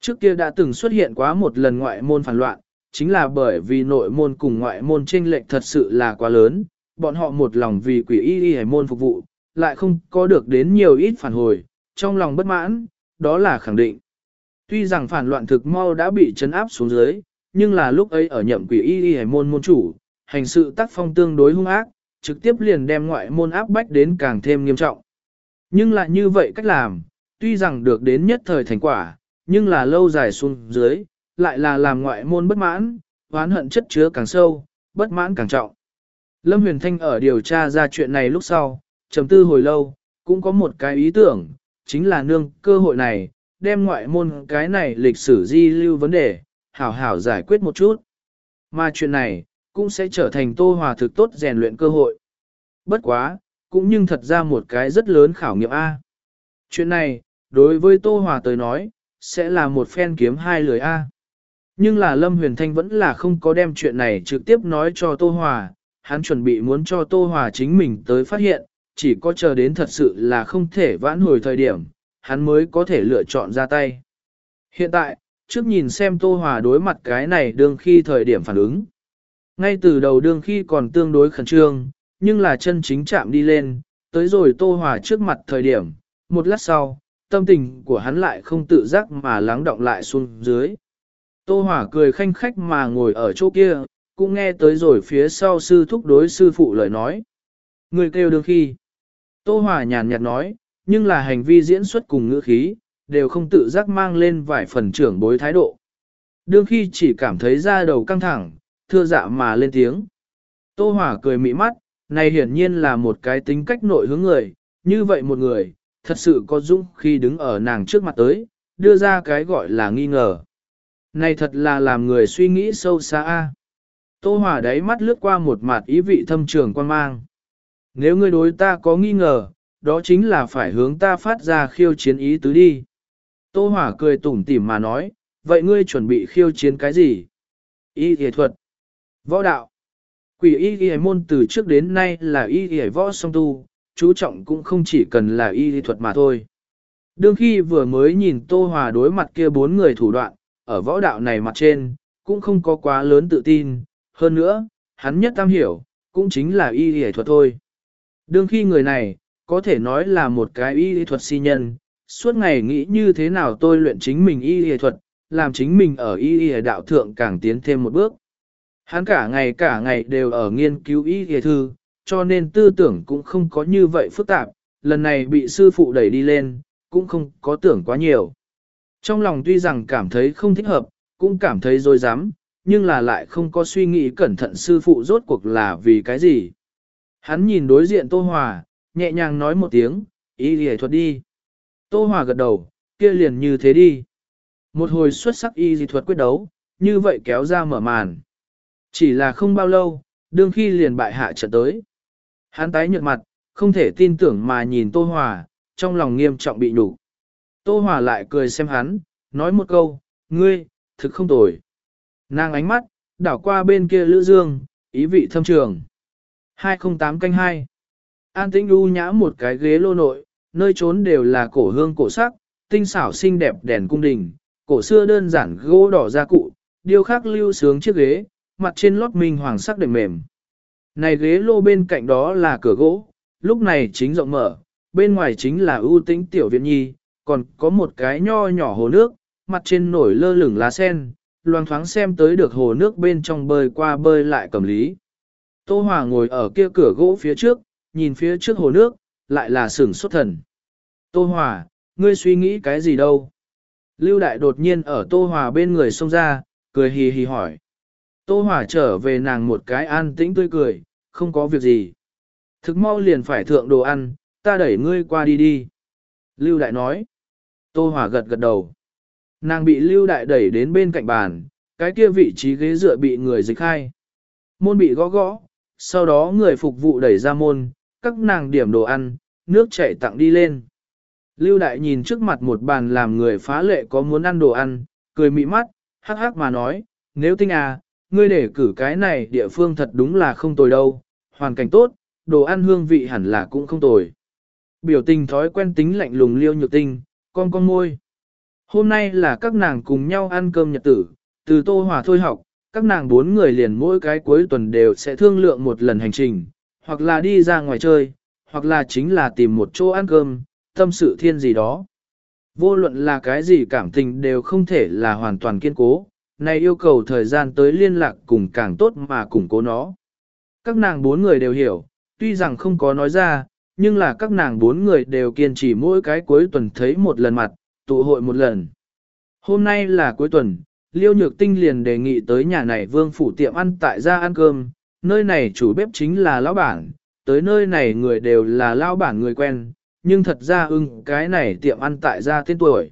Trước kia đã từng xuất hiện quá một lần ngoại môn phản loạn, chính là bởi vì nội môn cùng ngoại môn tranh lệch thật sự là quá lớn, bọn họ một lòng vì quỷ y y môn phục vụ, lại không có được đến nhiều ít phản hồi, trong lòng bất mãn, đó là khẳng định. Tuy rằng phản loạn thực mau đã bị chấn áp xuống dưới, nhưng là lúc ấy ở nhậm quỷ y y môn môn chủ, hành sự tác phong tương đối hung ác, trực tiếp liền đem ngoại môn áp bách đến càng thêm nghiêm trọng. Nhưng lại như vậy cách làm, tuy rằng được đến nhất thời thành quả, nhưng là lâu dài xuống dưới, lại là làm ngoại môn bất mãn, oán hận chất chứa càng sâu, bất mãn càng trọng. Lâm Huyền Thanh ở điều tra ra chuyện này lúc sau, trầm tư hồi lâu, cũng có một cái ý tưởng, chính là nương cơ hội này, đem ngoại môn cái này lịch sử di lưu vấn đề, hảo hảo giải quyết một chút. Mà chuyện này, cũng sẽ trở thành tô hòa thực tốt rèn luyện cơ hội. Bất quá, cũng nhưng thật ra một cái rất lớn khảo nghiệm A. Chuyện này, đối với tô hòa tới nói, sẽ là một phen kiếm hai lưỡi A. Nhưng là Lâm Huyền Thanh vẫn là không có đem chuyện này trực tiếp nói cho Tô Hòa, hắn chuẩn bị muốn cho Tô Hòa chính mình tới phát hiện, chỉ có chờ đến thật sự là không thể vãn hồi thời điểm, hắn mới có thể lựa chọn ra tay. Hiện tại, trước nhìn xem Tô Hòa đối mặt cái này đương khi thời điểm phản ứng. Ngay từ đầu đương khi còn tương đối khẩn trương, nhưng là chân chính chạm đi lên, tới rồi Tô Hòa trước mặt thời điểm, một lát sau, tâm tình của hắn lại không tự giác mà lắng động lại xuống dưới. Tô Hòa cười khanh khách mà ngồi ở chỗ kia, cũng nghe tới rồi phía sau sư thúc đối sư phụ lời nói. Người kêu đương khi. Tô Hòa nhàn nhạt nói, nhưng là hành vi diễn xuất cùng ngữ khí, đều không tự giác mang lên vài phần trưởng bối thái độ. Đương khi chỉ cảm thấy da đầu căng thẳng, thưa dạ mà lên tiếng. Tô Hòa cười mị mắt, này hiển nhiên là một cái tính cách nội hướng người, như vậy một người, thật sự có dũng khi đứng ở nàng trước mặt tới, đưa ra cái gọi là nghi ngờ. Này thật là làm người suy nghĩ sâu xa a. Tô Hòa đáy mắt lướt qua một mặt ý vị thâm trường quan mang. Nếu ngươi đối ta có nghi ngờ, đó chính là phải hướng ta phát ra khiêu chiến ý tứ đi. Tô Hỏa cười tủm tỉm mà nói, vậy ngươi chuẩn bị khiêu chiến cái gì? Y y thuật, võ đạo. Quỷ y y môn từ trước đến nay là y y võ song tu, chú trọng cũng không chỉ cần là y y thuật mà thôi. Đương khi vừa mới nhìn Tô Hòa đối mặt kia bốn người thủ đoạn, ở võ đạo này mặt trên, cũng không có quá lớn tự tin, hơn nữa, hắn nhất tam hiểu, cũng chính là y y thuật thôi. Đương khi người này, có thể nói là một cái y y thuật si nhân, suốt ngày nghĩ như thế nào tôi luyện chính mình y y thuật, làm chính mình ở y y đạo thượng càng tiến thêm một bước. Hắn cả ngày cả ngày đều ở nghiên cứu y y thư, cho nên tư tưởng cũng không có như vậy phức tạp, lần này bị sư phụ đẩy đi lên, cũng không có tưởng quá nhiều. Trong lòng tuy rằng cảm thấy không thích hợp, cũng cảm thấy dối dám, nhưng là lại không có suy nghĩ cẩn thận sư phụ rốt cuộc là vì cái gì. Hắn nhìn đối diện Tô Hòa, nhẹ nhàng nói một tiếng, y lìa thuật đi. Tô Hòa gật đầu, kia liền như thế đi. Một hồi xuất sắc y dị thuật quyết đấu, như vậy kéo ra mở màn. Chỉ là không bao lâu, đương khi liền bại hạ trận tới. Hắn tái nhợt mặt, không thể tin tưởng mà nhìn Tô Hòa, trong lòng nghiêm trọng bị nhục. Tô Hòa lại cười xem hắn, nói một câu, ngươi, thực không tồi. Nàng ánh mắt, đảo qua bên kia Lữ Dương, ý vị thâm trường. 208 canh 2 An tĩnh đu nhã một cái ghế lô nội, nơi trốn đều là cổ hương cổ sắc, tinh xảo xinh đẹp đèn cung đình, cổ xưa đơn giản gỗ đỏ gia cụ, điêu khắc lưu sướng chiếc ghế, mặt trên lót minh hoàng sắc đệm mềm. Này ghế lô bên cạnh đó là cửa gỗ, lúc này chính rộng mở, bên ngoài chính là ưu tĩnh tiểu viện nhi, còn có một cái nho nhỏ hồ nước, mặt trên nổi lơ lửng lá sen, loang thoáng xem tới được hồ nước bên trong bơi qua bơi lại cầm lý. Tô Hòa ngồi ở kia cửa gỗ phía trước, nhìn phía trước hồ nước, lại là sửng xuất thần. Tô Hòa, ngươi suy nghĩ cái gì đâu? Lưu Đại đột nhiên ở Tô Hòa bên người xông ra, cười hì hì hỏi. Tô Hòa trở về nàng một cái an tĩnh tươi cười, không có việc gì. Thực mau liền phải thượng đồ ăn, ta đẩy ngươi qua đi đi. Lưu Đại nói. Tô Hòa gật gật đầu. Nàng bị Lưu Đại đẩy đến bên cạnh bàn, cái kia vị trí ghế dựa bị người dịch khai. Môn bị gõ gõ, sau đó người phục vụ đẩy ra môn, các nàng điểm đồ ăn, nước chảy tặng đi lên. Lưu Đại nhìn trước mặt một bàn làm người phá lệ có muốn ăn đồ ăn, cười mị mắt, hắc hắc mà nói, nếu tinh à, ngươi để cử cái này địa phương thật đúng là không tồi đâu, hoàn cảnh tốt, đồ ăn hương vị hẳn là cũng không tồi. Biểu tình thói quen tính lạnh lùng liêu nhược tinh, con con môi. Hôm nay là các nàng cùng nhau ăn cơm nhật tử, từ tô hòa thôi học, các nàng bốn người liền mỗi cái cuối tuần đều sẽ thương lượng một lần hành trình, hoặc là đi ra ngoài chơi, hoặc là chính là tìm một chỗ ăn cơm, tâm sự thiên gì đó. Vô luận là cái gì cảm tình đều không thể là hoàn toàn kiên cố, này yêu cầu thời gian tới liên lạc cùng càng tốt mà củng cố nó. Các nàng bốn người đều hiểu, tuy rằng không có nói ra, nhưng là các nàng bốn người đều kiên trì mỗi cái cuối tuần thấy một lần mặt, tụ hội một lần. Hôm nay là cuối tuần, Liêu Nhược Tinh liền đề nghị tới nhà này vương phủ tiệm ăn tại gia ăn cơm, nơi này chủ bếp chính là lão bản, tới nơi này người đều là lão bản người quen, nhưng thật ra ưng cái này tiệm ăn tại gia tên tuổi.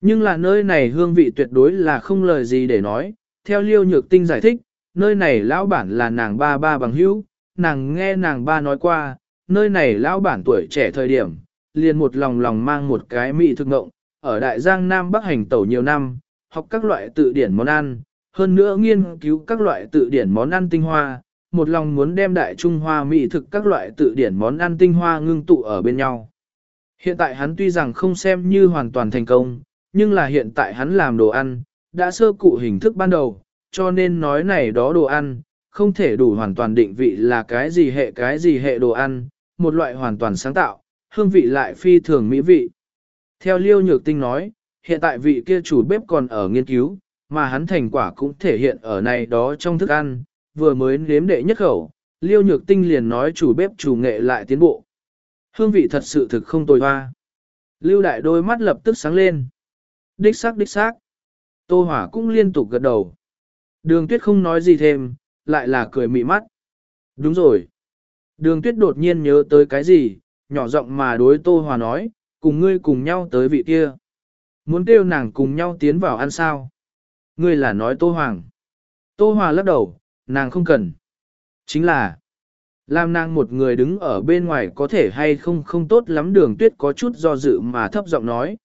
Nhưng là nơi này hương vị tuyệt đối là không lời gì để nói, theo Liêu Nhược Tinh giải thích, nơi này lão bản là nàng ba ba bằng hữu, nàng nghe nàng ba nói qua, nơi này lão bản tuổi trẻ thời điểm, liền một lòng lòng mang một cái mỹ thực ngộng, ở Đại Giang Nam Bắc hành tẩu nhiều năm, học các loại tự điển món ăn, hơn nữa nghiên cứu các loại tự điển món ăn tinh hoa, một lòng muốn đem Đại Trung Hoa mỹ thực các loại tự điển món ăn tinh hoa ngưng tụ ở bên nhau. Hiện tại hắn tuy rằng không xem như hoàn toàn thành công, nhưng là hiện tại hắn làm đồ ăn, đã sơ cụ hình thức ban đầu, cho nên nói này đó đồ ăn, không thể đủ hoàn toàn định vị là cái gì hệ cái gì hệ đồ ăn, một loại hoàn toàn sáng tạo, hương vị lại phi thường mỹ vị. Theo Liêu Nhược Tinh nói, hiện tại vị kia chủ bếp còn ở nghiên cứu, mà hắn thành quả cũng thể hiện ở này đó trong thức ăn, vừa mới nếm đệ nhất khẩu, Liêu Nhược Tinh liền nói chủ bếp chủ nghệ lại tiến bộ. Hương vị thật sự thực không tồi hoa. Lưu Đại đôi mắt lập tức sáng lên. Đích xác đích xác. Tô Hỏa cũng liên tục gật đầu. Đường Tuyết không nói gì thêm, lại là cười mị mắt. Đúng rồi. Đường Tuyết đột nhiên nhớ tới cái gì, nhỏ giọng mà đối Tô hỏa nói, cùng ngươi cùng nhau tới vị kia. Muốn kêu nàng cùng nhau tiến vào ăn sao? Ngươi là nói Tô Hoàng. Tô Hòa lắc đầu, nàng không cần. Chính là, làm nàng một người đứng ở bên ngoài có thể hay không không tốt lắm đường tuyết có chút do dự mà thấp giọng nói.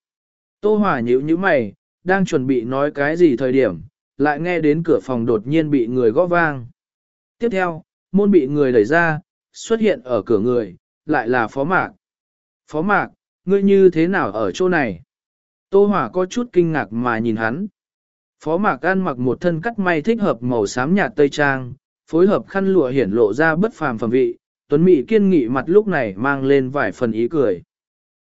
Tô Hòa nhíu nhíu mày, đang chuẩn bị nói cái gì thời điểm, lại nghe đến cửa phòng đột nhiên bị người gõ vang. Tiếp theo, môn bị người đẩy ra, xuất hiện ở cửa người, lại là phó mạc. Phó mạc, ngươi như thế nào ở chỗ này? Tô Hỏa có chút kinh ngạc mà nhìn hắn. Phó mạc ăn mặc một thân cắt may thích hợp màu xám nhạt tây trang, phối hợp khăn lụa hiển lộ ra bất phàm phẩm vị, tuấn mỹ kiên nghị mặt lúc này mang lên vài phần ý cười.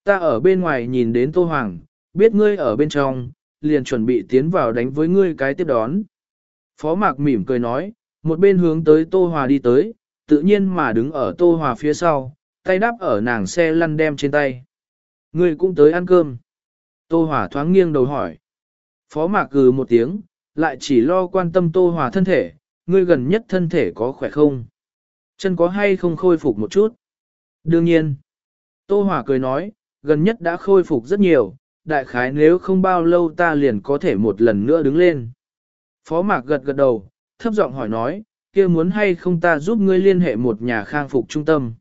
Ta ở bên ngoài nhìn đến Tô Hoàng, biết ngươi ở bên trong, liền chuẩn bị tiến vào đánh với ngươi cái tiếp đón. Phó mạc mỉm cười nói, một bên hướng tới Tô Hòa đi tới, tự nhiên mà đứng ở Tô Hòa phía sau, tay đắp ở nàng xe lăn đem trên tay. Ngươi cũng tới ăn cơm. Tô Hòa thoáng nghiêng đầu hỏi. Phó mạc cừ một tiếng, lại chỉ lo quan tâm Tô Hòa thân thể, ngươi gần nhất thân thể có khỏe không? Chân có hay không khôi phục một chút? Đương nhiên. Tô Hòa cười nói, gần nhất đã khôi phục rất nhiều, đại khái nếu không bao lâu ta liền có thể một lần nữa đứng lên. Phó mạc gật gật đầu, thấp giọng hỏi nói, kia muốn hay không ta giúp ngươi liên hệ một nhà khang phục trung tâm.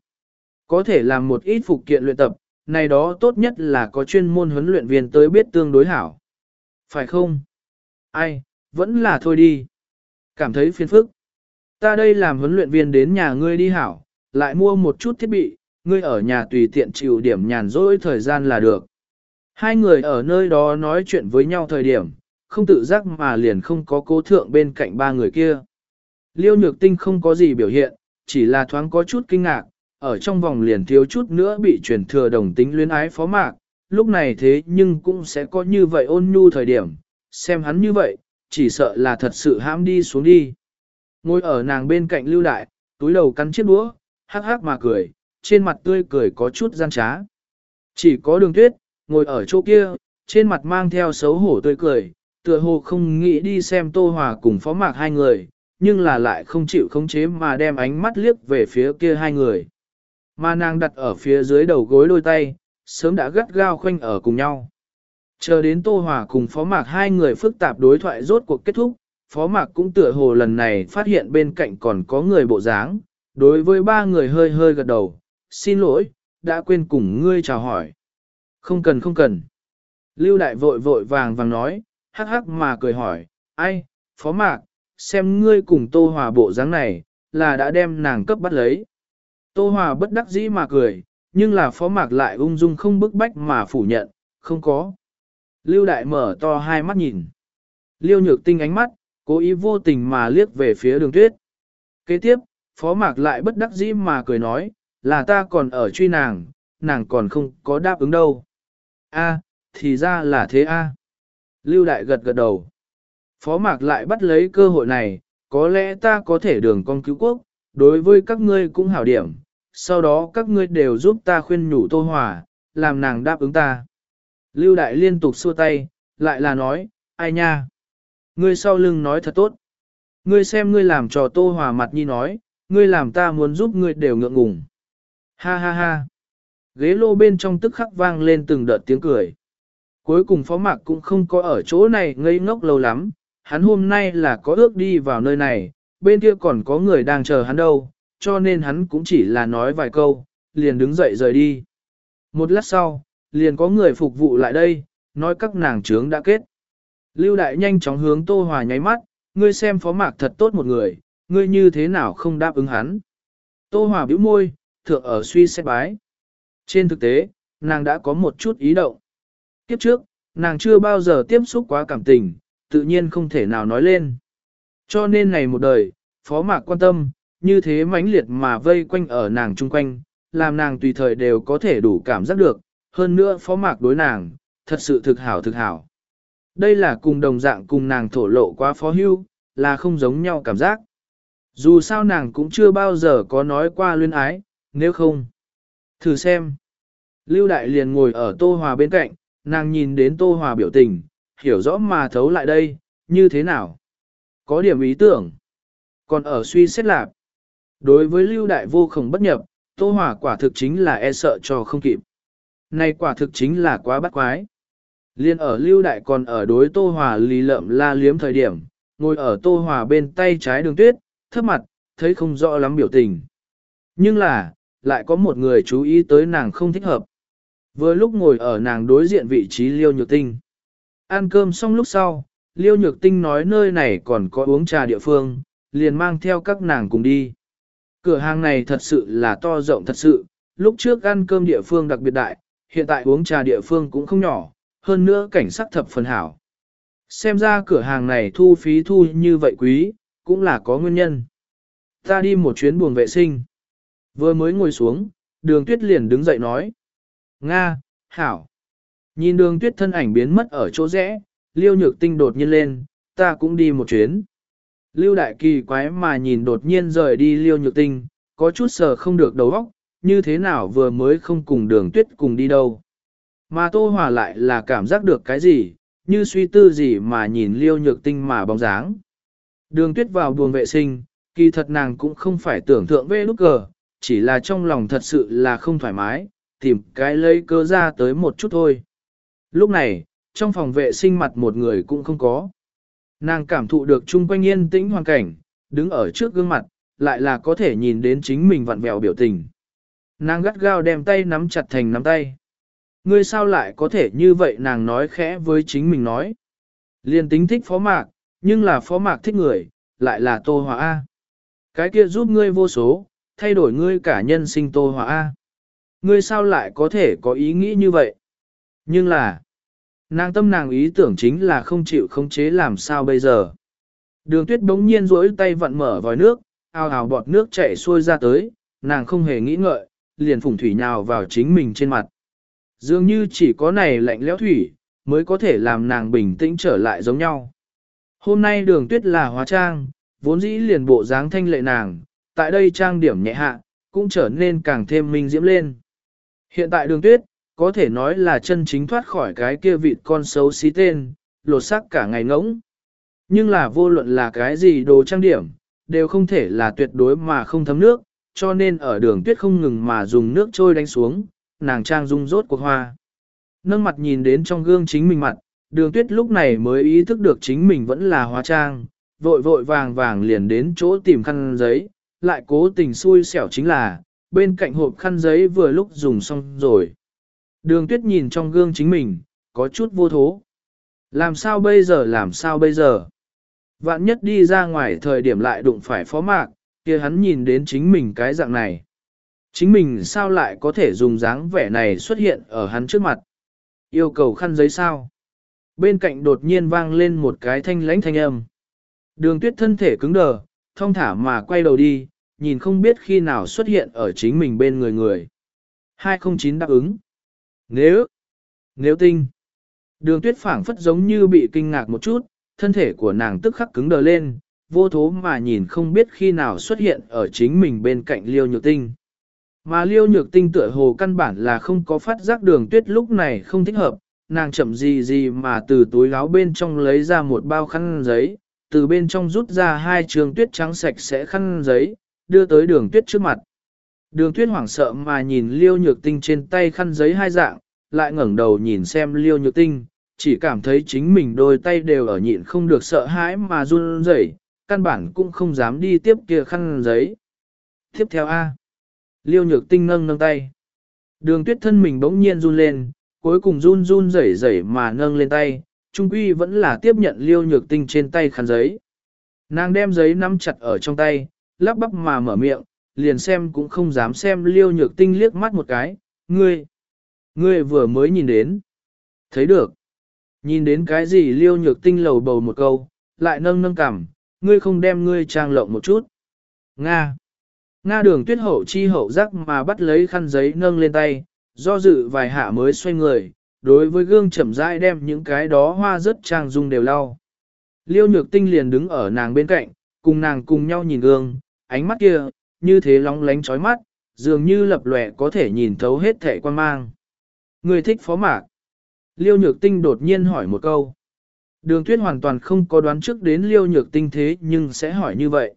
Có thể làm một ít phục kiện luyện tập, này đó tốt nhất là có chuyên môn huấn luyện viên tới biết tương đối hảo. Phải không? Ai, vẫn là thôi đi. Cảm thấy phiền phức. Ta đây làm huấn luyện viên đến nhà ngươi đi hảo, lại mua một chút thiết bị, ngươi ở nhà tùy tiện chịu điểm nhàn rỗi thời gian là được. Hai người ở nơi đó nói chuyện với nhau thời điểm, không tự giác mà liền không có cố thượng bên cạnh ba người kia. Liêu nhược tinh không có gì biểu hiện, chỉ là thoáng có chút kinh ngạc, ở trong vòng liền thiếu chút nữa bị truyền thừa đồng tính luyến ái phó mạc, lúc này thế nhưng cũng sẽ có như vậy ôn nhu thời điểm, xem hắn như vậy, chỉ sợ là thật sự hãm đi xuống đi. Ngồi ở nàng bên cạnh lưu đại, túi đầu cắn chiếc đũa, hắc hắc mà cười, trên mặt tươi cười có chút gian trá. Chỉ có đường tuyết, ngồi ở chỗ kia, trên mặt mang theo xấu hổ tươi cười, tựa hồ không nghĩ đi xem Tô Hòa cùng phó mạc hai người, nhưng là lại không chịu khống chế mà đem ánh mắt liếc về phía kia hai người. Mà nàng đặt ở phía dưới đầu gối đôi tay, sớm đã gắt gao khoanh ở cùng nhau. Chờ đến Tô Hòa cùng Phó Mạc hai người phức tạp đối thoại rốt cuộc kết thúc, Phó Mạc cũng tựa hồ lần này phát hiện bên cạnh còn có người bộ dáng, đối với ba người hơi hơi gật đầu, xin lỗi, đã quên cùng ngươi chào hỏi. Không cần không cần. Lưu Đại vội vội vàng vàng nói, hắc hắc mà cười hỏi, ai, Phó Mạc, xem ngươi cùng Tô Hòa bộ dáng này, là đã đem nàng cấp bắt lấy. Tô Hòa bất đắc dĩ mà cười, nhưng là phó mạc lại ung dung không bức bách mà phủ nhận, không có. Lưu Đại mở to hai mắt nhìn. Liêu nhược tinh ánh mắt, cố ý vô tình mà liếc về phía đường tuyết. Kế tiếp, phó mạc lại bất đắc dĩ mà cười nói, là ta còn ở truy nàng, nàng còn không có đáp ứng đâu. A, thì ra là thế a. Lưu Đại gật gật đầu. Phó mạc lại bắt lấy cơ hội này, có lẽ ta có thể đường con cứu quốc, đối với các ngươi cũng hảo điểm, sau đó các ngươi đều giúp ta khuyên nhủ Tô Hòa, làm nàng đáp ứng ta. Lưu Đại liên tục xua tay, lại là nói, ai nha? Ngươi sau lưng nói thật tốt. Ngươi xem ngươi làm trò Tô Hòa mặt nhi nói, ngươi làm ta muốn giúp ngươi đều ngượng ngùng. Ha ha ha. Ghế lô bên trong tức khắc vang lên từng đợt tiếng cười. Cuối cùng phó mạc cũng không có ở chỗ này ngây ngốc lâu lắm, hắn hôm nay là có ước đi vào nơi này, bên kia còn có người đang chờ hắn đâu, cho nên hắn cũng chỉ là nói vài câu, liền đứng dậy rời đi. Một lát sau, liền có người phục vụ lại đây, nói các nàng trướng đã kết. Lưu Đại nhanh chóng hướng Tô Hòa nháy mắt, ngươi xem phó mạc thật tốt một người, ngươi như thế nào không đáp ứng hắn. Tô Hòa bĩu môi, thượng ở suy xét bái. Trên thực tế, nàng đã có một chút ý động. Kiếp trước, nàng chưa bao giờ tiếp xúc quá cảm tình, tự nhiên không thể nào nói lên. Cho nên này một đời, phó mạc quan tâm, như thế mãnh liệt mà vây quanh ở nàng chung quanh, làm nàng tùy thời đều có thể đủ cảm giác được, hơn nữa phó mạc đối nàng, thật sự thực hảo thực hảo. Đây là cùng đồng dạng cùng nàng thổ lộ quá phó hưu, là không giống nhau cảm giác. Dù sao nàng cũng chưa bao giờ có nói qua luyến ái, nếu không. Thử xem. Lưu Đại liền ngồi ở Tô Hòa bên cạnh, nàng nhìn đến Tô Hòa biểu tình, hiểu rõ mà thấu lại đây, như thế nào. Có điểm ý tưởng. Còn ở suy xét lạc. Đối với Lưu Đại vô khổng bất nhập, Tô hỏa quả thực chính là e sợ cho không kịp. Này quả thực chính là quá bắt quái. Liên ở Lưu Đại còn ở đối Tô hỏa lì lợm la liếm thời điểm, ngồi ở Tô hỏa bên tay trái đường tuyết, thấp mặt, thấy không rõ lắm biểu tình. Nhưng là, lại có một người chú ý tới nàng không thích hợp. Vừa lúc ngồi ở nàng đối diện vị trí Liêu Nhược Tinh. Ăn cơm xong lúc sau, Liêu Nhược Tinh nói nơi này còn có uống trà địa phương, liền mang theo các nàng cùng đi. Cửa hàng này thật sự là to rộng thật sự, lúc trước ăn cơm địa phương đặc biệt đại, hiện tại uống trà địa phương cũng không nhỏ, hơn nữa cảnh sắc thập phần hảo. Xem ra cửa hàng này thu phí thu như vậy quý, cũng là có nguyên nhân. Ta đi một chuyến buồng vệ sinh. Vừa mới ngồi xuống, đường tuyết liền đứng dậy nói. Nga, Hảo. Nhìn đường tuyết thân ảnh biến mất ở chỗ rẽ, liêu nhược tinh đột nhiên lên, ta cũng đi một chuyến. Lưu đại kỳ quái mà nhìn đột nhiên rời đi liêu nhược tinh, có chút sờ không được đầu óc, như thế nào vừa mới không cùng đường tuyết cùng đi đâu. Mà tô hòa lại là cảm giác được cái gì, như suy tư gì mà nhìn liêu nhược tinh mà bóng dáng. Đường tuyết vào buồng vệ sinh, kỳ thật nàng cũng không phải tưởng thượng về lúc cờ, chỉ là trong lòng thật sự là không thoải mái, tìm cái lấy cơ ra tới một chút thôi. Lúc này, trong phòng vệ sinh mặt một người cũng không có. Nàng cảm thụ được chung quanh yên tĩnh hoàn cảnh, đứng ở trước gương mặt, lại là có thể nhìn đến chính mình vặn vẹo biểu tình. Nàng gắt gao đem tay nắm chặt thành nắm tay. Ngươi sao lại có thể như vậy nàng nói khẽ với chính mình nói. Liên tính thích phó mạc, nhưng là phó mạc thích người, lại là tô hòa A. Cái kia giúp ngươi vô số, thay đổi ngươi cả nhân sinh tô hòa A. Ngươi sao lại có thể có ý nghĩ như vậy? Nhưng là, nàng tâm nàng ý tưởng chính là không chịu khống chế làm sao bây giờ. Đường tuyết bỗng nhiên rỗi tay vặn mở vòi nước, ao ào bọt nước chảy xuôi ra tới, nàng không hề nghĩ ngợi, liền phủng thủy nhào vào chính mình trên mặt. Dường như chỉ có này lạnh lẽo thủy, mới có thể làm nàng bình tĩnh trở lại giống nhau. Hôm nay đường tuyết là hóa trang, vốn dĩ liền bộ dáng thanh lệ nàng, tại đây trang điểm nhẹ hạ, cũng trở nên càng thêm minh diễm lên. Hiện tại đường tuyết, có thể nói là chân chính thoát khỏi cái kia vịt con xấu xí tên, lột sắc cả ngày ngỗng. Nhưng là vô luận là cái gì đồ trang điểm, đều không thể là tuyệt đối mà không thấm nước, cho nên ở đường tuyết không ngừng mà dùng nước trôi đánh xuống, nàng trang dung rốt cuộc hoa. Nâng mặt nhìn đến trong gương chính mình mặt, đường tuyết lúc này mới ý thức được chính mình vẫn là hóa trang, vội vội vàng vàng liền đến chỗ tìm khăn giấy, lại cố tình xui xẻo chính là, bên cạnh hộp khăn giấy vừa lúc dùng xong rồi. Đường tuyết nhìn trong gương chính mình, có chút vô thố. Làm sao bây giờ làm sao bây giờ? Vạn nhất đi ra ngoài thời điểm lại đụng phải phó mạc, kia hắn nhìn đến chính mình cái dạng này. Chính mình sao lại có thể dùng dáng vẻ này xuất hiện ở hắn trước mặt? Yêu cầu khăn giấy sao? Bên cạnh đột nhiên vang lên một cái thanh lãnh thanh âm. Đường tuyết thân thể cứng đờ, thông thả mà quay đầu đi, nhìn không biết khi nào xuất hiện ở chính mình bên người người. 209 đáp ứng. Nếu, nếu tinh, đường tuyết phảng phất giống như bị kinh ngạc một chút, thân thể của nàng tức khắc cứng đờ lên, vô thố mà nhìn không biết khi nào xuất hiện ở chính mình bên cạnh liêu nhược tinh. Mà liêu nhược tinh tựa hồ căn bản là không có phát giác đường tuyết lúc này không thích hợp, nàng chậm gì gì mà từ túi áo bên trong lấy ra một bao khăn giấy, từ bên trong rút ra hai trường tuyết trắng sạch sẽ khăn giấy, đưa tới đường tuyết trước mặt. Đường tuyết hoảng sợ mà nhìn liêu nhược tinh trên tay khăn giấy hai dạng, lại ngẩng đầu nhìn xem liêu nhược tinh, chỉ cảm thấy chính mình đôi tay đều ở nhịn không được sợ hãi mà run rẩy, căn bản cũng không dám đi tiếp kia khăn giấy. Tiếp theo A. Liêu nhược tinh nâng nâng tay. Đường tuyết thân mình bỗng nhiên run lên, cuối cùng run run rẩy rẩy mà nâng lên tay, trung quy vẫn là tiếp nhận liêu nhược tinh trên tay khăn giấy. Nàng đem giấy nắm chặt ở trong tay, lắp bắp mà mở miệng, liền xem cũng không dám xem liêu nhược tinh liếc mắt một cái, ngươi, ngươi vừa mới nhìn đến, thấy được, nhìn đến cái gì liêu nhược tinh lầu bầu một câu, lại nâng nâng cằm, ngươi không đem ngươi trang lộng một chút. Nga, Nga đường tuyết hậu chi hậu giác mà bắt lấy khăn giấy nâng lên tay, do dự vài hạ mới xoay người, đối với gương chậm rãi đem những cái đó hoa rất trang dung đều lau. Liêu nhược tinh liền đứng ở nàng bên cạnh, cùng nàng cùng nhau nhìn gương, ánh mắt kia, như thế lóng lánh chói mắt, dường như lập lòe có thể nhìn thấu hết thể quan mang. Người thích phó mạc. Liêu nhược tinh đột nhiên hỏi một câu. Đường tuyết hoàn toàn không có đoán trước đến liêu nhược tinh thế nhưng sẽ hỏi như vậy.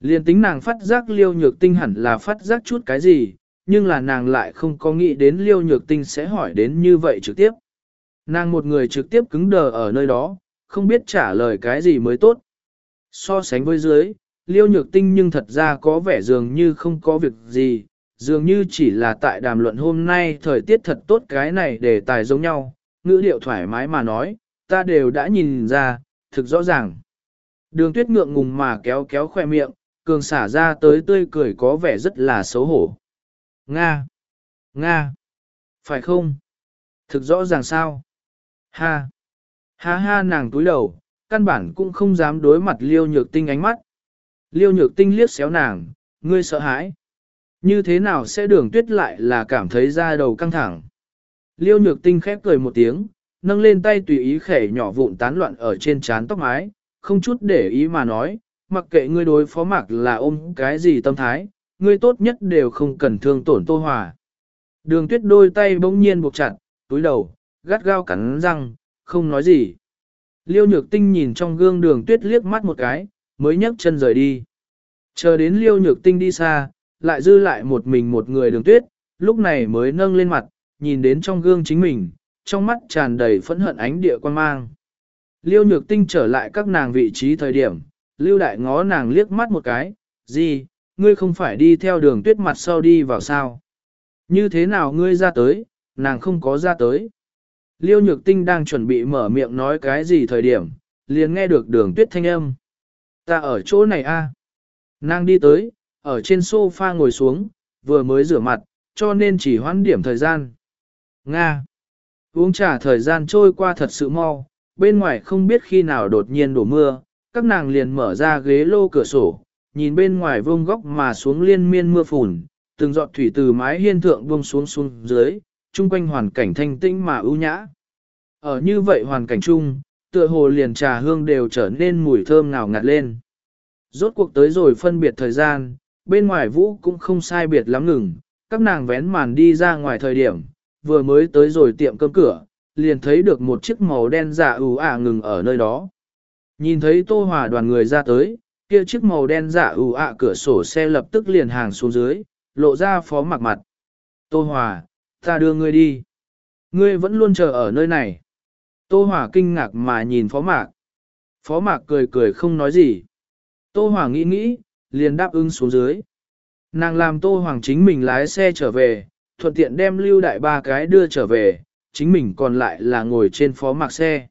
Liên tính nàng phát giác liêu nhược tinh hẳn là phát giác chút cái gì, nhưng là nàng lại không có nghĩ đến liêu nhược tinh sẽ hỏi đến như vậy trực tiếp. Nàng một người trực tiếp cứng đờ ở nơi đó, không biết trả lời cái gì mới tốt. So sánh với dưới, liêu nhược tinh nhưng thật ra có vẻ dường như không có việc gì, dường như chỉ là tại đàm luận hôm nay thời tiết thật tốt cái này để tài giống nhau, ngữ điệu thoải mái mà nói, ta đều đã nhìn ra, thực rõ ràng. Đường tuyết ngượng ngùng mà kéo kéo khoe miệng, cường xả ra tới tươi cười có vẻ rất là xấu hổ. Nga! Nga! Phải không? Thực rõ ràng sao? Ha! Ha ha nàng túi đầu, căn bản cũng không dám đối mặt liêu nhược tinh ánh mắt. Liêu nhược tinh liếc xéo nàng, ngươi sợ hãi. Như thế nào sẽ đường tuyết lại là cảm thấy da đầu căng thẳng. Liêu nhược tinh khép cười một tiếng, nâng lên tay tùy ý khẻ nhỏ vụn tán loạn ở trên trán tóc mái, không chút để ý mà nói, mặc kệ ngươi đối phó mặc là ôm cái gì tâm thái, ngươi tốt nhất đều không cần thương tổn tô hòa. Đường tuyết đôi tay bỗng nhiên buộc chặt, túi đầu, gắt gao cắn răng, không nói gì. Liêu nhược tinh nhìn trong gương đường tuyết liếc mắt một cái, mới nhấc chân rời đi. Chờ đến liêu nhược tinh đi xa, lại dư lại một mình một người đường tuyết, lúc này mới nâng lên mặt, nhìn đến trong gương chính mình, trong mắt tràn đầy phẫn hận ánh địa quan mang. Liêu nhược tinh trở lại các nàng vị trí thời điểm, lưu đại ngó nàng liếc mắt một cái, gì, ngươi không phải đi theo đường tuyết mặt sau đi vào sao? Như thế nào ngươi ra tới, nàng không có ra tới. Liêu nhược tinh đang chuẩn bị mở miệng nói cái gì thời điểm, liền nghe được đường tuyết thanh âm. Ta ở chỗ này a. Nàng đi tới, ở trên sofa ngồi xuống, vừa mới rửa mặt, cho nên chỉ hoãn điểm thời gian. Nga. Uống trà thời gian trôi qua thật sự mau, bên ngoài không biết khi nào đột nhiên đổ mưa, các nàng liền mở ra ghế lô cửa sổ, nhìn bên ngoài vông góc mà xuống liên miên mưa phùn, từng giọt thủy từ mái hiên thượng vông xuống xuống dưới, chung quanh hoàn cảnh thanh tĩnh mà ưu nhã. Ở như vậy hoàn cảnh chung, tựa hồ liền trà hương đều trở nên mùi thơm ngào ngạt lên. Rốt cuộc tới rồi phân biệt thời gian, bên ngoài vũ cũng không sai biệt lắm ngừng, các nàng vén màn đi ra ngoài thời điểm, vừa mới tới rồi tiệm cơm cửa, liền thấy được một chiếc màu đen dạ giả ủ ả ngừng ở nơi đó. Nhìn thấy tô hòa đoàn người ra tới, kia chiếc màu đen giả ủ ạ cửa sổ xe lập tức liền hàng xuống dưới, lộ ra phó mặt mặt. Tô hòa, ta đưa ngươi đi. Ngươi vẫn luôn chờ ở nơi này. Tô hòa kinh ngạc mà nhìn phó mạc. Phó mạc cười cười không nói gì. Tô hòa nghĩ nghĩ, liền đáp ứng xuống dưới. Nàng làm tô hoàng chính mình lái xe trở về, thuận tiện đem lưu đại ba cái đưa trở về, chính mình còn lại là ngồi trên phó mạc xe.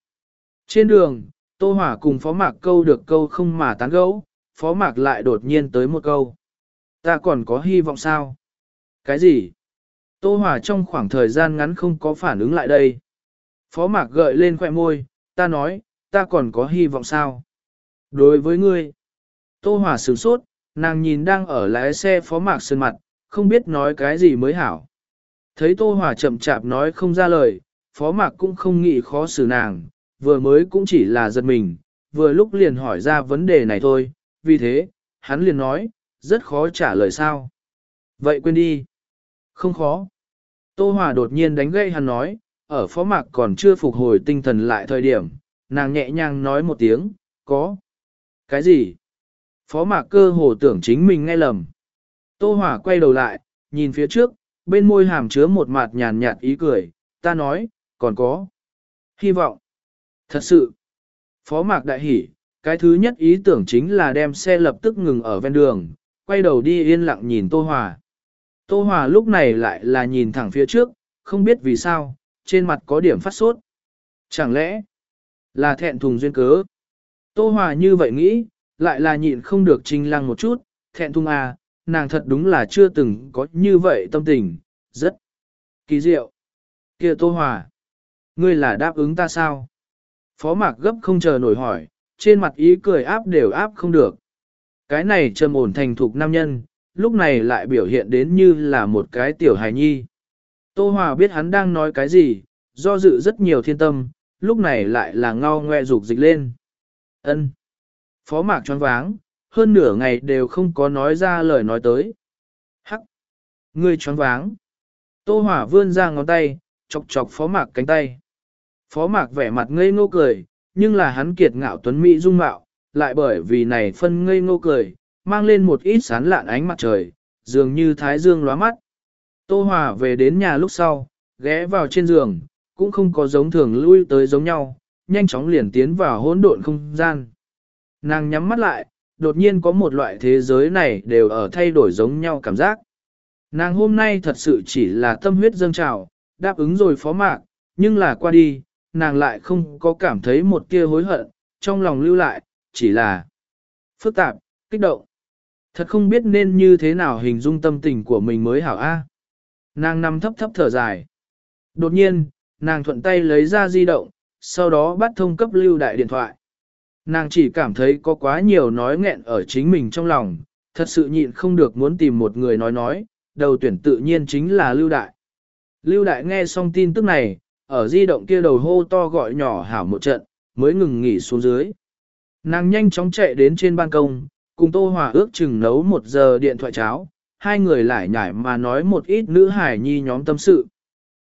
Trên đường, Tô Hòa cùng Phó Mạc câu được câu không mà tán gẫu, Phó Mạc lại đột nhiên tới một câu. Ta còn có hy vọng sao? Cái gì? Tô Hòa trong khoảng thời gian ngắn không có phản ứng lại đây. Phó Mạc gợi lên khỏe môi, ta nói, ta còn có hy vọng sao? Đối với ngươi, Tô Hòa sửng sốt, nàng nhìn đang ở lái xe Phó Mạc sơn mặt, không biết nói cái gì mới hảo. Thấy Tô Hòa chậm chạp nói không ra lời, Phó Mạc cũng không nghĩ khó xử nàng, vừa mới cũng chỉ là giật mình, vừa lúc liền hỏi ra vấn đề này thôi, vì thế, hắn liền nói, rất khó trả lời sao. Vậy quên đi, Không khó. Tô Hòa đột nhiên đánh gây hắn nói, ở phó mạc còn chưa phục hồi tinh thần lại thời điểm, nàng nhẹ nhàng nói một tiếng, có. Cái gì? Phó mạc cơ hồ tưởng chính mình nghe lầm. Tô Hòa quay đầu lại, nhìn phía trước, bên môi hàm chứa một mặt nhàn nhạt ý cười, ta nói, còn có. Hy vọng. Thật sự. Phó mạc đại hỉ, cái thứ nhất ý tưởng chính là đem xe lập tức ngừng ở ven đường, quay đầu đi yên lặng nhìn Tô Hòa. Tô Hòa lúc này lại là nhìn thẳng phía trước, không biết vì sao, trên mặt có điểm phát sốt. Chẳng lẽ là thẹn thùng duyên cớ? Tô Hòa như vậy nghĩ, lại là nhịn không được trinh lăng một chút, thẹn thùng à, nàng thật đúng là chưa từng có như vậy tâm tình, rất kỳ diệu. kia Tô Hòa, ngươi là đáp ứng ta sao? Phó Mạc gấp không chờ nổi hỏi, trên mặt ý cười áp đều áp không được. Cái này trầm ổn thành thục nam nhân, lúc này lại biểu hiện đến như là một cái tiểu hài nhi. Tô Hòa biết hắn đang nói cái gì, do dự rất nhiều thiên tâm, lúc này lại là ngao ngoe dục dịch lên. ân Phó mạc choáng váng, hơn nửa ngày đều không có nói ra lời nói tới. Hắc! Ngươi choáng váng. Tô Hòa vươn ra ngón tay, chọc chọc phó mạc cánh tay. Phó mạc vẻ mặt ngây ngô cười, nhưng là hắn kiệt ngạo tuấn mỹ dung mạo, lại bởi vì này phân ngây ngô cười, mang lên một ít sán lạn ánh mặt trời, dường như thái dương lóa mắt. Tô Hòa về đến nhà lúc sau, ghé vào trên giường, cũng không có giống thường lui tới giống nhau, nhanh chóng liền tiến vào hỗn độn không gian. Nàng nhắm mắt lại, đột nhiên có một loại thế giới này đều ở thay đổi giống nhau cảm giác. Nàng hôm nay thật sự chỉ là tâm huyết dâng trào, đáp ứng rồi phó mạc, nhưng là qua đi, nàng lại không có cảm thấy một tia hối hận, trong lòng lưu lại, chỉ là phức tạp, kích động. Thật không biết nên như thế nào hình dung tâm tình của mình mới hảo A. Nàng nằm thấp thấp thở dài. Đột nhiên, nàng thuận tay lấy ra di động, sau đó bắt thông cấp lưu đại điện thoại. Nàng chỉ cảm thấy có quá nhiều nói nghẹn ở chính mình trong lòng, thật sự nhịn không được muốn tìm một người nói nói, đầu tuyển tự nhiên chính là lưu đại. Lưu đại nghe xong tin tức này, ở di động kia đầu hô to gọi nhỏ hảo một trận, mới ngừng nghỉ xuống dưới. Nàng nhanh chóng chạy đến trên ban công, cùng Tô Hòa ước chừng nấu một giờ điện thoại cháo, hai người lại nhảy mà nói một ít nữ hải nhi nhóm tâm sự.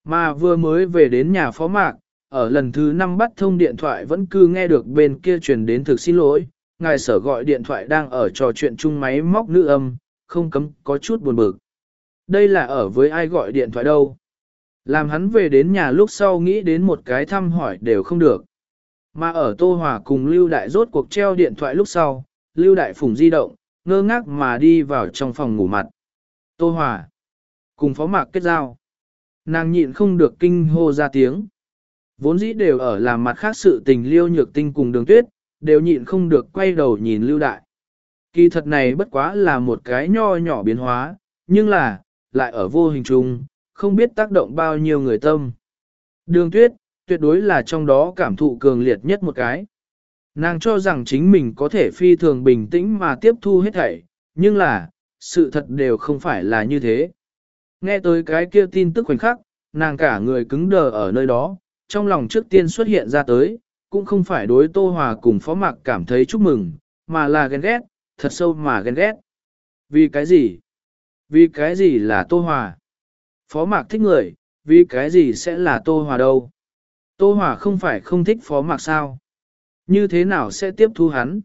Mà vừa mới về đến nhà phó mạc, ở lần thứ năm bắt thông điện thoại vẫn cứ nghe được bên kia truyền đến thực xin lỗi, ngài sở gọi điện thoại đang ở trò chuyện chung máy móc nữ âm, không cấm có chút buồn bực. Đây là ở với ai gọi điện thoại đâu. Làm hắn về đến nhà lúc sau nghĩ đến một cái thăm hỏi đều không được. Mà ở Tô Hòa cùng Lưu Đại rốt cuộc treo điện thoại lúc sau, Lưu Đại Phùng di động, ngơ ngác mà đi vào trong phòng ngủ mặt. Tô Hòa, cùng phó mạc kết giao. Nàng nhịn không được kinh hô ra tiếng. Vốn dĩ đều ở làm mặt khác sự tình liêu nhược tinh cùng đường tuyết, đều nhịn không được quay đầu nhìn Lưu Đại. Kỳ thật này bất quá là một cái nho nhỏ biến hóa, nhưng là, lại ở vô hình trùng, không biết tác động bao nhiêu người tâm. Đường tuyết, tuyệt đối là trong đó cảm thụ cường liệt nhất một cái. Nàng cho rằng chính mình có thể phi thường bình tĩnh mà tiếp thu hết thảy, nhưng là, sự thật đều không phải là như thế. Nghe tới cái kia tin tức khoảnh khắc, nàng cả người cứng đờ ở nơi đó, trong lòng trước tiên xuất hiện ra tới, cũng không phải đối Tô Hòa cùng Phó Mạc cảm thấy chúc mừng, mà là ghen ghét, thật sâu mà ghen ghét. Vì cái gì? Vì cái gì là Tô Hòa? Phó Mạc thích người, vì cái gì sẽ là Tô Hòa đâu? Tô Hòa không phải không thích Phó Mạc sao? Như thế nào sẽ tiếp thu hắn?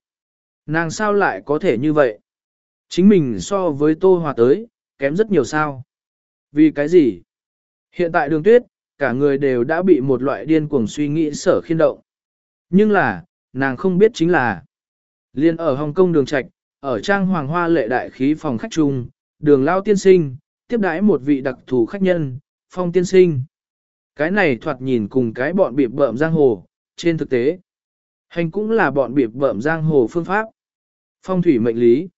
Nàng sao lại có thể như vậy? Chính mình so với Tô Hòa tới, kém rất nhiều sao? Vì cái gì? Hiện tại đường tuyết, cả người đều đã bị một loại điên cuồng suy nghĩ sở khiên động. Nhưng là, nàng không biết chính là Liên ở Hồng Kông đường trạch, ở trang hoàng hoa lệ đại khí phòng khách trung, đường lao tiên sinh, tiếp đãi một vị đặc thù khách nhân, phong tiên sinh. Cái này thoạt nhìn cùng cái bọn bịp bợm giang hồ, trên thực tế. Hành cũng là bọn bịp bợm giang hồ phương pháp. Phong thủy mệnh lý.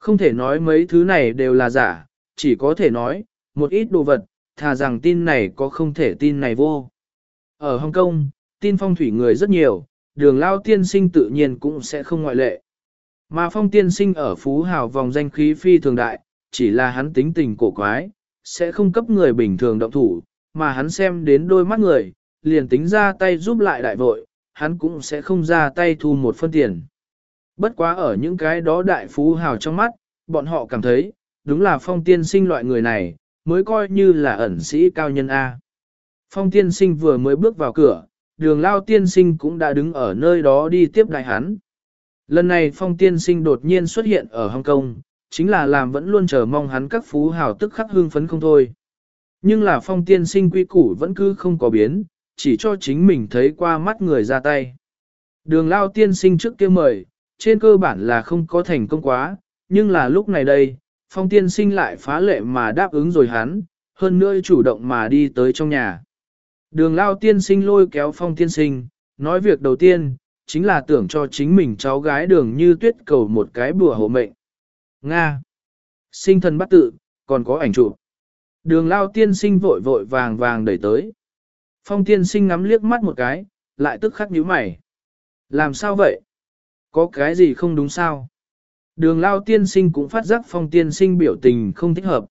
Không thể nói mấy thứ này đều là giả, chỉ có thể nói, một ít đồ vật, thà rằng tin này có không thể tin này vô. Ở Hồng Kông, tin phong thủy người rất nhiều, đường lao tiên sinh tự nhiên cũng sẽ không ngoại lệ. Mà phong tiên sinh ở Phú Hào vòng danh khí phi thường đại, chỉ là hắn tính tình cổ quái, sẽ không cấp người bình thường động thủ, mà hắn xem đến đôi mắt người, liền tính ra tay giúp lại đại vội, hắn cũng sẽ không ra tay thu một phân tiền. Bất quá ở những cái đó đại phú hào trong mắt, bọn họ cảm thấy, đúng là phong tiên sinh loại người này, mới coi như là ẩn sĩ cao nhân A. Phong tiên sinh vừa mới bước vào cửa, đường lao tiên sinh cũng đã đứng ở nơi đó đi tiếp đại hắn. Lần này phong tiên sinh đột nhiên xuất hiện ở Hồng Kông, chính là làm vẫn luôn chờ mong hắn các phú hào tức khắc hương phấn không thôi. Nhưng là phong tiên sinh quy củ vẫn cứ không có biến, chỉ cho chính mình thấy qua mắt người ra tay. Đường lao tiên sinh trước kia mời, trên cơ bản là không có thành công quá, nhưng là lúc này đây, phong tiên sinh lại phá lệ mà đáp ứng rồi hắn, hơn nữa chủ động mà đi tới trong nhà. Đường lao tiên sinh lôi kéo phong tiên sinh, nói việc đầu tiên, chính là tưởng cho chính mình cháu gái đường như tuyết cầu một cái bùa hộ mệnh. Nga. Sinh thần bắt tự, còn có ảnh chụp. Đường lao tiên sinh vội vội vàng vàng đẩy tới. Phong tiên sinh ngắm liếc mắt một cái, lại tức khắc nhíu mày. Làm sao vậy? Có cái gì không đúng sao? Đường lao tiên sinh cũng phát giác phong tiên sinh biểu tình không thích hợp.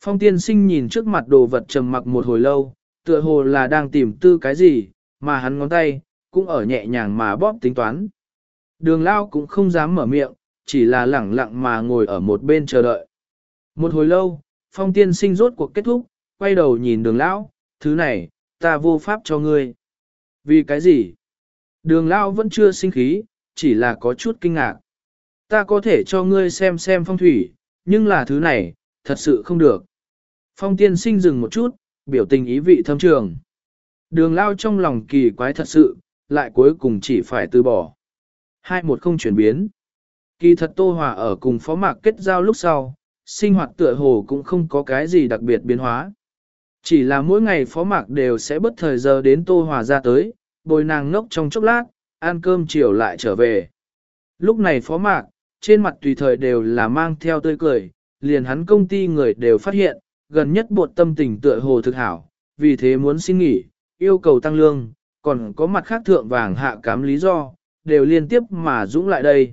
Phong tiên sinh nhìn trước mặt đồ vật trầm mặc một hồi lâu, tựa hồ là đang tìm tư cái gì, mà hắn ngón tay, cũng ở nhẹ nhàng mà bóp tính toán. Đường lao cũng không dám mở miệng, chỉ là lẳng lặng mà ngồi ở một bên chờ đợi. Một hồi lâu, phong tiên sinh rốt cuộc kết thúc, quay đầu nhìn đường lão, thứ này, ta vô pháp cho ngươi. Vì cái gì? Đường lao vẫn chưa sinh khí, chỉ là có chút kinh ngạc. Ta có thể cho ngươi xem xem phong thủy, nhưng là thứ này, thật sự không được. Phong tiên sinh dừng một chút, biểu tình ý vị thâm trường. Đường lao trong lòng kỳ quái thật sự, lại cuối cùng chỉ phải từ bỏ. Hai một không chuyển biến. Kỳ thật Tô Hòa ở cùng phó mạc kết giao lúc sau, sinh hoạt tựa hồ cũng không có cái gì đặc biệt biến hóa. Chỉ là mỗi ngày phó mạc đều sẽ bất thời giờ đến Tô Hòa ra tới, bồi nàng ngốc trong chốc lát, ăn cơm chiều lại trở về. Lúc này phó mạc, trên mặt tùy thời đều là mang theo tươi cười, liền hắn công ty người đều phát hiện, gần nhất bột tâm tình tựa hồ thực hảo, vì thế muốn xin nghỉ, yêu cầu tăng lương, còn có mặt khác thượng vàng hạ cám lý do, đều liên tiếp mà dũng lại đây.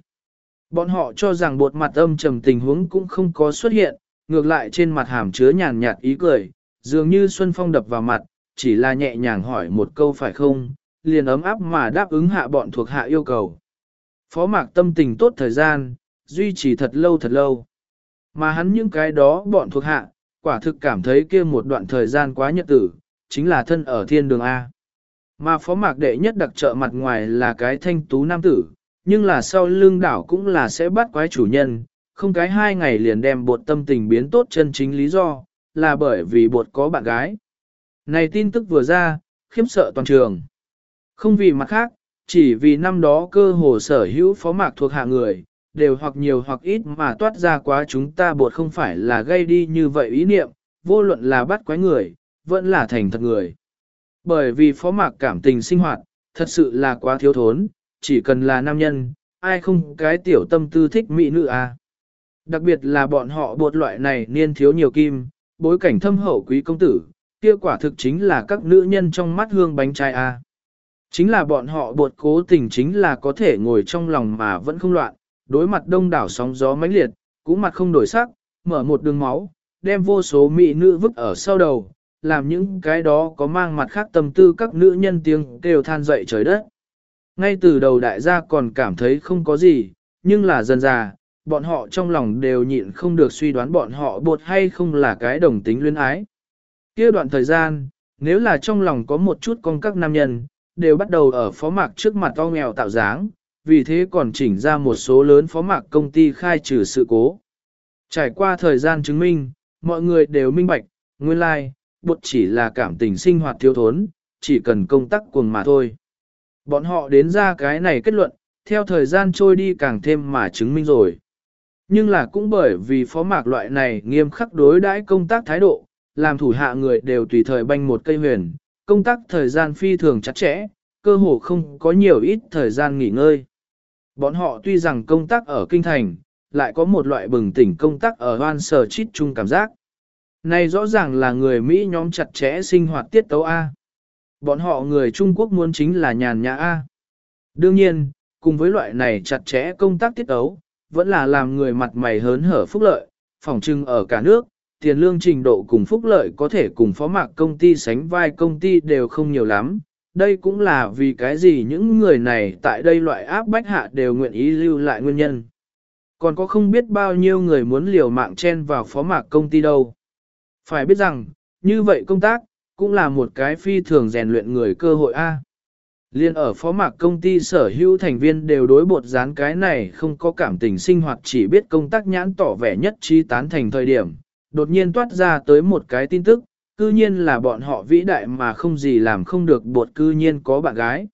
Bọn họ cho rằng bột mặt âm trầm tình huống cũng không có xuất hiện, ngược lại trên mặt hàm chứa nhàn nhạt ý cười, dường như Xuân Phong đập vào mặt, chỉ là nhẹ nhàng hỏi một câu phải không, liền ấm áp mà đáp ứng hạ bọn thuộc hạ yêu cầu. Phó mạc tâm tình tốt thời gian, duy trì thật lâu thật lâu. Mà hắn những cái đó bọn thuộc hạ, quả thực cảm thấy kia một đoạn thời gian quá nhật tử, chính là thân ở thiên đường A. Mà phó mạc đệ nhất đặc trợ mặt ngoài là cái thanh tú nam tử, nhưng là sau lưng đảo cũng là sẽ bắt quái chủ nhân, không cái hai ngày liền đem bột tâm tình biến tốt chân chính lý do, là bởi vì bột có bạn gái. Này tin tức vừa ra, khiếp sợ toàn trường. Không vì mặt khác, chỉ vì năm đó cơ hồ sở hữu phó mạc thuộc hạ người, đều hoặc nhiều hoặc ít mà toát ra quá chúng ta buộc không phải là gây đi như vậy ý niệm, vô luận là bắt quái người, vẫn là thành thật người. Bởi vì phó mạc cảm tình sinh hoạt, thật sự là quá thiếu thốn, chỉ cần là nam nhân, ai không cái tiểu tâm tư thích mỹ nữ à. Đặc biệt là bọn họ buộc loại này niên thiếu nhiều kim, bối cảnh thâm hậu quý công tử, kia quả thực chính là các nữ nhân trong mắt hương bánh trai à. Chính là bọn họ bột cố tình chính là có thể ngồi trong lòng mà vẫn không loạn, đối mặt đông đảo sóng gió mãnh liệt, cũng mặt không đổi sắc, mở một đường máu, đem vô số mỹ nữ vứt ở sau đầu, làm những cái đó có mang mặt khác tâm tư các nữ nhân tiếng kêu than dậy trời đất. Ngay từ đầu đại gia còn cảm thấy không có gì, nhưng là dần già, bọn họ trong lòng đều nhịn không được suy đoán bọn họ bột hay không là cái đồng tính luyến ái. kia đoạn thời gian, nếu là trong lòng có một chút con các nam nhân, đều bắt đầu ở phó mạc trước mặt to nghèo tạo dáng, vì thế còn chỉnh ra một số lớn phó mạc công ty khai trừ sự cố. Trải qua thời gian chứng minh, mọi người đều minh bạch, nguyên lai, like, bột chỉ là cảm tình sinh hoạt thiếu thốn, chỉ cần công tác cuồng mà thôi. Bọn họ đến ra cái này kết luận, theo thời gian trôi đi càng thêm mà chứng minh rồi. Nhưng là cũng bởi vì phó mạc loại này nghiêm khắc đối đãi công tác thái độ, làm thủ hạ người đều tùy thời banh một cây huyền, công tác thời gian phi thường chặt chẽ, cơ hồ không có nhiều ít thời gian nghỉ ngơi. Bọn họ tuy rằng công tác ở kinh thành, lại có một loại bừng tỉnh công tác ở hoan sở chít chung cảm giác. Này rõ ràng là người Mỹ nhóm chặt chẽ sinh hoạt tiết tấu A. Bọn họ người Trung Quốc muốn chính là nhàn nhã A. Đương nhiên, cùng với loại này chặt chẽ công tác tiết tấu, vẫn là làm người mặt mày hớn hở phúc lợi, phòng trưng ở cả nước, tiền lương trình độ cùng phúc lợi có thể cùng phó mạc công ty sánh vai công ty đều không nhiều lắm. Đây cũng là vì cái gì những người này tại đây loại áp bách hạ đều nguyện ý lưu lại nguyên nhân. Còn có không biết bao nhiêu người muốn liều mạng chen vào phó mạc công ty đâu. Phải biết rằng, như vậy công tác, cũng là một cái phi thường rèn luyện người cơ hội A. Liên ở phó mạc công ty sở hữu thành viên đều đối bột dán cái này không có cảm tình sinh hoạt chỉ biết công tác nhãn tỏ vẻ nhất trí tán thành thời điểm, đột nhiên toát ra tới một cái tin tức, cư nhiên là bọn họ vĩ đại mà không gì làm không được bột cư nhiên có bạn gái.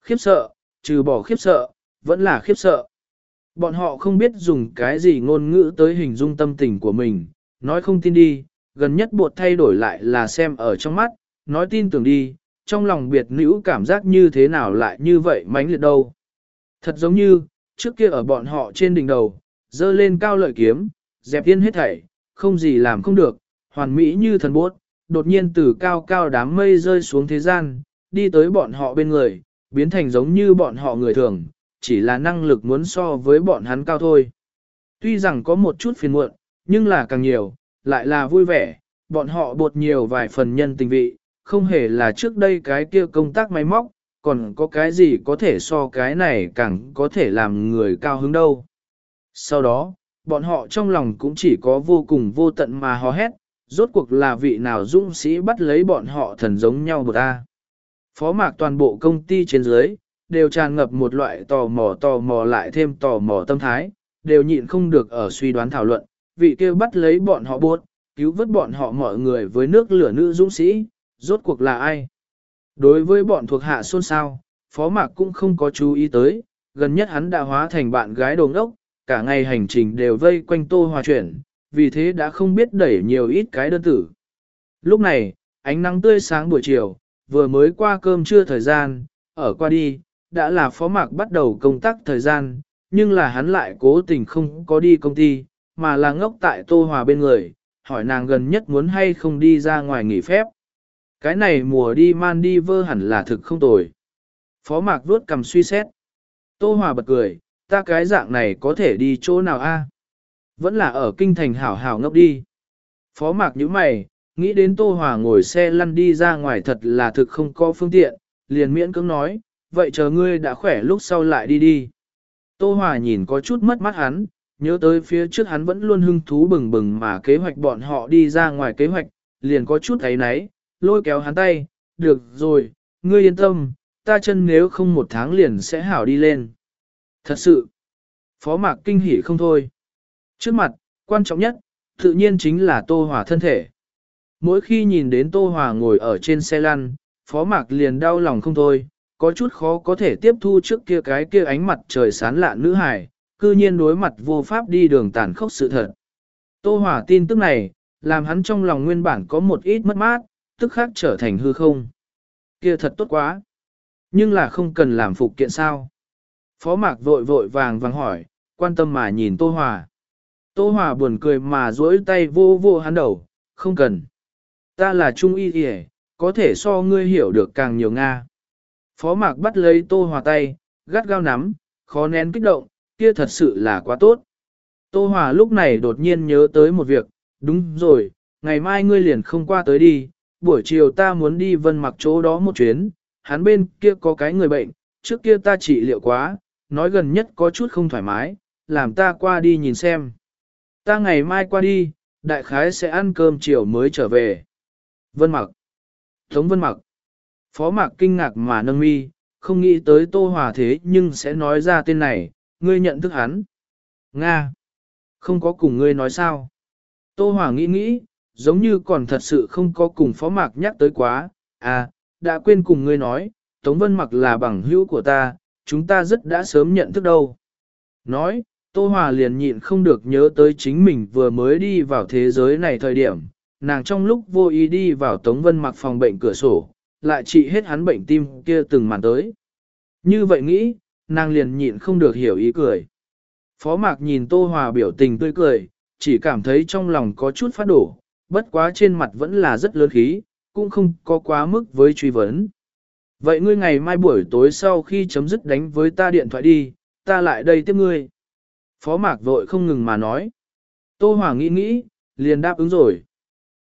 Khiếp sợ, trừ bỏ khiếp sợ, vẫn là khiếp sợ. Bọn họ không biết dùng cái gì ngôn ngữ tới hình dung tâm tình của mình, nói không tin đi, gần nhất bột thay đổi lại là xem ở trong mắt, nói tin tưởng đi, trong lòng biệt nữ cảm giác như thế nào lại như vậy mãnh liệt đâu. Thật giống như, trước kia ở bọn họ trên đỉnh đầu, dơ lên cao lợi kiếm, dẹp yên hết thảy, không gì làm không được, hoàn mỹ như thần bốt, đột nhiên từ cao cao đám mây rơi xuống thế gian, đi tới bọn họ bên người, biến thành giống như bọn họ người thường, chỉ là năng lực muốn so với bọn hắn cao thôi. Tuy rằng có một chút phiền muộn, nhưng là càng nhiều, lại là vui vẻ, bọn họ bột nhiều vài phần nhân tình vị, không hề là trước đây cái kia công tác máy móc, còn có cái gì có thể so cái này càng có thể làm người cao hứng đâu. Sau đó, bọn họ trong lòng cũng chỉ có vô cùng vô tận mà hò hét, rốt cuộc là vị nào dũng sĩ bắt lấy bọn họ thần giống nhau bột ta. Phó mạc toàn bộ công ty trên dưới, đều tràn ngập một loại tò mò tò mò lại thêm tò mò tâm thái, đều nhịn không được ở suy đoán thảo luận, vị kia bắt lấy bọn họ buốt, cứu vớt bọn họ mọi người với nước lửa nữ dũng sĩ, rốt cuộc là ai? Đối với bọn thuộc hạ xôn xao, Phó Mạc cũng không có chú ý tới, gần nhất hắn đã hóa thành bạn gái đồng ốc, cả ngày hành trình đều vây quanh Tô Hòa chuyển, vì thế đã không biết đẩy nhiều ít cái đơn tử. Lúc này, ánh nắng tươi sáng buổi chiều, vừa mới qua cơm trưa thời gian, ở qua đi, đã là Phó Mạc bắt đầu công tác thời gian, nhưng là hắn lại cố tình không có đi công ty, mà là ngốc tại Tô Hòa bên người, hỏi nàng gần nhất muốn hay không đi ra ngoài nghỉ phép. Cái này mùa đi man đi vơ hẳn là thực không tồi. Phó Mạc vuốt cầm suy xét. Tô Hòa bật cười, ta cái dạng này có thể đi chỗ nào a? Vẫn là ở kinh thành hảo hảo ngốc đi. Phó Mạc như mày, nghĩ đến Tô Hòa ngồi xe lăn đi ra ngoài thật là thực không có phương tiện, liền miễn cưỡng nói, vậy chờ ngươi đã khỏe lúc sau lại đi đi. Tô Hòa nhìn có chút mất mắt hắn, nhớ tới phía trước hắn vẫn luôn hưng thú bừng bừng mà kế hoạch bọn họ đi ra ngoài kế hoạch, liền có chút thấy náy, lôi kéo hắn tay, được rồi, ngươi yên tâm, ta chân nếu không một tháng liền sẽ hảo đi lên. Thật sự, phó mạc kinh hỉ không thôi. Trước mặt, quan trọng nhất, tự nhiên chính là Tô Hòa thân thể. Mỗi khi nhìn đến Tô Hòa ngồi ở trên xe lăn, phó mạc liền đau lòng không thôi, có chút khó có thể tiếp thu trước kia cái kia ánh mặt trời sán lạ nữ hải, cư nhiên đối mặt vô pháp đi đường tàn khốc sự thật. Tô Hòa tin tức này, làm hắn trong lòng nguyên bản có một ít mất mát, tức khác trở thành hư không. Kia thật tốt quá. Nhưng là không cần làm phục kiện sao. Phó mạc vội vội vàng vàng hỏi, quan tâm mà nhìn Tô Hòa. Tô Hòa buồn cười mà duỗi tay vô vô hắn đầu, không cần. Ta là trung y kìa, có thể so ngươi hiểu được càng nhiều Nga. Phó mạc bắt lấy Tô Hòa tay, gắt gao nắm, khó nén kích động, kia thật sự là quá tốt. Tô Hòa lúc này đột nhiên nhớ tới một việc, đúng rồi, ngày mai ngươi liền không qua tới đi, buổi chiều ta muốn đi vân mặc chỗ đó một chuyến, hắn bên kia có cái người bệnh, trước kia ta trị liệu quá, nói gần nhất có chút không thoải mái, làm ta qua đi nhìn xem. Ta ngày mai qua đi, đại khái sẽ ăn cơm chiều mới trở về. Vân mặc. Tống vân mặc. Phó mạc kinh ngạc mà nâng mi, không nghĩ tới tô hòa thế nhưng sẽ nói ra tên này, ngươi nhận thức hắn. Nga. Không có cùng ngươi nói sao. Tô hòa nghĩ nghĩ, giống như còn thật sự không có cùng phó mạc nhắc tới quá, à, đã quên cùng ngươi nói, Tống Vân Mặc là bằng hữu của ta, chúng ta rất đã sớm nhận thức đâu. Nói, Tô Hòa liền nhịn không được nhớ tới chính mình vừa mới đi vào thế giới này thời điểm, nàng trong lúc vô ý đi vào Tống Vân Mặc phòng bệnh cửa sổ, lại trị hết hắn bệnh tim kia từng màn tới. Như vậy nghĩ, nàng liền nhịn không được hiểu ý cười. Phó Mạc nhìn Tô Hòa biểu tình tươi cười, chỉ cảm thấy trong lòng có chút phát đổ, bất quá trên mặt vẫn là rất lớn khí, cũng không có quá mức với truy vấn. Vậy ngươi ngày mai buổi tối sau khi chấm dứt đánh với ta điện thoại đi, ta lại đây tiếp ngươi. Phó mạc vội không ngừng mà nói. Tô Hòa nghĩ nghĩ, liền đáp ứng rồi.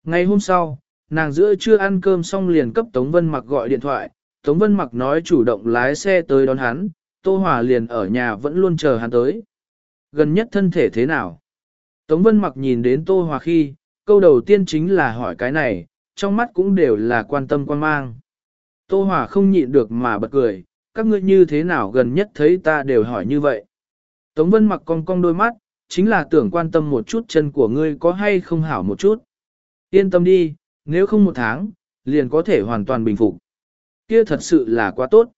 Ngày hôm sau, nàng giữa trưa ăn cơm xong liền cấp Tống Vân Mặc gọi điện thoại, Tống Vân Mặc nói chủ động lái xe tới đón hắn, Tô Hòa liền ở nhà vẫn luôn chờ hắn tới. Gần nhất thân thể thế nào? Tống Vân Mặc nhìn đến Tô Hòa khi, câu đầu tiên chính là hỏi cái này, trong mắt cũng đều là quan tâm quan mang. Tô Hòa không nhịn được mà bật cười, các ngươi như thế nào gần nhất thấy ta đều hỏi như vậy. Tống Vân mặc cong cong đôi mắt, chính là tưởng quan tâm một chút chân của ngươi có hay không hảo một chút. Yên tâm đi, nếu không một tháng, liền có thể hoàn toàn bình phục. Kia thật sự là quá tốt.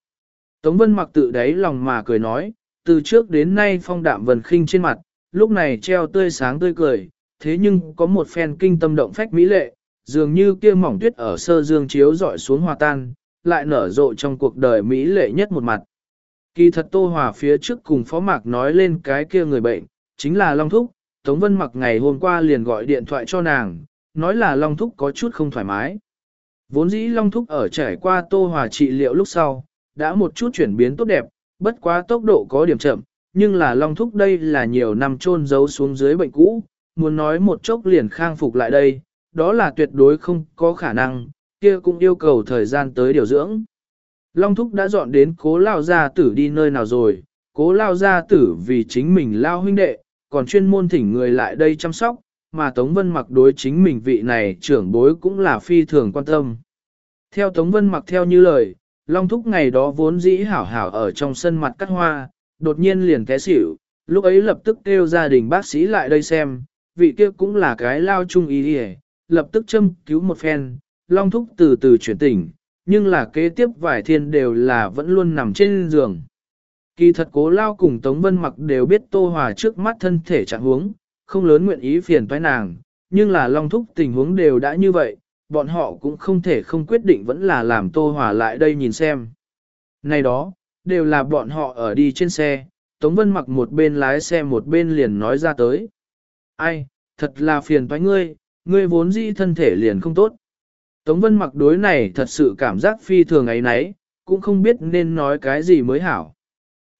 Tống Vân mặc tự đáy lòng mà cười nói, từ trước đến nay phong đạm vần khinh trên mặt, lúc này treo tươi sáng tươi cười, thế nhưng có một phen kinh tâm động phách mỹ lệ, dường như kia mỏng tuyết ở sơ dương chiếu dọi xuống hòa tan, lại nở rộ trong cuộc đời mỹ lệ nhất một mặt. Kỳ thật Tô Hòa phía trước cùng Phó Mạc nói lên cái kia người bệnh, chính là Long Thúc, Tống Vân Mặc ngày hôm qua liền gọi điện thoại cho nàng, nói là Long Thúc có chút không thoải mái. Vốn dĩ Long Thúc ở trải qua Tô Hòa trị liệu lúc sau, đã một chút chuyển biến tốt đẹp, bất quá tốc độ có điểm chậm, nhưng là Long Thúc đây là nhiều năm chôn giấu xuống dưới bệnh cũ, muốn nói một chốc liền khang phục lại đây, đó là tuyệt đối không có khả năng, kia cũng yêu cầu thời gian tới điều dưỡng. Long Thúc đã dọn đến cố lao gia tử đi nơi nào rồi, cố lao gia tử vì chính mình lao huynh đệ, còn chuyên môn thỉnh người lại đây chăm sóc, mà Tống Vân mặc đối chính mình vị này trưởng bối cũng là phi thường quan tâm. Theo Tống Vân mặc theo như lời, Long Thúc ngày đó vốn dĩ hảo hảo ở trong sân mặt cắt hoa, đột nhiên liền té xỉu, lúc ấy lập tức kêu gia đình bác sĩ lại đây xem, vị kia cũng là cái lao chung ý đi lập tức châm cứu một phen, Long Thúc từ từ chuyển tỉnh, nhưng là kế tiếp vài thiên đều là vẫn luôn nằm trên giường. Kỳ thật cố lao cùng Tống Vân mặc đều biết Tô Hòa trước mắt thân thể trạng huống, không lớn nguyện ý phiền toái nàng, nhưng là Long Thúc tình huống đều đã như vậy, bọn họ cũng không thể không quyết định vẫn là làm Tô Hòa lại đây nhìn xem. Này đó, đều là bọn họ ở đi trên xe, Tống Vân mặc một bên lái xe một bên liền nói ra tới. Ai, thật là phiền toái ngươi, ngươi vốn dĩ thân thể liền không tốt. Tống Vân mặc đối này thật sự cảm giác phi thường ấy nấy, cũng không biết nên nói cái gì mới hảo.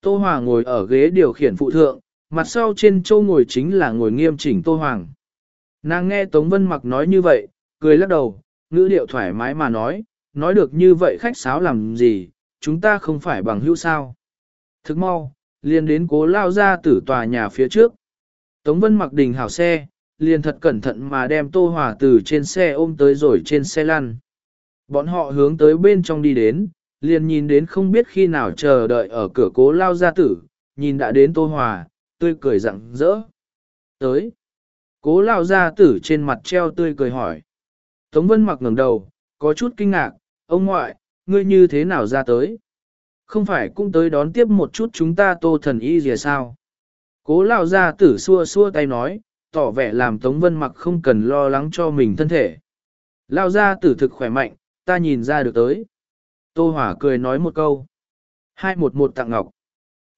Tô Hoàng ngồi ở ghế điều khiển phụ thượng, mặt sau trên châu ngồi chính là ngồi nghiêm chỉnh Tô Hoàng. Nàng nghe Tống Vân mặc nói như vậy, cười lắc đầu, ngữ điệu thoải mái mà nói, nói được như vậy khách sáo làm gì, chúng ta không phải bằng hữu sao. Thức mau, liền đến cố lao ra tử tòa nhà phía trước. Tống Vân mặc đình hảo xe, liền thật cẩn thận mà đem Tô Hòa từ trên xe ôm tới rồi trên xe lăn. Bọn họ hướng tới bên trong đi đến, liền nhìn đến không biết khi nào chờ đợi ở cửa cố lao gia tử, nhìn đã đến Tô Hòa, tươi cười rặng rỡ. Tới. Cố lao gia tử trên mặt treo tươi cười hỏi. Tống Vân mặc ngẩng đầu, có chút kinh ngạc, ông ngoại, ngươi như thế nào ra tới? Không phải cũng tới đón tiếp một chút chúng ta tô thần y gì sao? Cố lao gia tử xua xua tay nói, tỏ vẻ làm Tống Vân mặc không cần lo lắng cho mình thân thể. Lao ra tử thực khỏe mạnh, ta nhìn ra được tới. Tô Hỏa cười nói một câu. Hai một một tặng ngọc.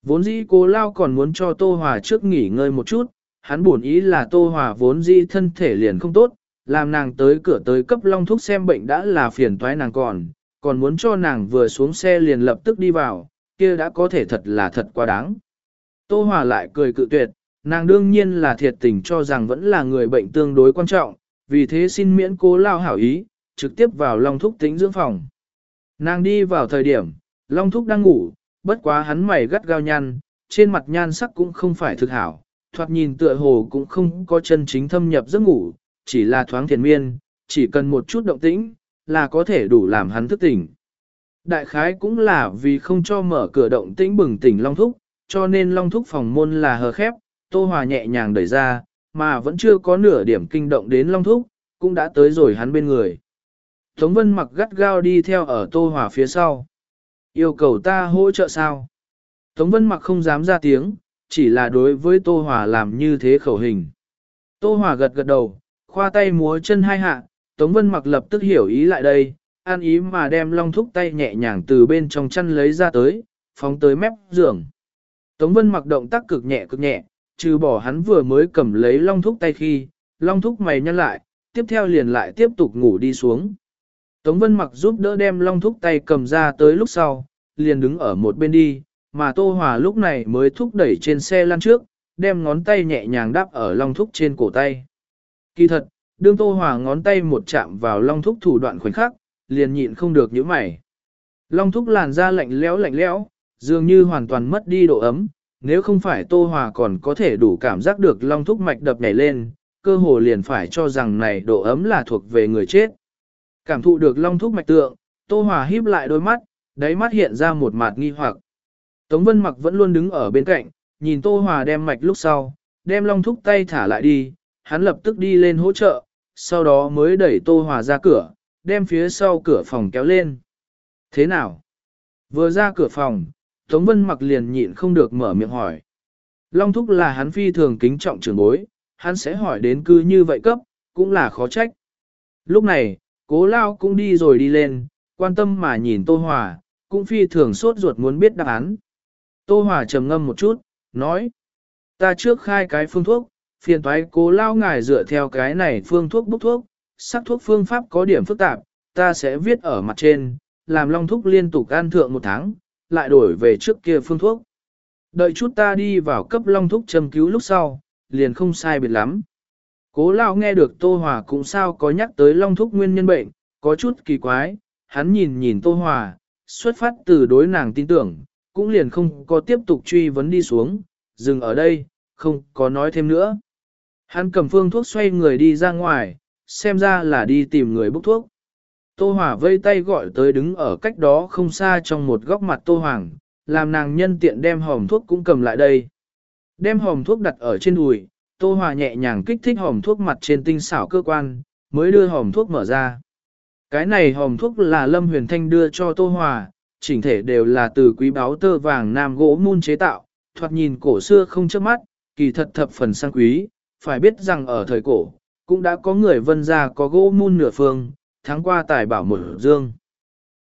Vốn dĩ cô Lao còn muốn cho Tô Hòa trước nghỉ ngơi một chút, hắn buồn ý là Tô Hòa vốn dĩ thân thể liền không tốt, làm nàng tới cửa tới cấp long thuốc xem bệnh đã là phiền toái nàng còn, còn muốn cho nàng vừa xuống xe liền lập tức đi vào, kia đã có thể thật là thật quá đáng. Tô Hòa lại cười cự tuyệt, Nàng đương nhiên là thiệt tình cho rằng vẫn là người bệnh tương đối quan trọng, vì thế xin miễn cố lao hảo ý, trực tiếp vào Long Thúc tính dưỡng phòng. Nàng đi vào thời điểm, Long Thúc đang ngủ, bất quá hắn mày gắt gao nhăn, trên mặt nhan sắc cũng không phải thực hảo, thoạt nhìn tựa hồ cũng không có chân chính thâm nhập giấc ngủ, chỉ là thoáng thiền miên, chỉ cần một chút động tĩnh, là có thể đủ làm hắn thức tỉnh. Đại khái cũng là vì không cho mở cửa động tĩnh bừng tỉnh Long Thúc, cho nên Long Thúc phòng môn là hờ khép, Tô Hòa nhẹ nhàng đẩy ra, mà vẫn chưa có nửa điểm kinh động đến Long Thúc, cũng đã tới rồi hắn bên người. Tống Vân mặc gắt gao đi theo ở Tô Hòa phía sau. Yêu cầu ta hỗ trợ sao? Tống Vân mặc không dám ra tiếng, chỉ là đối với Tô Hòa làm như thế khẩu hình. Tô Hòa gật gật đầu, khoa tay múa chân hai hạ, Tống Vân mặc lập tức hiểu ý lại đây, an ý mà đem Long Thúc tay nhẹ nhàng từ bên trong chăn lấy ra tới, phóng tới mép giường. Tống Vân mặc động tác cực nhẹ cực nhẹ, trừ bỏ hắn vừa mới cầm lấy long thúc tay khi, long thúc mày nhăn lại, tiếp theo liền lại tiếp tục ngủ đi xuống. Tống Vân mặc giúp đỡ đem long thúc tay cầm ra tới lúc sau, liền đứng ở một bên đi, mà Tô Hòa lúc này mới thúc đẩy trên xe lăn trước, đem ngón tay nhẹ nhàng đáp ở long thúc trên cổ tay. Kỳ thật, đương Tô Hòa ngón tay một chạm vào long thúc thủ đoạn khoảnh khắc, liền nhịn không được những mày. Long thúc làn da lạnh lẽo lạnh lẽo, dường như hoàn toàn mất đi độ ấm, nếu không phải Tô Hòa còn có thể đủ cảm giác được long thúc mạch đập nhảy lên, cơ hồ liền phải cho rằng này độ ấm là thuộc về người chết. Cảm thụ được long thúc mạch tượng, Tô Hòa híp lại đôi mắt, đáy mắt hiện ra một mặt nghi hoặc. Tống Vân Mặc vẫn luôn đứng ở bên cạnh, nhìn Tô Hòa đem mạch lúc sau, đem long thúc tay thả lại đi, hắn lập tức đi lên hỗ trợ, sau đó mới đẩy Tô Hòa ra cửa, đem phía sau cửa phòng kéo lên. Thế nào? Vừa ra cửa phòng, Tống Vân Mặc liền nhịn không được mở miệng hỏi. Long thúc là hắn phi thường kính trọng trưởng bối, hắn sẽ hỏi đến cư như vậy cấp, cũng là khó trách. Lúc này, cố lao cũng đi rồi đi lên, quan tâm mà nhìn Tô Hòa, cũng phi thường sốt ruột muốn biết đáp án. Tô Hòa trầm ngâm một chút, nói, ta trước khai cái phương thuốc, phiền toái cố lao ngài dựa theo cái này phương thuốc bốc thuốc, sắc thuốc phương pháp có điểm phức tạp, ta sẽ viết ở mặt trên, làm long Thúc liên tục ăn thượng một tháng, lại đổi về trước kia phương thuốc. Đợi chút ta đi vào cấp long thuốc châm cứu lúc sau, liền không sai biệt lắm. Cố lao nghe được Tô Hòa cũng sao có nhắc tới long thuốc nguyên nhân bệnh, có chút kỳ quái, hắn nhìn nhìn Tô Hòa, xuất phát từ đối nàng tin tưởng, cũng liền không có tiếp tục truy vấn đi xuống, dừng ở đây, không có nói thêm nữa. Hắn cầm phương thuốc xoay người đi ra ngoài, xem ra là đi tìm người bốc thuốc. Tô Hòa vây tay gọi tới đứng ở cách đó không xa trong một góc mặt Tô Hoàng, làm nàng nhân tiện đem hòm thuốc cũng cầm lại đây. Đem hòm thuốc đặt ở trên đùi, Tô Hòa nhẹ nhàng kích thích hòm thuốc mặt trên tinh xảo cơ quan, mới đưa hòm thuốc mở ra. Cái này hòm thuốc là Lâm Huyền Thanh đưa cho Tô Hòa, chỉnh thể đều là từ quý báo tơ vàng nam gỗ mun chế tạo, thoạt nhìn cổ xưa không chớp mắt, kỳ thật thập phần sang quý, phải biết rằng ở thời cổ, cũng đã có người vân ra có gỗ mun nửa phương, tháng qua tài bảo một dương.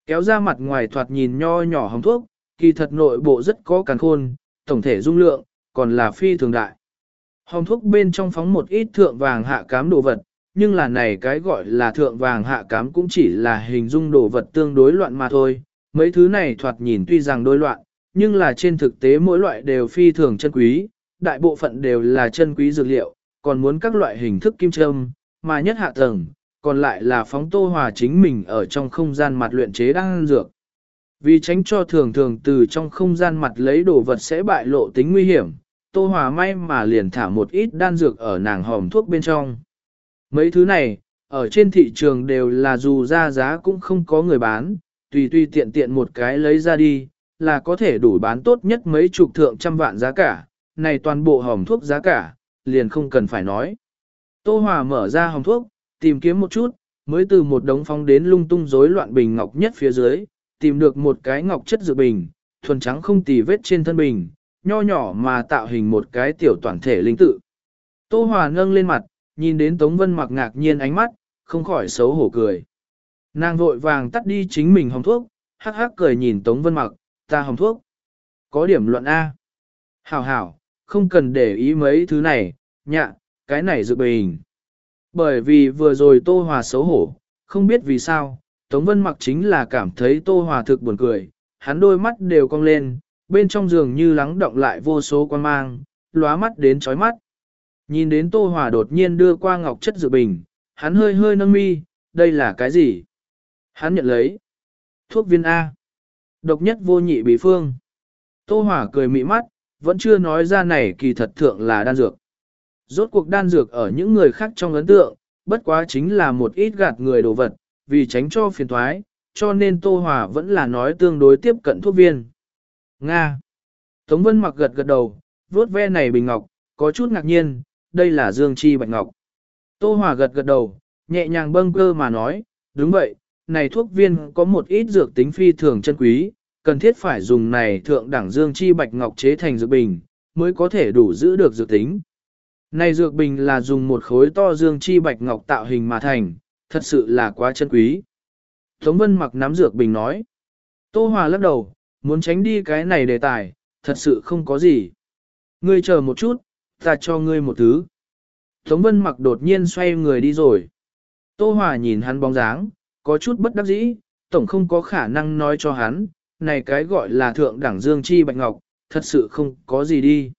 Kéo ra mặt ngoài thoạt nhìn nho nhỏ hồng thuốc, kỳ thật nội bộ rất có càn khôn, tổng thể dung lượng, còn là phi thường đại. Hồng thuốc bên trong phóng một ít thượng vàng hạ cám đồ vật, nhưng là này cái gọi là thượng vàng hạ cám cũng chỉ là hình dung đồ vật tương đối loạn mà thôi. Mấy thứ này thoạt nhìn tuy rằng đối loạn, nhưng là trên thực tế mỗi loại đều phi thường chân quý, đại bộ phận đều là chân quý dược liệu, còn muốn các loại hình thức kim châm, mà nhất hạ tầng, còn lại là phóng tô hòa chính mình ở trong không gian mặt luyện chế đan dược. Vì tránh cho thường thường từ trong không gian mặt lấy đồ vật sẽ bại lộ tính nguy hiểm, tô hòa may mà liền thả một ít đan dược ở nàng hòm thuốc bên trong. Mấy thứ này, ở trên thị trường đều là dù ra giá cũng không có người bán, tùy tùy tiện tiện một cái lấy ra đi, là có thể đủ bán tốt nhất mấy chục thượng trăm vạn giá cả, này toàn bộ hòm thuốc giá cả, liền không cần phải nói. Tô Hòa mở ra hòm thuốc, tìm kiếm một chút, mới từ một đống phong đến lung tung rối loạn bình ngọc nhất phía dưới, tìm được một cái ngọc chất dự bình, thuần trắng không tì vết trên thân bình, nho nhỏ mà tạo hình một cái tiểu toàn thể linh tự. Tô Hòa nâng lên mặt, nhìn đến Tống Vân mặc ngạc nhiên ánh mắt, không khỏi xấu hổ cười. Nàng vội vàng tắt đi chính mình hồng thuốc, hắc hắc cười nhìn Tống Vân mặc, ta hồng thuốc. Có điểm luận A. Hảo hảo, không cần để ý mấy thứ này, nhạ, cái này dự bình. Bởi vì vừa rồi Tô Hòa xấu hổ, không biết vì sao, Tống Vân mặc chính là cảm thấy Tô Hòa thực buồn cười, hắn đôi mắt đều cong lên, bên trong giường như lắng động lại vô số quan mang, lóa mắt đến chói mắt. Nhìn đến Tô Hòa đột nhiên đưa qua ngọc chất dự bình, hắn hơi hơi nâng mi, đây là cái gì? Hắn nhận lấy. Thuốc viên A. Độc nhất vô nhị bí phương. Tô Hòa cười mị mắt, vẫn chưa nói ra này kỳ thật thượng là đan dược. Rốt cuộc đan dược ở những người khác trong ấn tượng, bất quá chính là một ít gạt người đồ vật, vì tránh cho phiền thoái, cho nên Tô Hòa vẫn là nói tương đối tiếp cận thuốc viên. Nga. Tống Vân mặc gật gật đầu, vuốt ve này bình ngọc, có chút ngạc nhiên, đây là Dương Chi Bạch Ngọc. Tô Hòa gật gật đầu, nhẹ nhàng bâng cơ mà nói, đúng vậy, này thuốc viên có một ít dược tính phi thường chân quý, cần thiết phải dùng này thượng đẳng Dương Chi Bạch Ngọc chế thành dược bình, mới có thể đủ giữ được dược tính. Này dược bình là dùng một khối to Dương Chi Bạch Ngọc tạo hình mà thành, thật sự là quá chân quý. Tống Vân mặc nắm dược bình nói. Tô Hòa lắc đầu, muốn tránh đi cái này đề tài, thật sự không có gì. Ngươi chờ một chút, ta cho ngươi một thứ. Tống Vân mặc đột nhiên xoay người đi rồi. Tô Hòa nhìn hắn bóng dáng, có chút bất đắc dĩ, tổng không có khả năng nói cho hắn, này cái gọi là thượng đẳng dương chi bạch ngọc, thật sự không có gì đi.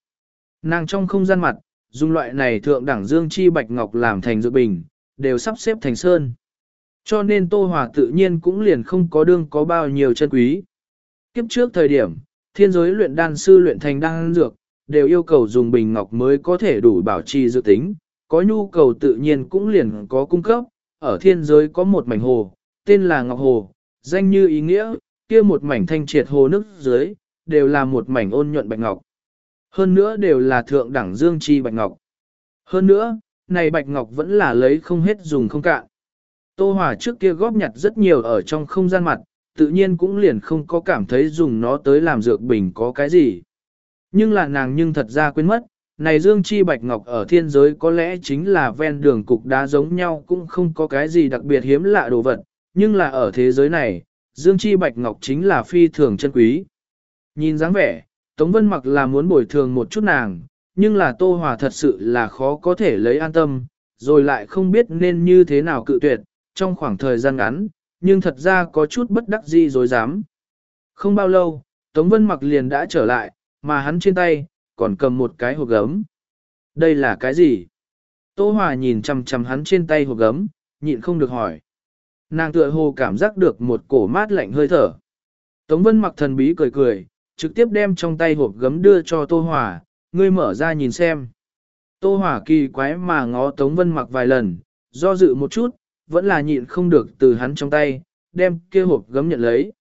Nàng trong không gian mặt, dùng loại này thượng đẳng dương chi bạch ngọc làm thành dự bình, đều sắp xếp thành sơn. Cho nên Tô Hòa tự nhiên cũng liền không có đương có bao nhiêu chân quý. Kiếp trước thời điểm, thiên giới luyện đan sư luyện thành đan dược, đều yêu cầu dùng bình ngọc mới có thể đủ bảo trì dự tính, có nhu cầu tự nhiên cũng liền có cung cấp, ở thiên giới có một mảnh hồ, tên là Ngọc Hồ, danh như ý nghĩa, kia một mảnh thanh triệt hồ nước dưới, đều là một mảnh ôn nhuận bạch ngọc. Hơn nữa đều là thượng đẳng dương chi bạch ngọc. Hơn nữa, này bạch ngọc vẫn là lấy không hết dùng không cạn. Tô Hòa trước kia góp nhặt rất nhiều ở trong không gian mặt, tự nhiên cũng liền không có cảm thấy dùng nó tới làm dược bình có cái gì. Nhưng là nàng nhưng thật ra quên mất, này dương chi bạch ngọc ở thiên giới có lẽ chính là ven đường cục đá giống nhau cũng không có cái gì đặc biệt hiếm lạ đồ vật, nhưng là ở thế giới này, dương chi bạch ngọc chính là phi thường chân quý. Nhìn dáng vẻ, Tống Vân mặc là muốn bồi thường một chút nàng, nhưng là Tô Hòa thật sự là khó có thể lấy an tâm, rồi lại không biết nên như thế nào cự tuyệt, trong khoảng thời gian ngắn, nhưng thật ra có chút bất đắc dĩ dối dám. Không bao lâu, Tống Vân mặc liền đã trở lại, mà hắn trên tay, còn cầm một cái hộp gấm. Đây là cái gì? Tô Hòa nhìn chằm chằm hắn trên tay hộp gấm, nhịn không được hỏi. Nàng tựa hồ cảm giác được một cổ mát lạnh hơi thở. Tống Vân mặc thần bí cười cười, trực tiếp đem trong tay hộp gấm đưa cho Tô Hòa, ngươi mở ra nhìn xem. Tô Hòa kỳ quái mà ngó Tống Vân mặc vài lần, do dự một chút, vẫn là nhịn không được từ hắn trong tay, đem kia hộp gấm nhận lấy.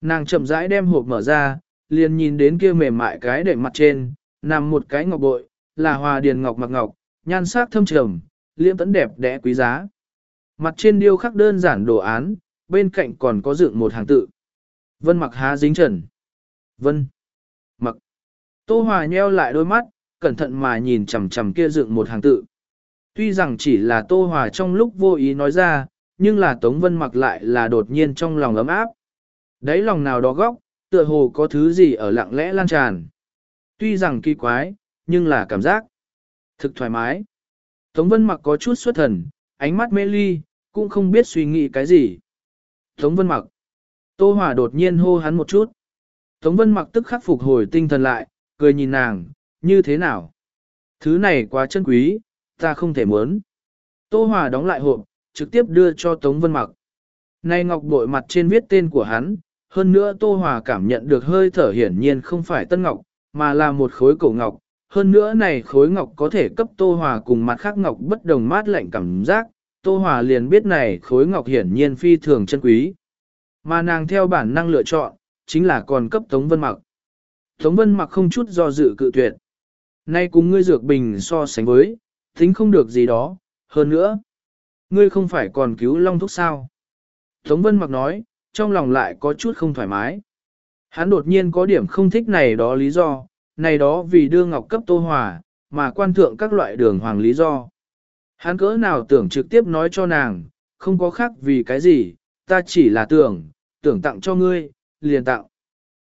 Nàng chậm rãi đem hộp mở ra, liền nhìn đến kia mềm mại cái đệm mặt trên, nằm một cái ngọc bội, là hòa điền ngọc mặc ngọc, nhan sắc thâm trầm, liễm tấn đẹp đẽ quý giá. Mặt trên điêu khắc đơn giản đồ án, bên cạnh còn có dựng một hàng tự. Vân mặc há dính trần. Vân. Mặc. Tô Hòa nheo lại đôi mắt, cẩn thận mà nhìn chằm chằm kia dựng một hàng tự. Tuy rằng chỉ là Tô Hòa trong lúc vô ý nói ra, nhưng là Tống Vân mặc lại là đột nhiên trong lòng ấm áp. Đấy lòng nào đó góc, tựa hồ có thứ gì ở lặng lẽ lan tràn. Tuy rằng kỳ quái, nhưng là cảm giác thực thoải mái. Tống Vân mặc có chút xuất thần, ánh mắt mê ly, cũng không biết suy nghĩ cái gì. Tống Vân mặc. Tô Hòa đột nhiên hô hắn một chút. Tống Vân mặc tức khắc phục hồi tinh thần lại, cười nhìn nàng, như thế nào? Thứ này quá chân quý, ta không thể muốn. Tô Hòa đóng lại hộp, trực tiếp đưa cho Tống Vân mặc. Này ngọc bội mặt trên viết tên của hắn, hơn nữa Tô Hòa cảm nhận được hơi thở hiển nhiên không phải tân ngọc, mà là một khối cổ ngọc. Hơn nữa này khối ngọc có thể cấp Tô Hòa cùng mặt khác ngọc bất đồng mát lạnh cảm giác, Tô Hòa liền biết này khối ngọc hiển nhiên phi thường chân quý. Mà nàng theo bản năng lựa chọn, chính là còn cấp Tống Vân Mặc. Tống Vân Mặc không chút do dự cự tuyệt. Nay cùng ngươi dược bình so sánh với, tính không được gì đó, hơn nữa. Ngươi không phải còn cứu Long Thúc sao? Tống Vân Mặc nói, trong lòng lại có chút không thoải mái. Hắn đột nhiên có điểm không thích này đó lý do, này đó vì đưa ngọc cấp tô hòa, mà quan thượng các loại đường hoàng lý do. Hắn cỡ nào tưởng trực tiếp nói cho nàng, không có khác vì cái gì, ta chỉ là tưởng, tưởng tặng cho ngươi, liền tặng.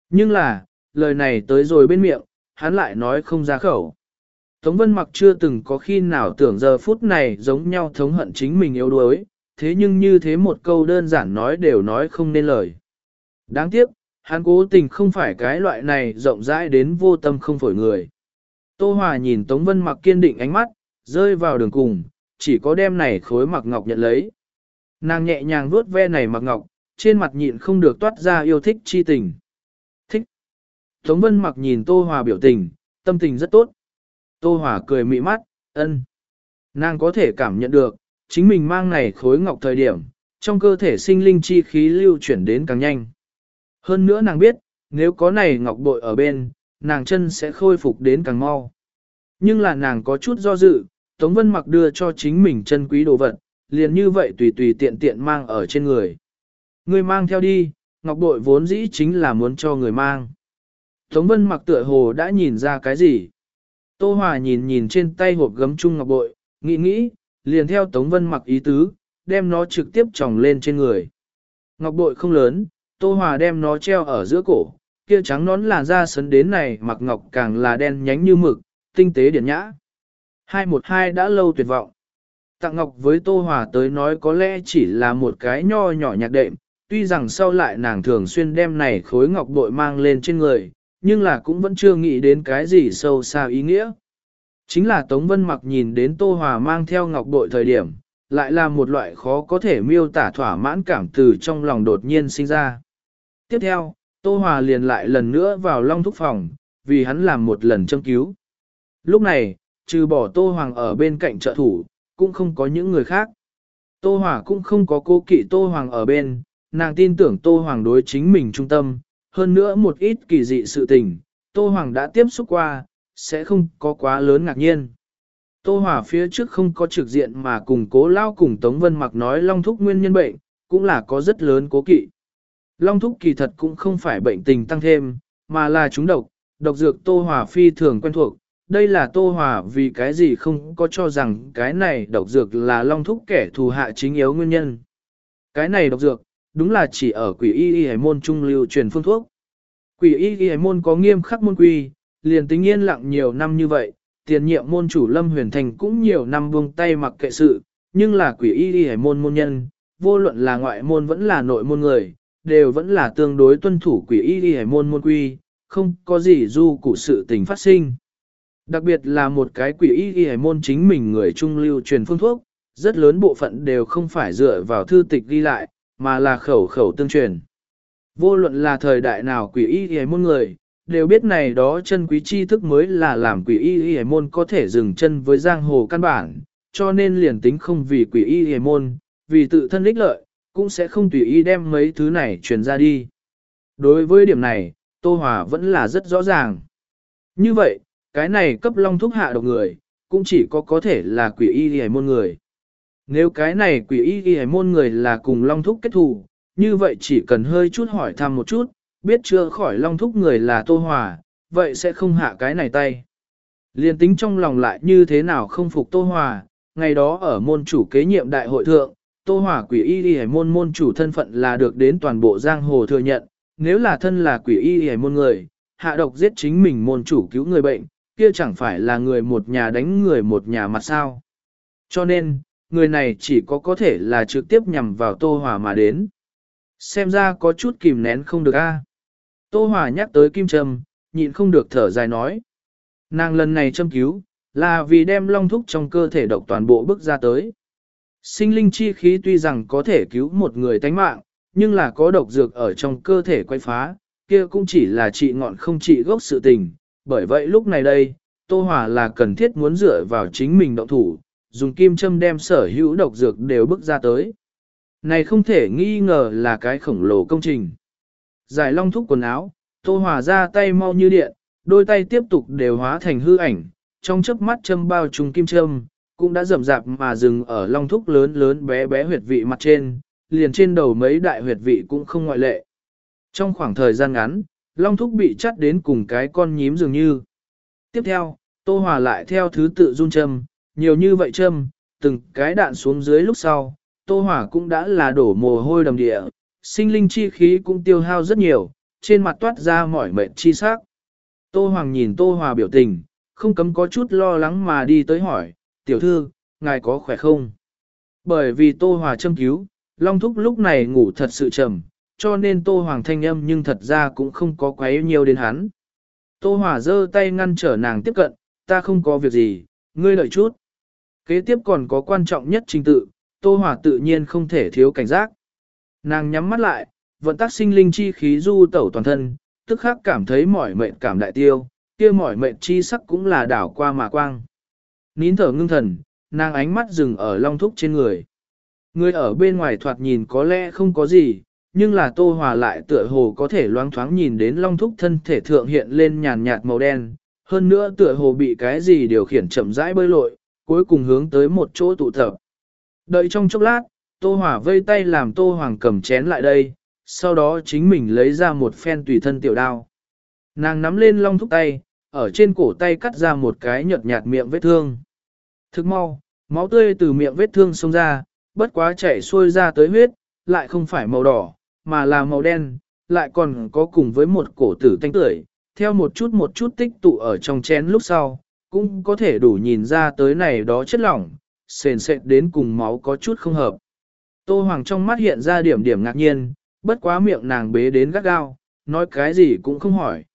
Nhưng là, lời này tới rồi bên miệng, hắn lại nói không ra khẩu. Tống Vân Mặc chưa từng có khi nào tưởng giờ phút này giống nhau thống hận chính mình yếu đuối, thế nhưng như thế một câu đơn giản nói đều nói không nên lời. Đáng tiếc, hắn cố tình không phải cái loại này rộng rãi đến vô tâm không phổi người. Tô Hòa nhìn Tống Vân Mặc kiên định ánh mắt, rơi vào đường cùng, chỉ có đem này khối mặc ngọc nhận lấy. Nàng nhẹ nhàng vuốt ve này mặc ngọc, trên mặt nhịn không được toát ra yêu thích chi tình. Thích. Tống Vân mặc nhìn Tô Hòa biểu tình, tâm tình rất tốt. Tô Hòa cười mị mắt, ân. Nàng có thể cảm nhận được, chính mình mang này khối ngọc thời điểm, trong cơ thể sinh linh chi khí lưu chuyển đến càng nhanh. Hơn nữa nàng biết, nếu có này ngọc bội ở bên, nàng chân sẽ khôi phục đến càng mau. Nhưng là nàng có chút do dự, Tống Vân mặc đưa cho chính mình chân quý đồ vật, liền như vậy tùy tùy tiện tiện mang ở trên người. Ngươi mang theo đi, ngọc bội vốn dĩ chính là muốn cho người mang. Tống Vân mặc tựa hồ đã nhìn ra cái gì. Tô Hòa nhìn nhìn trên tay hộp gấm chung ngọc bội, nghĩ nghĩ, liền theo Tống Vân mặc ý tứ, đem nó trực tiếp tròng lên trên người. Ngọc bội không lớn, Tô Hòa đem nó treo ở giữa cổ, kia trắng nón làn da sấn đến này mặc ngọc càng là đen nhánh như mực, tinh tế điển nhã. 212 đã lâu tuyệt vọng. Tặng ngọc với Tô Hòa tới nói có lẽ chỉ là một cái nho nhỏ nhạc đệm, tuy rằng sau lại nàng thường xuyên đem này khối ngọc bội mang lên trên người, nhưng là cũng vẫn chưa nghĩ đến cái gì sâu xa ý nghĩa. Chính là Tống Vân mặc nhìn đến Tô Hòa mang theo ngọc bội thời điểm, lại là một loại khó có thể miêu tả thỏa mãn cảm từ trong lòng đột nhiên sinh ra. Tiếp theo, Tô Hòa liền lại lần nữa vào long thúc phòng, vì hắn làm một lần châm cứu. Lúc này, trừ bỏ Tô Hoàng ở bên cạnh trợ thủ, cũng không có những người khác. Tô Hòa cũng không có cô kỵ Tô Hoàng ở bên, nàng tin tưởng Tô Hoàng đối chính mình trung tâm, hơn nữa một ít kỳ dị sự tình, Tô Hoàng đã tiếp xúc qua, sẽ không có quá lớn ngạc nhiên. Tô Hòa phía trước không có trực diện mà cùng cố lao cùng Tống Vân Mặc nói Long Thúc nguyên nhân bệnh, cũng là có rất lớn cố kỵ. Long Thúc kỳ thật cũng không phải bệnh tình tăng thêm, mà là chúng độc, độc dược Tô Hòa phi thường quen thuộc. Đây là Tô Hòa vì cái gì không có cho rằng cái này độc dược là Long Thúc kẻ thù hạ chính yếu nguyên nhân. Cái này độc dược, đúng là chỉ ở quỷ y y hải môn trung lưu truyền phương thuốc. Quỷ y y hải môn có nghiêm khắc môn quy, liền tính yên lặng nhiều năm như vậy, tiền nhiệm môn chủ Lâm Huyền Thành cũng nhiều năm buông tay mặc kệ sự, nhưng là quỷ y y hải môn môn nhân, vô luận là ngoại môn vẫn là nội môn người, đều vẫn là tương đối tuân thủ quỷ y y hải môn môn quy, không có gì du cụ sự tình phát sinh. Đặc biệt là một cái quỷ y y hải môn chính mình người trung lưu truyền phương thuốc, rất lớn bộ phận đều không phải dựa vào thư tịch ghi lại, mà là khẩu khẩu tương truyền. Vô luận là thời đại nào quỷ y hề môn người, đều biết này đó chân quý tri thức mới là làm quỷ y hề môn có thể dừng chân với giang hồ căn bản, cho nên liền tính không vì quỷ y hề môn, vì tự thân ích lợi, cũng sẽ không tùy ý đem mấy thứ này truyền ra đi. Đối với điểm này, Tô Hòa vẫn là rất rõ ràng. Như vậy, cái này cấp long thúc hạ độc người, cũng chỉ có có thể là quỷ y hề môn người. Nếu cái này quỷ y y môn người là cùng long thúc kết thù, như vậy chỉ cần hơi chút hỏi thăm một chút, biết chưa khỏi long thúc người là Tô Hòa, vậy sẽ không hạ cái này tay. Liên tính trong lòng lại như thế nào không phục Tô Hòa, ngày đó ở môn chủ kế nhiệm đại hội thượng, Tô Hỏa quỷ y y môn môn chủ thân phận là được đến toàn bộ giang hồ thừa nhận, nếu là thân là quỷ y y môn người, hạ độc giết chính mình môn chủ cứu người bệnh, kia chẳng phải là người một nhà đánh người một nhà mặt sao. Cho nên, người này chỉ có có thể là trực tiếp nhằm vào Tô Hòa mà đến. Xem ra có chút kìm nén không được a. Tô Hòa nhắc tới Kim Trâm, nhịn không được thở dài nói. Nàng lần này châm cứu, là vì đem long thúc trong cơ thể độc toàn bộ bước ra tới. Sinh linh chi khí tuy rằng có thể cứu một người tánh mạng, nhưng là có độc dược ở trong cơ thể quay phá, kia cũng chỉ là trị ngọn không trị gốc sự tình. Bởi vậy lúc này đây, Tô Hòa là cần thiết muốn dựa vào chính mình động thủ, dùng kim châm đem sở hữu độc dược đều bước ra tới. Này không thể nghi ngờ là cái khổng lồ công trình. Giải long thúc quần áo, Tô Hòa ra tay mau như điện, đôi tay tiếp tục đều hóa thành hư ảnh, trong chớp mắt châm bao trùng kim châm, cũng đã rậm rạp mà dừng ở long thúc lớn lớn bé bé huyệt vị mặt trên, liền trên đầu mấy đại huyệt vị cũng không ngoại lệ. Trong khoảng thời gian ngắn, long thúc bị chắt đến cùng cái con nhím dường như. Tiếp theo, Tô Hòa lại theo thứ tự run châm, nhiều như vậy châm, từng cái đạn xuống dưới lúc sau, Tô hỏa cũng đã là đổ mồ hôi đầm địa, sinh linh chi khí cũng tiêu hao rất nhiều, trên mặt toát ra mỏi mệt chi sắc. Tô Hoàng nhìn Tô Hòa biểu tình, không cấm có chút lo lắng mà đi tới hỏi, tiểu thư, ngài có khỏe không? Bởi vì Tô Hòa châm cứu, Long Thúc lúc này ngủ thật sự trầm, cho nên Tô Hoàng thanh âm nhưng thật ra cũng không có quấy nhiều đến hắn. Tô Hòa giơ tay ngăn trở nàng tiếp cận, ta không có việc gì, ngươi đợi chút. Kế tiếp còn có quan trọng nhất trình tự, Tô Hòa tự nhiên không thể thiếu cảnh giác. Nàng nhắm mắt lại, vận tác sinh linh chi khí du tẩu toàn thân, tức khắc cảm thấy mỏi mệt cảm đại tiêu, kia mỏi mệt chi sắc cũng là đảo qua mà quang. Nín thở ngưng thần, nàng ánh mắt dừng ở long thúc trên người. Người ở bên ngoài thoạt nhìn có lẽ không có gì, nhưng là tô hòa lại tựa hồ có thể loáng thoáng nhìn đến long thúc thân thể thượng hiện lên nhàn nhạt màu đen, hơn nữa tựa hồ bị cái gì điều khiển chậm rãi bơi lội, cuối cùng hướng tới một chỗ tụ tập. Đợi trong chốc lát, tô hỏa vây tay làm tô hoàng cầm chén lại đây, sau đó chính mình lấy ra một phen tùy thân tiểu đao. Nàng nắm lên long thúc tay, ở trên cổ tay cắt ra một cái nhợt nhạt miệng vết thương. Thức mau, máu tươi từ miệng vết thương xông ra, bất quá chảy xuôi ra tới huyết, lại không phải màu đỏ, mà là màu đen, lại còn có cùng với một cổ tử tanh tưởi, theo một chút một chút tích tụ ở trong chén lúc sau, cũng có thể đủ nhìn ra tới này đó chất lỏng, sền sệt đến cùng máu có chút không hợp. Tô Hoàng trong mắt hiện ra điểm điểm ngạc nhiên, bất quá miệng nàng bế đến gắt gao, nói cái gì cũng không hỏi.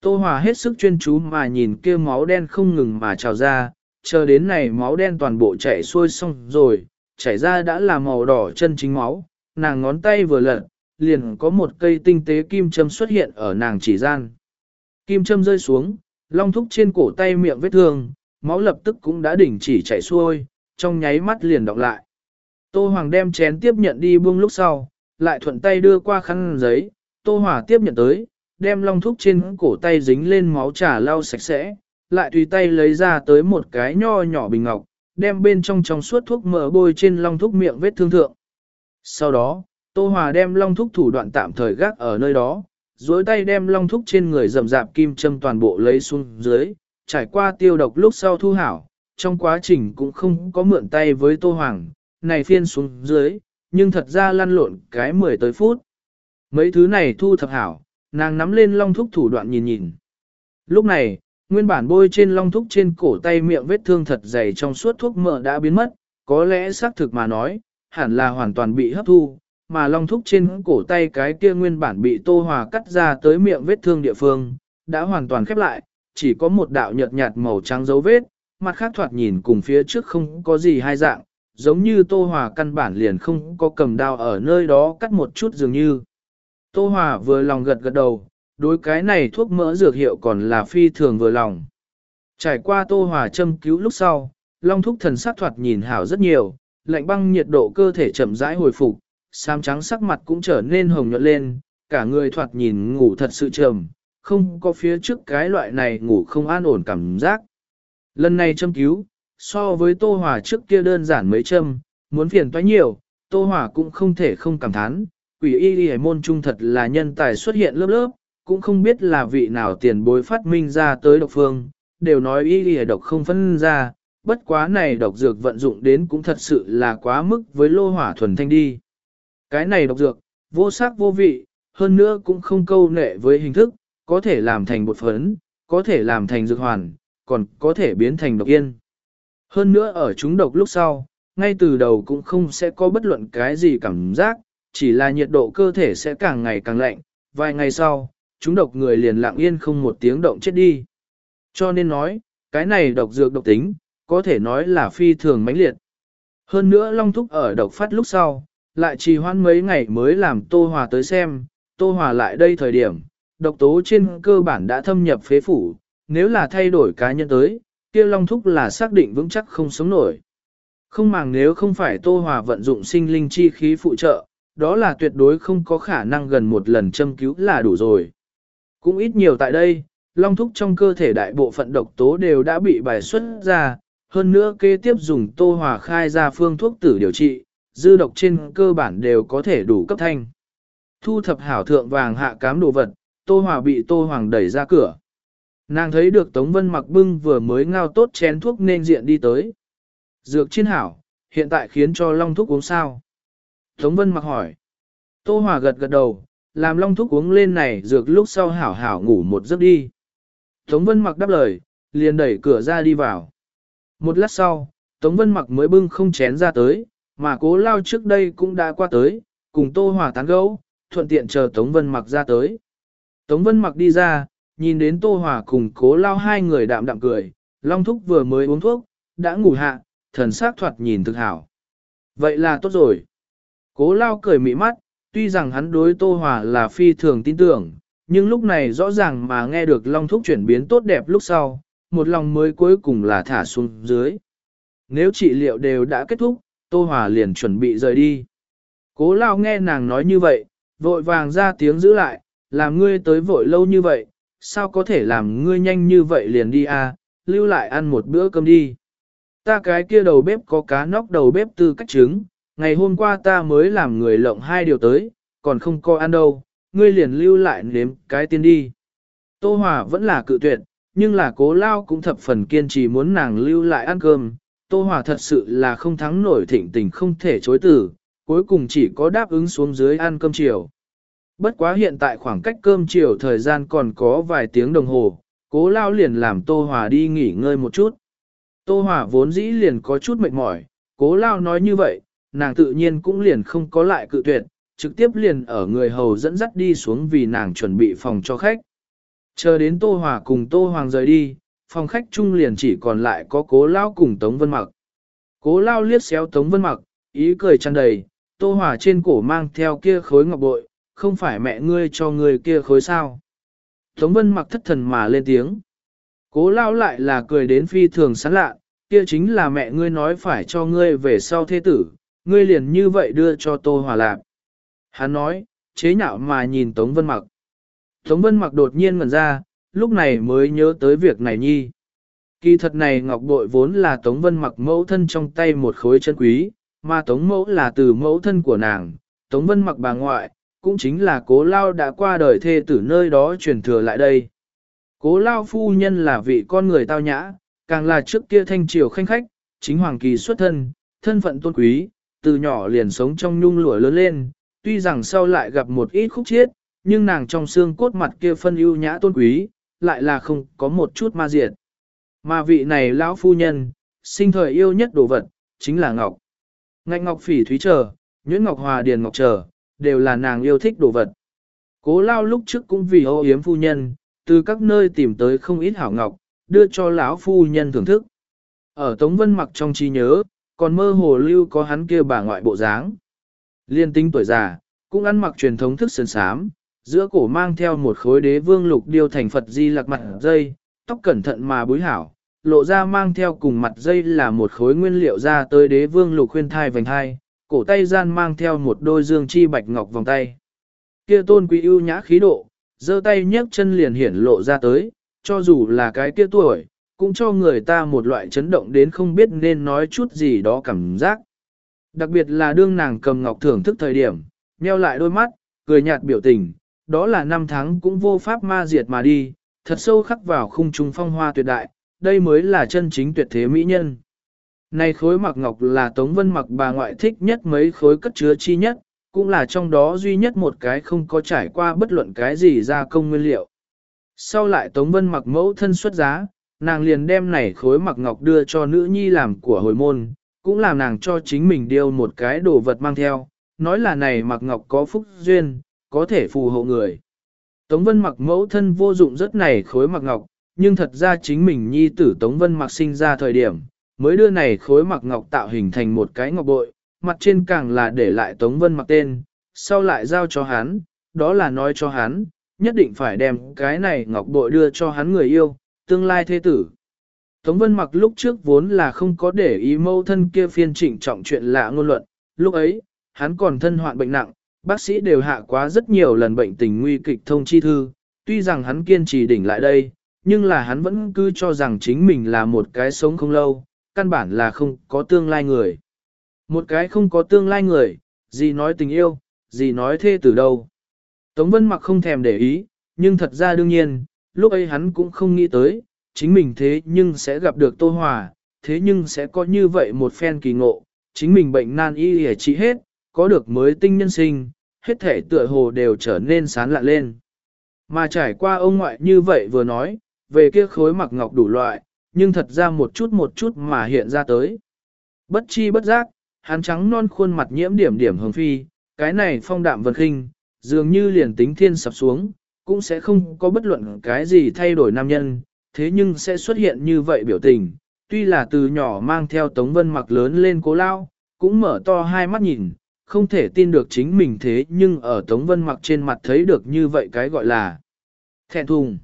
Tô Hòa hết sức chuyên chú mà nhìn kia máu đen không ngừng mà trào ra, chờ đến này máu đen toàn bộ chảy xuôi xong rồi, chảy ra đã là màu đỏ chân chính máu, nàng ngón tay vừa lật, liền có một cây tinh tế kim châm xuất hiện ở nàng chỉ gian. Kim châm rơi xuống, long thúc trên cổ tay miệng vết thương, máu lập tức cũng đã đình chỉ chảy xuôi, trong nháy mắt liền đọc lại. Tô Hoàng đem chén tiếp nhận đi buông lúc sau, lại thuận tay đưa qua khăn giấy, Tô Hòa tiếp nhận tới, đem long thúc trên cổ tay dính lên máu trà lau sạch sẽ, lại tùy tay lấy ra tới một cái nho nhỏ bình ngọc, đem bên trong trong suốt thuốc mỡ bôi trên long thúc miệng vết thương thượng. Sau đó, Tô Hòa đem long thúc thủ đoạn tạm thời gác ở nơi đó, dối tay đem long thúc trên người rậm rạp kim châm toàn bộ lấy xuống dưới, trải qua tiêu độc lúc sau thu hảo, trong quá trình cũng không có mượn tay với Tô Hoàng, này phiên xuống dưới, nhưng thật ra lăn lộn cái 10 tới phút. Mấy thứ này thu thập hảo, nàng nắm lên long thúc thủ đoạn nhìn nhìn. Lúc này, nguyên bản bôi trên long thúc trên cổ tay miệng vết thương thật dày trong suốt thuốc mỡ đã biến mất, có lẽ xác thực mà nói, hẳn là hoàn toàn bị hấp thu, mà long thúc trên cổ tay cái kia nguyên bản bị tô hòa cắt ra tới miệng vết thương địa phương, đã hoàn toàn khép lại, chỉ có một đạo nhợt nhạt màu trắng dấu vết, mặt khác thoạt nhìn cùng phía trước không có gì hai dạng, giống như tô hòa căn bản liền không có cầm đao ở nơi đó cắt một chút dường như. Tô hòa vừa lòng gật gật đầu, đối cái này thuốc mỡ dược hiệu còn là phi thường vừa lòng. Trải qua tô hòa châm cứu lúc sau, long thúc thần sắc thoạt nhìn hảo rất nhiều, lạnh băng nhiệt độ cơ thể chậm rãi hồi phục, xám trắng sắc mặt cũng trở nên hồng nhuận lên, cả người thoạt nhìn ngủ thật sự trầm, không có phía trước cái loại này ngủ không an ổn cảm giác. Lần này châm cứu, so với Tô Hòa trước kia đơn giản mấy châm, muốn phiền toái nhiều, Tô Hòa cũng không thể không cảm thán, quỷ y y môn trung thật là nhân tài xuất hiện lớp lớp, cũng không biết là vị nào tiền bối phát minh ra tới độc phương, đều nói y y độc không phân ra, bất quá này độc dược vận dụng đến cũng thật sự là quá mức với lô hỏa thuần thanh đi. Cái này độc dược, vô sắc vô vị, hơn nữa cũng không câu nệ với hình thức, có thể làm thành bột phấn, có thể làm thành dược hoàn, còn có thể biến thành độc yên. Hơn nữa ở chúng độc lúc sau, ngay từ đầu cũng không sẽ có bất luận cái gì cảm giác, chỉ là nhiệt độ cơ thể sẽ càng ngày càng lạnh, vài ngày sau, chúng độc người liền lặng yên không một tiếng động chết đi. Cho nên nói, cái này độc dược độc tính, có thể nói là phi thường mãnh liệt. Hơn nữa Long Thúc ở độc phát lúc sau, lại trì hoãn mấy ngày mới làm Tô Hòa tới xem, Tô Hòa lại đây thời điểm, độc tố trên cơ bản đã thâm nhập phế phủ, nếu là thay đổi cá nhân tới, kia Long Thúc là xác định vững chắc không sống nổi. Không màng nếu không phải Tô Hòa vận dụng sinh linh chi khí phụ trợ, đó là tuyệt đối không có khả năng gần một lần châm cứu là đủ rồi. Cũng ít nhiều tại đây, Long Thúc trong cơ thể đại bộ phận độc tố đều đã bị bài xuất ra, hơn nữa kế tiếp dùng Tô Hòa khai ra phương thuốc tử điều trị, dư độc trên cơ bản đều có thể đủ cấp thanh. Thu thập hảo thượng vàng hạ cám đồ vật, Tô Hòa bị Tô Hoàng đẩy ra cửa. Nàng thấy được Tống Vân mặc bưng vừa mới ngao tốt chén thuốc nên diện đi tới. Dược chiên hảo, hiện tại khiến cho long thuốc uống sao? Tống Vân mặc hỏi. Tô Hòa gật gật đầu, làm long thuốc uống lên này dược lúc sau hảo hảo ngủ một giấc đi. Tống Vân mặc đáp lời, liền đẩy cửa ra đi vào. Một lát sau, Tống Vân mặc mới bưng không chén ra tới, mà cố lao trước đây cũng đã qua tới, cùng Tô Hòa tán gẫu, thuận tiện chờ Tống Vân mặc ra tới. Tống Vân mặc đi ra, nhìn đến Tô Hòa cùng cố lao hai người đạm đạm cười, Long Thúc vừa mới uống thuốc, đã ngủ hạ, thần sắc thoạt nhìn thực hảo. Vậy là tốt rồi. Cố lao cười mị mắt, tuy rằng hắn đối Tô Hòa là phi thường tin tưởng, nhưng lúc này rõ ràng mà nghe được Long Thúc chuyển biến tốt đẹp lúc sau, một lòng mới cuối cùng là thả xuống dưới. Nếu trị liệu đều đã kết thúc, Tô Hòa liền chuẩn bị rời đi. Cố lao nghe nàng nói như vậy, vội vàng ra tiếng giữ lại, làm ngươi tới vội lâu như vậy, sao có thể làm ngươi nhanh như vậy liền đi à, lưu lại ăn một bữa cơm đi. Ta cái kia đầu bếp có cá nóc đầu bếp tư cách trứng, ngày hôm qua ta mới làm người lộng hai điều tới, còn không có ăn đâu, ngươi liền lưu lại nếm cái tiên đi. Tô Hòa vẫn là cự tuyệt, nhưng là cố lao cũng thập phần kiên trì muốn nàng lưu lại ăn cơm. Tô Hòa thật sự là không thắng nổi thịnh tình không thể chối từ, cuối cùng chỉ có đáp ứng xuống dưới ăn cơm chiều. Bất quá hiện tại khoảng cách cơm chiều thời gian còn có vài tiếng đồng hồ, cố lao liền làm Tô Hòa đi nghỉ ngơi một chút. Tô Hòa vốn dĩ liền có chút mệt mỏi, cố lao nói như vậy, nàng tự nhiên cũng liền không có lại cự tuyệt, trực tiếp liền ở người hầu dẫn dắt đi xuống vì nàng chuẩn bị phòng cho khách. Chờ đến Tô Hòa cùng Tô Hoàng rời đi, phòng khách chung liền chỉ còn lại có cố lao cùng Tống Vân Mặc. Cố lao liếc xéo Tống Vân Mặc, ý cười tràn đầy, Tô hỏa trên cổ mang theo kia khối ngọc bội, không phải mẹ ngươi cho ngươi kia khối sao. Tống Vân Mặc thất thần mà lên tiếng. Cố lao lại là cười đến phi thường sán lạ, kia chính là mẹ ngươi nói phải cho ngươi về sau thế tử, ngươi liền như vậy đưa cho Tô hỏa lạc. Hắn nói, chế nhạo mà nhìn Tống Vân Mặc. Tống Vân Mặc đột nhiên ngẩn ra, lúc này mới nhớ tới việc này nhi. Kỳ thật này ngọc bội vốn là Tống Vân Mặc mẫu thân trong tay một khối chân quý, mà Tống mẫu là từ mẫu thân của nàng, Tống Vân Mặc bà ngoại, cũng chính là cố lao đã qua đời thê tử nơi đó truyền thừa lại đây. Cố lao phu nhân là vị con người tao nhã, càng là trước kia thanh triều khanh khách, chính hoàng kỳ xuất thân, thân phận tôn quý, từ nhỏ liền sống trong nhung lụa lớn lên, tuy rằng sau lại gặp một ít khúc chiết, nhưng nàng trong xương cốt mặt kia phân ưu nhã tôn quý, lại là không có một chút ma diệt. Mà vị này lão phu nhân, sinh thời yêu nhất đồ vật, chính là ngọc. Ngạch ngọc phỉ thúy trở, nhuyễn ngọc hòa điền ngọc trở, đều là nàng yêu thích đồ vật. Cố lao lúc trước cũng vì ô yếm phu nhân, từ các nơi tìm tới không ít hảo ngọc, đưa cho lão phu nhân thưởng thức. Ở Tống Vân mặc trong trí nhớ, còn mơ hồ lưu có hắn kia bà ngoại bộ dáng. Liên tinh tuổi già, cũng ăn mặc truyền thống thức sơn sám, giữa cổ mang theo một khối đế vương lục điêu thành Phật di lạc mặt dây, tóc cẩn thận mà búi hảo, lộ ra mang theo cùng mặt dây là một khối nguyên liệu ra tới đế vương lục khuyên thai vành hai, cổ tay gian mang theo một đôi dương chi bạch ngọc vòng tay. Kia tôn quý ưu nhã khí độ, giơ tay nhấc chân liền hiển lộ ra tới, cho dù là cái kia tuổi, cũng cho người ta một loại chấn động đến không biết nên nói chút gì đó cảm giác. Đặc biệt là đương nàng cầm ngọc thưởng thức thời điểm, nheo lại đôi mắt, cười nhạt biểu tình, đó là năm tháng cũng vô pháp ma diệt mà đi, thật sâu khắc vào khung trung phong hoa tuyệt đại, đây mới là chân chính tuyệt thế mỹ nhân. Này khối mặc ngọc là Tống Vân mặc bà ngoại thích nhất mấy khối cất chứa chi nhất, cũng là trong đó duy nhất một cái không có trải qua bất luận cái gì ra công nguyên liệu. Sau lại Tống Vân mặc mẫu thân xuất giá, nàng liền đem này khối mặc ngọc đưa cho nữ nhi làm của hồi môn, cũng làm nàng cho chính mình điêu một cái đồ vật mang theo, nói là này mặc ngọc có phúc duyên, có thể phù hộ người. Tống Vân mặc mẫu thân vô dụng rất này khối mặc ngọc, nhưng thật ra chính mình nhi tử Tống Vân mặc sinh ra thời điểm, mới đưa này khối mặc ngọc tạo hình thành một cái ngọc bội, mặt trên càng là để lại Tống Vân mặc tên, sau lại giao cho hắn, đó là nói cho hắn, nhất định phải đem cái này ngọc bội đưa cho hắn người yêu, tương lai thế tử. Tống Vân mặc lúc trước vốn là không có để ý mâu thân kia phiên trịnh trọng chuyện lạ ngôn luận, lúc ấy, hắn còn thân hoạn bệnh nặng, bác sĩ đều hạ quá rất nhiều lần bệnh tình nguy kịch thông chi thư, tuy rằng hắn kiên trì đỉnh lại đây, nhưng là hắn vẫn cứ cho rằng chính mình là một cái sống không lâu, căn bản là không có tương lai người. Một cái không có tương lai người, gì nói tình yêu, gì nói thê từ đâu. Tống Vân mặc không thèm để ý, nhưng thật ra đương nhiên, lúc ấy hắn cũng không nghĩ tới, chính mình thế nhưng sẽ gặp được Tô Hòa, thế nhưng sẽ có như vậy một phen kỳ ngộ, chính mình bệnh nan y hề trị hết, có được mới tinh nhân sinh, hết thể tựa hồ đều trở nên sán lạ lên. Mà trải qua ông ngoại như vậy vừa nói, về kia khối mặc ngọc đủ loại, nhưng thật ra một chút một chút mà hiện ra tới. Bất chi bất giác, hắn trắng non khuôn mặt nhiễm điểm điểm hồng phi, cái này phong đạm vân khinh, dường như liền tính thiên sập xuống, cũng sẽ không có bất luận cái gì thay đổi nam nhân, thế nhưng sẽ xuất hiện như vậy biểu tình. Tuy là từ nhỏ mang theo Tống Vân mặc lớn lên cố lao, cũng mở to hai mắt nhìn, không thể tin được chính mình thế nhưng ở Tống Vân mặc trên mặt thấy được như vậy cái gọi là thẹn thùng.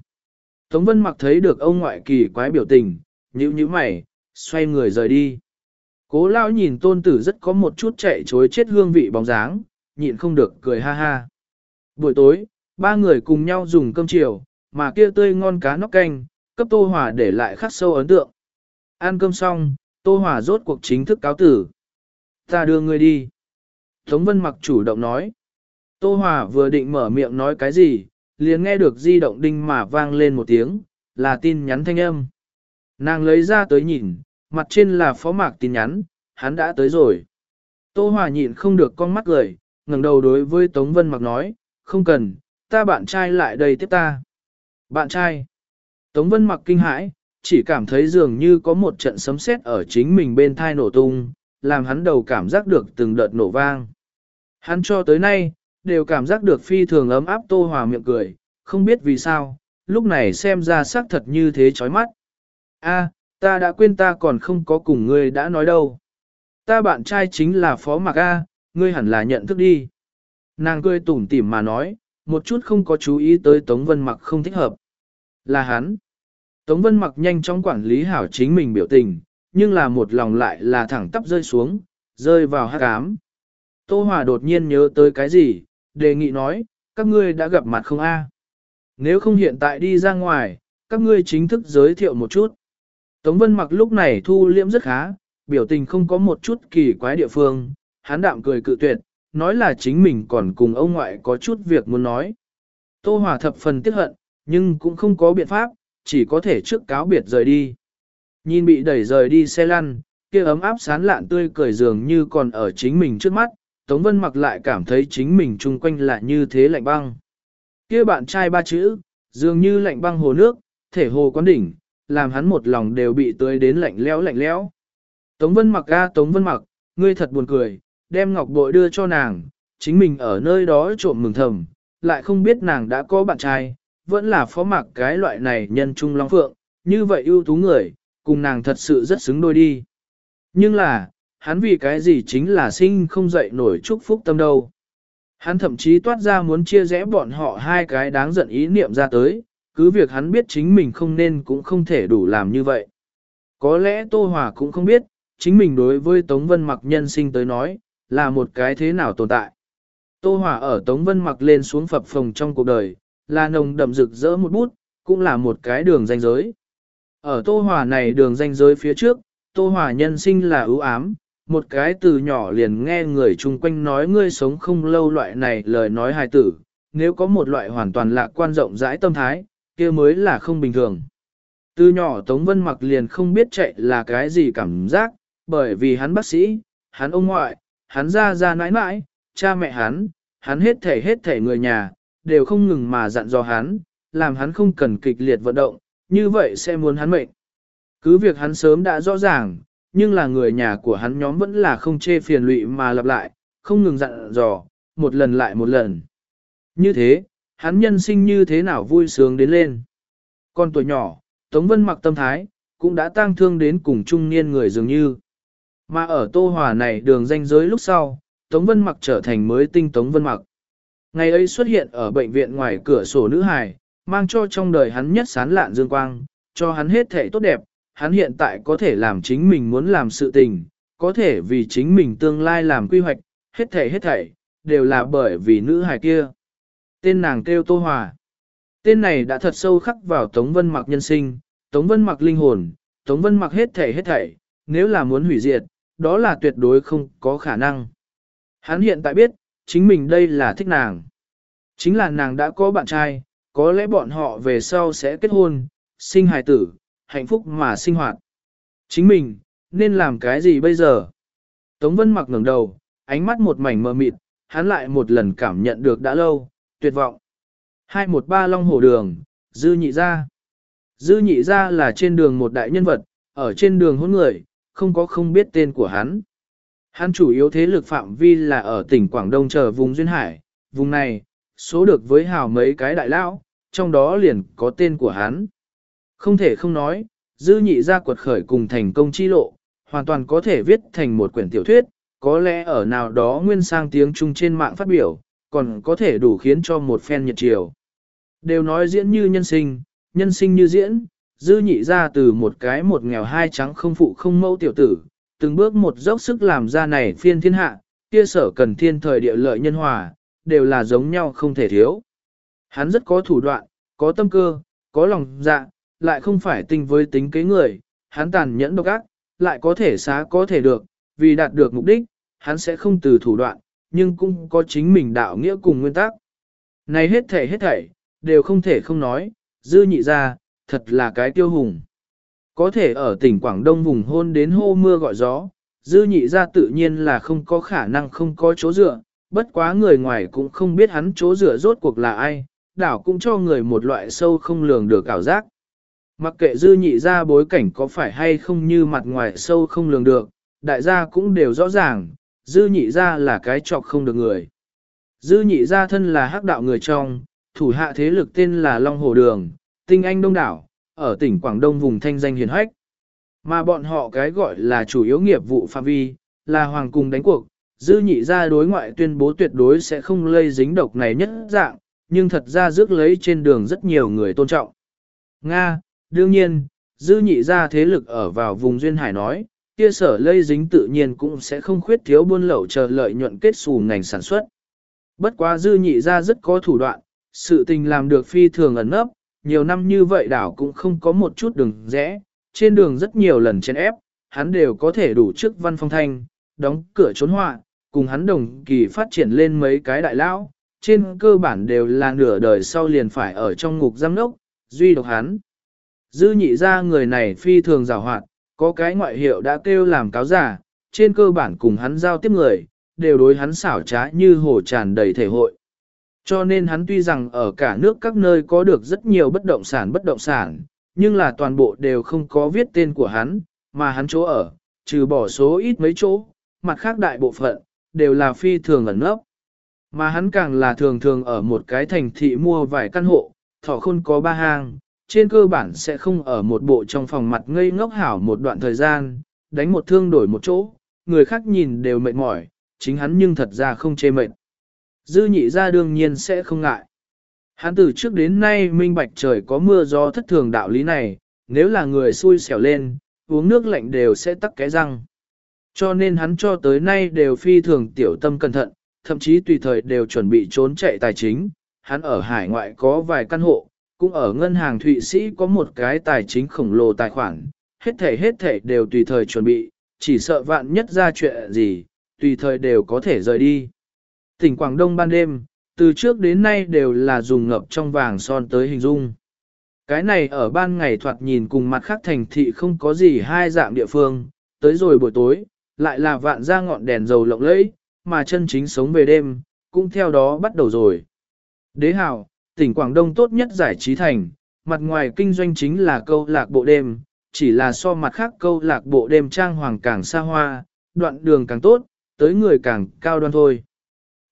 Tống Vân mặc thấy được ông ngoại kỳ quái biểu tình, nhíu nhíu mày, xoay người rời đi. Cố Lão nhìn tôn tử rất có một chút chạy chối chết hương vị bóng dáng, nhịn không được cười ha ha. Buổi tối, ba người cùng nhau dùng cơm chiều, mà kia tươi ngon cá nóc canh, cấp Tô Hòa để lại khắc sâu ấn tượng. Ăn cơm xong, Tô Hòa rốt cuộc chính thức cáo tử. Ta đưa người đi. Tống Vân mặc chủ động nói. Tô Hòa vừa định mở miệng nói cái gì, liền nghe được di động đinh mà vang lên một tiếng, là tin nhắn thanh âm. Nàng lấy ra tới nhìn, mặt trên là phó mạc tin nhắn, hắn đã tới rồi. Tô Hòa nhịn không được con mắt gửi, ngẩng đầu đối với Tống Vân mặc nói, không cần, ta bạn trai lại đây tiếp ta. Bạn trai. Tống Vân mặc kinh hãi, chỉ cảm thấy dường như có một trận sấm sét ở chính mình bên thai nổ tung, làm hắn đầu cảm giác được từng đợt nổ vang. Hắn cho tới nay, đều cảm giác được phi thường ấm áp tô hòa miệng cười, không biết vì sao, lúc này xem ra sắc thật như thế chói mắt. A, ta đã quên ta còn không có cùng ngươi đã nói đâu. Ta bạn trai chính là Phó Mạc A, ngươi hẳn là nhận thức đi. Nàng cười tủm tỉm mà nói, một chút không có chú ý tới Tống Vân Mặc không thích hợp. Là hắn. Tống Vân mặc nhanh chóng quản lý hảo chính mình biểu tình, nhưng là một lòng lại là thẳng tắp rơi xuống, rơi vào hát cám. Tô Hòa đột nhiên nhớ tới cái gì, đề nghị nói, các ngươi đã gặp mặt không a? Nếu không hiện tại đi ra ngoài, các ngươi chính thức giới thiệu một chút. Tống Vân mặc lúc này thu liễm rất khá, biểu tình không có một chút kỳ quái địa phương, hắn đạm cười cự tuyệt, nói là chính mình còn cùng ông ngoại có chút việc muốn nói. Tô Hòa thập phần tiếc hận, nhưng cũng không có biện pháp, chỉ có thể trước cáo biệt rời đi. Nhìn bị đẩy rời đi xe lăn, kia ấm áp sán lạn tươi cười dường như còn ở chính mình trước mắt, Tống Vân mặc lại cảm thấy chính mình chung quanh là như thế lạnh băng. Kia bạn trai ba chữ, dường như lạnh băng hồ nước, thể hồ quán đỉnh, làm hắn một lòng đều bị tươi đến lạnh lẽo lạnh lẽo. Tống Vân mặc ga Tống Vân mặc, ngươi thật buồn cười, đem ngọc bội đưa cho nàng, chính mình ở nơi đó trộm mừng thầm, lại không biết nàng đã có bạn trai, vẫn là phó mặc cái loại này nhân trung long phượng, như vậy ưu tú người, cùng nàng thật sự rất xứng đôi đi. Nhưng là, hắn vì cái gì chính là sinh không dậy nổi chúc phúc tâm đâu. Hắn thậm chí toát ra muốn chia rẽ bọn họ hai cái đáng giận ý niệm ra tới, cứ việc hắn biết chính mình không nên cũng không thể đủ làm như vậy. Có lẽ Tô Hòa cũng không biết, chính mình đối với Tống Vân Mặc nhân sinh tới nói, là một cái thế nào tồn tại. Tô Hòa ở Tống Vân Mặc lên xuống phập phồng trong cuộc đời, là nồng đậm rực rỡ một bút, cũng là một cái đường danh giới. Ở Tô Hòa này đường danh giới phía trước, Tô Hòa nhân sinh là ưu ám, một cái từ nhỏ liền nghe người chung quanh nói ngươi sống không lâu loại này lời nói hài tử, nếu có một loại hoàn toàn lạc quan rộng rãi tâm thái, kia mới là không bình thường. Từ nhỏ Tống Vân mặc liền không biết chạy là cái gì cảm giác, bởi vì hắn bác sĩ, hắn ông ngoại, hắn ra ra nãi nãi, cha mẹ hắn, hắn hết thể hết thể người nhà, đều không ngừng mà dặn dò hắn, làm hắn không cần kịch liệt vận động, như vậy sẽ muốn hắn mệnh. Cứ việc hắn sớm đã rõ ràng, nhưng là người nhà của hắn nhóm vẫn là không chê phiền lụy mà lặp lại, không ngừng dặn dò, một lần lại một lần. Như thế, hắn nhân sinh như thế nào vui sướng đến lên. Con tuổi nhỏ, Tống Vân mặc tâm thái, cũng đã tang thương đến cùng trung niên người dường như. Mà ở Tô Hòa này đường danh giới lúc sau, Tống Vân mặc trở thành mới tinh Tống Vân mặc. Ngày ấy xuất hiện ở bệnh viện ngoài cửa sổ nữ hài, mang cho trong đời hắn nhất sán lạn dương quang, cho hắn hết thể tốt đẹp, hắn hiện tại có thể làm chính mình muốn làm sự tình, có thể vì chính mình tương lai làm quy hoạch, hết thể hết thảy, đều là bởi vì nữ hài kia. Tên nàng kêu Tô Hòa. Tên này đã thật sâu khắc vào Tống Vân Mặc nhân sinh, Tống Vân Mặc linh hồn, Tống Vân Mặc hết thảy hết thảy, nếu là muốn hủy diệt, đó là tuyệt đối không có khả năng. Hắn hiện tại biết, chính mình đây là thích nàng. Chính là nàng đã có bạn trai, có lẽ bọn họ về sau sẽ kết hôn, sinh hài tử, hạnh phúc mà sinh hoạt. Chính mình, nên làm cái gì bây giờ? Tống Vân mặc ngẩng đầu, ánh mắt một mảnh mờ mịt, hắn lại một lần cảm nhận được đã lâu, tuyệt vọng. 213 Long Hổ Đường, Dư Nhị Gia. Dư Nhị Gia là trên đường một đại nhân vật, ở trên đường hôn người, không có không biết tên của hắn. Hắn chủ yếu thế lực phạm vi là ở tỉnh Quảng Đông chờ vùng Duyên Hải, vùng này, số được với hào mấy cái đại lão, trong đó liền có tên của hắn. Không thể không nói, dư nhị ra quật khởi cùng thành công chi lộ, hoàn toàn có thể viết thành một quyển tiểu thuyết, có lẽ ở nào đó nguyên sang tiếng Trung trên mạng phát biểu, còn có thể đủ khiến cho một fan nhật chiều. Đều nói diễn như nhân sinh, nhân sinh như diễn, dư nhị ra từ một cái một nghèo hai trắng không phụ không mẫu tiểu tử, từng bước một dốc sức làm ra này phiên thiên hạ, kia sở cần thiên thời địa lợi nhân hòa, đều là giống nhau không thể thiếu. Hắn rất có thủ đoạn, có tâm cơ, có lòng dạ, lại không phải tinh với tính kế người, hắn tàn nhẫn độc ác, lại có thể xá có thể được, vì đạt được mục đích, hắn sẽ không từ thủ đoạn, nhưng cũng có chính mình đạo nghĩa cùng nguyên tắc. Này hết thảy hết thảy, đều không thể không nói, dư nhị ra, thật là cái tiêu hùng. Có thể ở tỉnh Quảng Đông vùng hôn đến hô mưa gọi gió, dư nhị ra tự nhiên là không có khả năng không có chỗ dựa, bất quá người ngoài cũng không biết hắn chỗ rửa rốt cuộc là ai, đảo cũng cho người một loại sâu không lường được ảo giác. Mặc kệ dư nhị ra bối cảnh có phải hay không như mặt ngoài sâu không lường được, đại gia cũng đều rõ ràng, dư nhị ra là cái trọc không được người. Dư nhị ra thân là hắc đạo người trong, thủ hạ thế lực tên là Long Hồ Đường, tinh anh đông đảo, ở tỉnh Quảng Đông vùng thanh danh hiền hách. Mà bọn họ cái gọi là chủ yếu nghiệp vụ phạm vi, là hoàng cung đánh cuộc, dư nhị ra đối ngoại tuyên bố tuyệt đối sẽ không lây dính độc này nhất dạng, nhưng thật ra rước lấy trên đường rất nhiều người tôn trọng. Nga, Đương nhiên, dư nhị ra thế lực ở vào vùng duyên hải nói, kia sở lây dính tự nhiên cũng sẽ không khuyết thiếu buôn lậu chờ lợi nhuận kết xù ngành sản xuất. Bất quá dư nhị ra rất có thủ đoạn, sự tình làm được phi thường ẩn nấp, nhiều năm như vậy đảo cũng không có một chút đường rẽ, trên đường rất nhiều lần chen ép, hắn đều có thể đủ trước văn phong thanh, đóng cửa trốn họa, cùng hắn đồng kỳ phát triển lên mấy cái đại lão, trên cơ bản đều là nửa đời sau liền phải ở trong ngục giam đốc, duy độc hắn. Dư nhị ra người này phi thường rào hoạt, có cái ngoại hiệu đã kêu làm cáo giả, trên cơ bản cùng hắn giao tiếp người, đều đối hắn xảo trá như hồ tràn đầy thể hội. Cho nên hắn tuy rằng ở cả nước các nơi có được rất nhiều bất động sản bất động sản, nhưng là toàn bộ đều không có viết tên của hắn, mà hắn chỗ ở, trừ bỏ số ít mấy chỗ, mặt khác đại bộ phận, đều là phi thường ẩn nấp. Mà hắn càng là thường thường ở một cái thành thị mua vài căn hộ, thọ khôn có ba hang, trên cơ bản sẽ không ở một bộ trong phòng mặt ngây ngốc hảo một đoạn thời gian, đánh một thương đổi một chỗ, người khác nhìn đều mệt mỏi, chính hắn nhưng thật ra không chê mệt. Dư nhị ra đương nhiên sẽ không ngại. Hắn từ trước đến nay minh bạch trời có mưa gió thất thường đạo lý này, nếu là người xui xẻo lên, uống nước lạnh đều sẽ tắc cái răng. Cho nên hắn cho tới nay đều phi thường tiểu tâm cẩn thận, thậm chí tùy thời đều chuẩn bị trốn chạy tài chính. Hắn ở hải ngoại có vài căn hộ, cũng ở ngân hàng Thụy Sĩ có một cái tài chính khổng lồ tài khoản, hết thể hết thể đều tùy thời chuẩn bị, chỉ sợ vạn nhất ra chuyện gì, tùy thời đều có thể rời đi. Tỉnh Quảng Đông ban đêm, từ trước đến nay đều là dùng ngập trong vàng son tới hình dung. Cái này ở ban ngày thoạt nhìn cùng mặt khác thành thị không có gì hai dạng địa phương, tới rồi buổi tối, lại là vạn ra ngọn đèn dầu lộng lẫy, mà chân chính sống về đêm, cũng theo đó bắt đầu rồi. Đế hào, tỉnh Quảng Đông tốt nhất giải trí thành, mặt ngoài kinh doanh chính là câu lạc bộ đêm, chỉ là so mặt khác câu lạc bộ đêm trang hoàng càng xa hoa, đoạn đường càng tốt, tới người càng cao đoan thôi.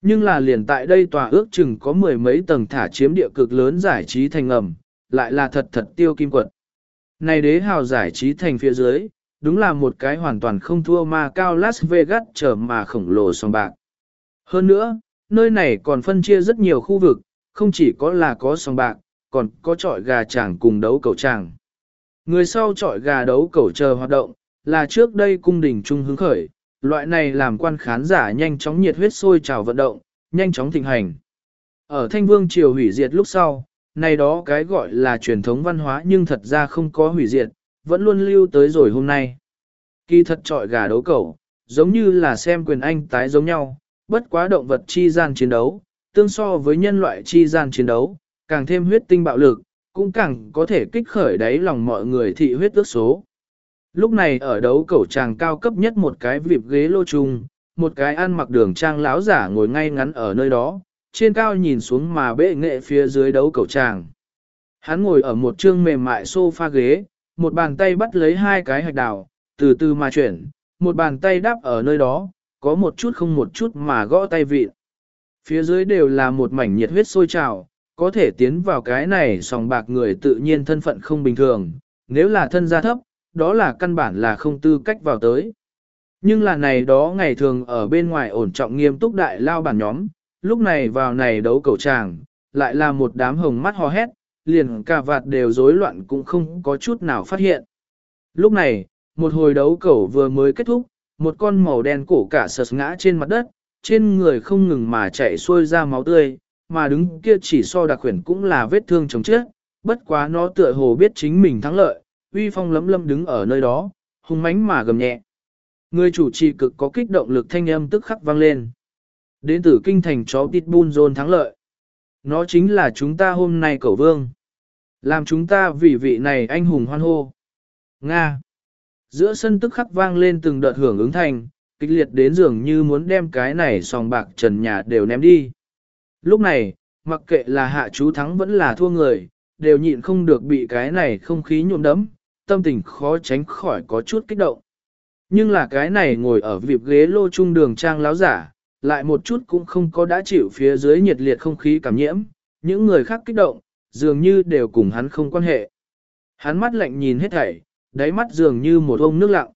Nhưng là liền tại đây tòa ước chừng có mười mấy tầng thả chiếm địa cực lớn giải trí thành ngầm, lại là thật thật tiêu kim quật. Này đế hào giải trí thành phía dưới, đúng là một cái hoàn toàn không thua ma cao Las Vegas trở mà khổng lồ song bạc. Hơn nữa, nơi này còn phân chia rất nhiều khu vực, không chỉ có là có song bạc, còn có trọi gà chàng cùng đấu cầu chàng. Người sau trọi gà đấu cầu chờ hoạt động, là trước đây cung đình trung hứng khởi, loại này làm quan khán giả nhanh chóng nhiệt huyết sôi trào vận động, nhanh chóng thịnh hành. Ở Thanh Vương triều hủy diệt lúc sau, này đó cái gọi là truyền thống văn hóa nhưng thật ra không có hủy diệt, vẫn luôn lưu tới rồi hôm nay. Kỳ thật trọi gà đấu cẩu, giống như là xem quyền anh tái giống nhau, bất quá động vật chi gian chiến đấu, tương so với nhân loại chi gian chiến đấu, càng thêm huyết tinh bạo lực, cũng càng có thể kích khởi đáy lòng mọi người thị huyết ước số. Lúc này ở đấu cẩu tràng cao cấp nhất một cái vịp ghế lô trùng, một cái ăn mặc đường trang lão giả ngồi ngay ngắn ở nơi đó, trên cao nhìn xuống mà bệ nghệ phía dưới đấu cẩu tràng. Hắn ngồi ở một trương mềm mại sofa ghế, một bàn tay bắt lấy hai cái hạch đào, từ từ mà chuyển, một bàn tay đáp ở nơi đó, có một chút không một chút mà gõ tay vị. Phía dưới đều là một mảnh nhiệt huyết sôi trào, có thể tiến vào cái này sòng bạc người tự nhiên thân phận không bình thường, nếu là thân gia thấp, đó là căn bản là không tư cách vào tới. Nhưng là này đó ngày thường ở bên ngoài ổn trọng nghiêm túc đại lao bản nhóm, lúc này vào này đấu cầu tràng, lại là một đám hồng mắt hò hét, liền cả vạt đều rối loạn cũng không có chút nào phát hiện. Lúc này, một hồi đấu cẩu vừa mới kết thúc, một con màu đen cổ cả sợt ngã trên mặt đất, trên người không ngừng mà chạy xuôi ra máu tươi, mà đứng kia chỉ so đặc khuyển cũng là vết thương chống chết, bất quá nó tựa hồ biết chính mình thắng lợi, uy phong lấm lâm đứng ở nơi đó, hung mãnh mà gầm nhẹ. Người chủ trì cực có kích động lực thanh âm tức khắc vang lên. Đến từ kinh thành chó Pitbull Zone thắng lợi. Nó chính là chúng ta hôm nay cẩu vương. Làm chúng ta vì vị này anh hùng hoan hô. Nga. Giữa sân tức khắc vang lên từng đợt hưởng ứng thành, kịch liệt đến dường như muốn đem cái này sòng bạc trần nhà đều ném đi. Lúc này, mặc kệ là hạ chú thắng vẫn là thua người, đều nhịn không được bị cái này không khí nhuộm đấm, tâm tình khó tránh khỏi có chút kích động. Nhưng là cái này ngồi ở vịp ghế lô trung đường trang láo giả, lại một chút cũng không có đã chịu phía dưới nhiệt liệt không khí cảm nhiễm, những người khác kích động, dường như đều cùng hắn không quan hệ. Hắn mắt lạnh nhìn hết thảy, đáy mắt dường như một ông nước lặng.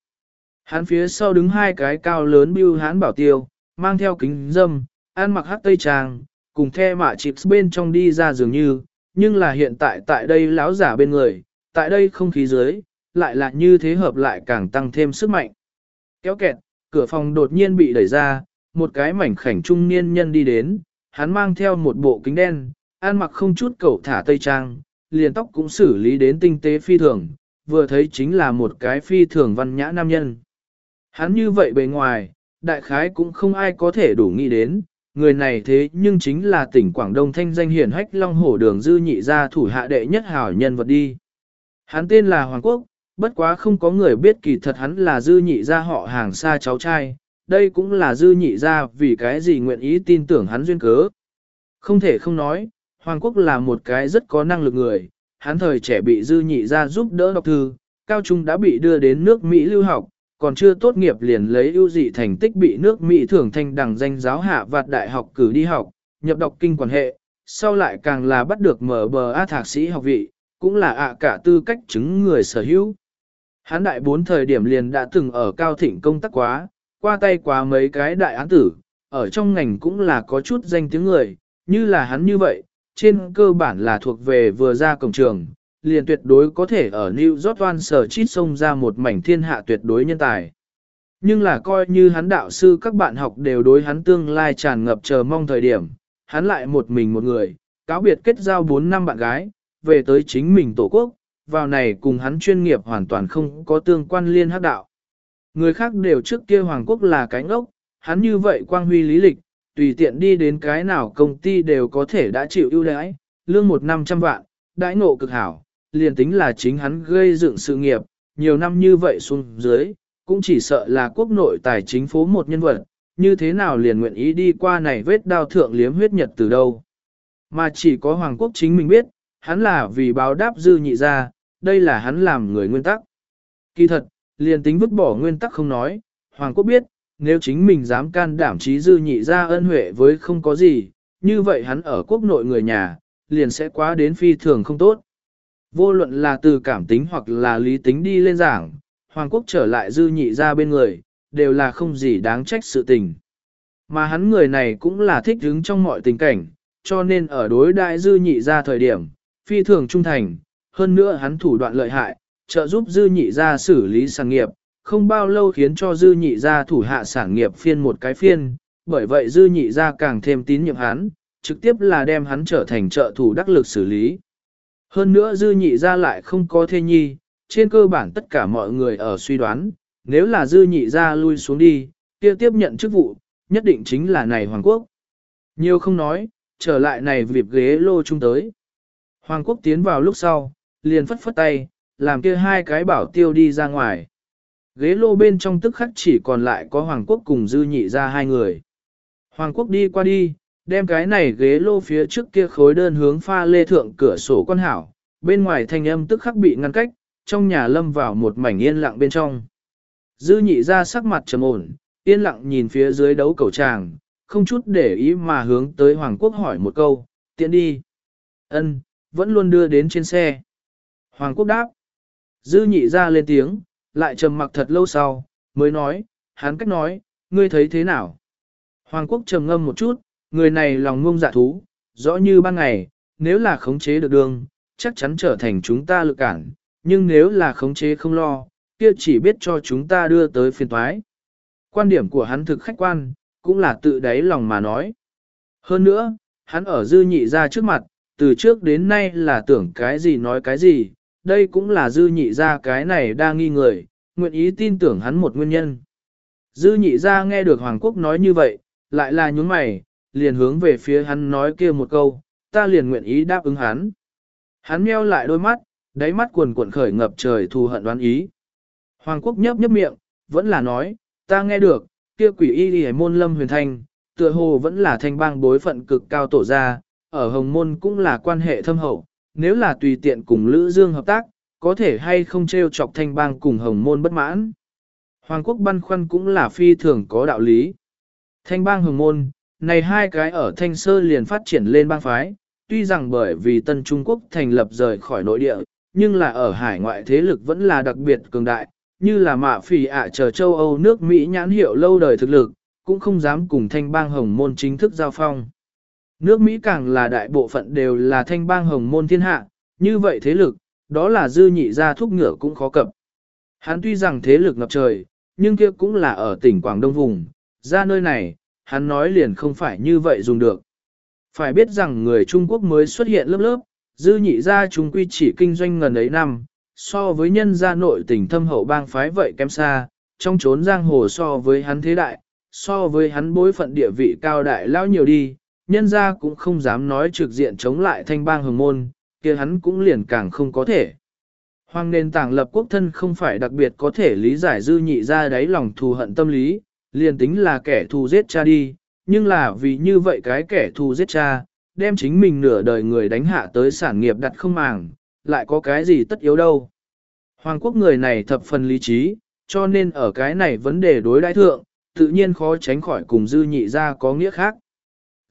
Hắn phía sau đứng hai cái cao lớn bưu hắn bảo tiêu, mang theo kính dâm, ăn mặc hắc tây trang, cùng the mạ chips bên trong đi ra dường như, nhưng là hiện tại tại đây lão giả bên người, tại đây không khí dưới, lại là như thế hợp lại càng tăng thêm sức mạnh. Kéo kẹt, cửa phòng đột nhiên bị đẩy ra, một cái mảnh khảnh trung niên nhân đi đến, hắn mang theo một bộ kính đen, ăn mặc không chút cẩu thả tây trang, liền tóc cũng xử lý đến tinh tế phi thường, vừa thấy chính là một cái phi thường văn nhã nam nhân. Hắn như vậy bề ngoài, đại khái cũng không ai có thể đủ nghĩ đến, người này thế nhưng chính là tỉnh Quảng Đông thanh danh hiển hách Long Hổ Đường Dư nhị gia thủ hạ đệ nhất hảo nhân vật đi. Hắn tên là Hoàng Quốc, bất quá không có người biết kỳ thật hắn là Dư nhị gia họ hàng xa cháu trai, đây cũng là Dư nhị gia vì cái gì nguyện ý tin tưởng hắn duyên cớ. Không thể không nói, Hoàng Quốc là một cái rất có năng lực người, hắn thời trẻ bị Dư nhị gia giúp đỡ đọc thư, cao trung đã bị đưa đến nước Mỹ lưu học, còn chưa tốt nghiệp liền lấy ưu dị thành tích bị nước Mỹ thưởng thanh đẳng danh giáo hạ vạt đại học cử đi học, nhập đọc kinh quản hệ, sau lại càng là bắt được mở bờ A thạc sĩ học vị, cũng là ạ cả tư cách chứng người sở hữu. Hắn đại bốn thời điểm liền đã từng ở cao thịnh công tác quá, qua tay quá mấy cái đại án tử, ở trong ngành cũng là có chút danh tiếng người, như là hắn như vậy, trên cơ bản là thuộc về vừa ra cổng trường, liền tuyệt đối có thể ở New York One sở chít sông ra một mảnh thiên hạ tuyệt đối nhân tài. Nhưng là coi như hắn đạo sư các bạn học đều đối hắn tương lai tràn ngập chờ mong thời điểm, hắn lại một mình một người, cáo biệt kết giao 4 năm bạn gái, về tới chính mình tổ quốc, vào này cùng hắn chuyên nghiệp hoàn toàn không có tương quan liên hắc đạo. Người khác đều trước kia Hoàng Quốc là cái ngốc, hắn như vậy quang huy lý lịch, tùy tiện đi đến cái nào công ty đều có thể đã chịu ưu đãi, lương một năm trăm vạn, đãi ngộ cực hảo, liền tính là chính hắn gây dựng sự nghiệp, nhiều năm như vậy xuống dưới, cũng chỉ sợ là quốc nội tài chính phố một nhân vật, như thế nào liền nguyện ý đi qua này vết đao thượng liếm huyết nhật từ đâu. Mà chỉ có Hoàng quốc chính mình biết, hắn là vì báo đáp dư nhị ra, đây là hắn làm người nguyên tắc. Kỳ thật, liền tính vứt bỏ nguyên tắc không nói, Hoàng quốc biết, nếu chính mình dám can đảm trí dư nhị ra ân huệ với không có gì, như vậy hắn ở quốc nội người nhà, liền sẽ quá đến phi thường không tốt. Vô luận là từ cảm tính hoặc là lý tính đi lên giảng, Hoàng quốc trở lại dư nhị ra bên người, đều là không gì đáng trách sự tình. Mà hắn người này cũng là thích hứng trong mọi tình cảnh, cho nên ở đối đại dư nhị ra thời điểm, phi thường trung thành, hơn nữa hắn thủ đoạn lợi hại, trợ giúp dư nhị ra xử lý sản nghiệp, không bao lâu khiến cho dư nhị ra thủ hạ sản nghiệp phiên một cái phiên, bởi vậy dư nhị ra càng thêm tín nhiệm hắn, trực tiếp là đem hắn trở thành trợ thủ đắc lực xử lý. Hơn nữa dư nhị ra lại không có thê nhi, trên cơ bản tất cả mọi người ở suy đoán, nếu là dư nhị ra lui xuống đi, kia tiếp nhận chức vụ, nhất định chính là này Hoàng Quốc. Nhiều không nói, trở lại này việc ghế lô chung tới. Hoàng Quốc tiến vào lúc sau, liền phất phất tay, làm kia hai cái bảo tiêu đi ra ngoài. Ghế lô bên trong tức khắc chỉ còn lại có Hoàng Quốc cùng dư nhị ra hai người. Hoàng Quốc đi qua đi, Đem cái này ghế lô phía trước kia khối đơn hướng pha lê thượng cửa sổ quan hảo, bên ngoài thanh âm tức khắc bị ngăn cách, trong nhà lâm vào một mảnh yên lặng bên trong. Dư nhị ra sắc mặt trầm ổn, yên lặng nhìn phía dưới đấu cầu tràng, không chút để ý mà hướng tới Hoàng Quốc hỏi một câu, tiện đi. ân vẫn luôn đưa đến trên xe. Hoàng Quốc đáp. Dư nhị ra lên tiếng, lại trầm mặc thật lâu sau, mới nói, hắn cách nói, ngươi thấy thế nào? Hoàng Quốc trầm ngâm một chút, người này lòng ngông dạ thú, rõ như ban ngày, nếu là khống chế được đường, chắc chắn trở thành chúng ta lực cản, nhưng nếu là khống chế không lo, kia chỉ biết cho chúng ta đưa tới phiền toái. Quan điểm của hắn thực khách quan, cũng là tự đáy lòng mà nói. Hơn nữa, hắn ở dư nhị ra trước mặt, từ trước đến nay là tưởng cái gì nói cái gì, đây cũng là dư nhị ra cái này đa nghi người, nguyện ý tin tưởng hắn một nguyên nhân. Dư nhị ra nghe được Hoàng Quốc nói như vậy, lại là nhún mày, liền hướng về phía hắn nói kia một câu, ta liền nguyện ý đáp ứng hắn. Hắn meo lại đôi mắt, đáy mắt cuồn cuộn khởi ngập trời thù hận đoán ý. Hoàng quốc nhấp nhấp miệng, vẫn là nói, ta nghe được, kia quỷ y đi môn lâm huyền thanh, tựa hồ vẫn là thanh bang bối phận cực cao tổ gia, ở hồng môn cũng là quan hệ thâm hậu, nếu là tùy tiện cùng Lữ Dương hợp tác, có thể hay không treo chọc thanh bang cùng hồng môn bất mãn. Hoàng quốc băn khoăn cũng là phi thường có đạo lý. Thanh bang hồng môn, này hai cái ở Thanh Sơ liền phát triển lên bang phái, tuy rằng bởi vì Tân Trung Quốc thành lập rời khỏi nội địa, nhưng là ở hải ngoại thế lực vẫn là đặc biệt cường đại, như là mạ phỉ ạ chờ châu Âu nước Mỹ nhãn hiệu lâu đời thực lực, cũng không dám cùng thanh bang hồng môn chính thức giao phong. Nước Mỹ càng là đại bộ phận đều là thanh bang hồng môn thiên hạ, như vậy thế lực, đó là dư nhị ra thúc ngựa cũng khó cập. Hắn tuy rằng thế lực ngập trời, nhưng kia cũng là ở tỉnh Quảng Đông vùng, ra nơi này, hắn nói liền không phải như vậy dùng được. Phải biết rằng người Trung Quốc mới xuất hiện lớp lớp, dư nhị ra chúng quy chỉ kinh doanh ngần ấy năm, so với nhân gia nội tỉnh thâm hậu bang phái vậy kém xa, trong chốn giang hồ so với hắn thế đại, so với hắn bối phận địa vị cao đại lao nhiều đi, nhân gia cũng không dám nói trực diện chống lại thanh bang hồng môn, kia hắn cũng liền càng không có thể. Hoàng nền tảng lập quốc thân không phải đặc biệt có thể lý giải dư nhị ra đáy lòng thù hận tâm lý, liền tính là kẻ thù giết cha đi, nhưng là vì như vậy cái kẻ thù giết cha, đem chính mình nửa đời người đánh hạ tới sản nghiệp đặt không màng, lại có cái gì tất yếu đâu. Hoàng quốc người này thập phần lý trí, cho nên ở cái này vấn đề đối đãi thượng, tự nhiên khó tránh khỏi cùng dư nhị ra có nghĩa khác.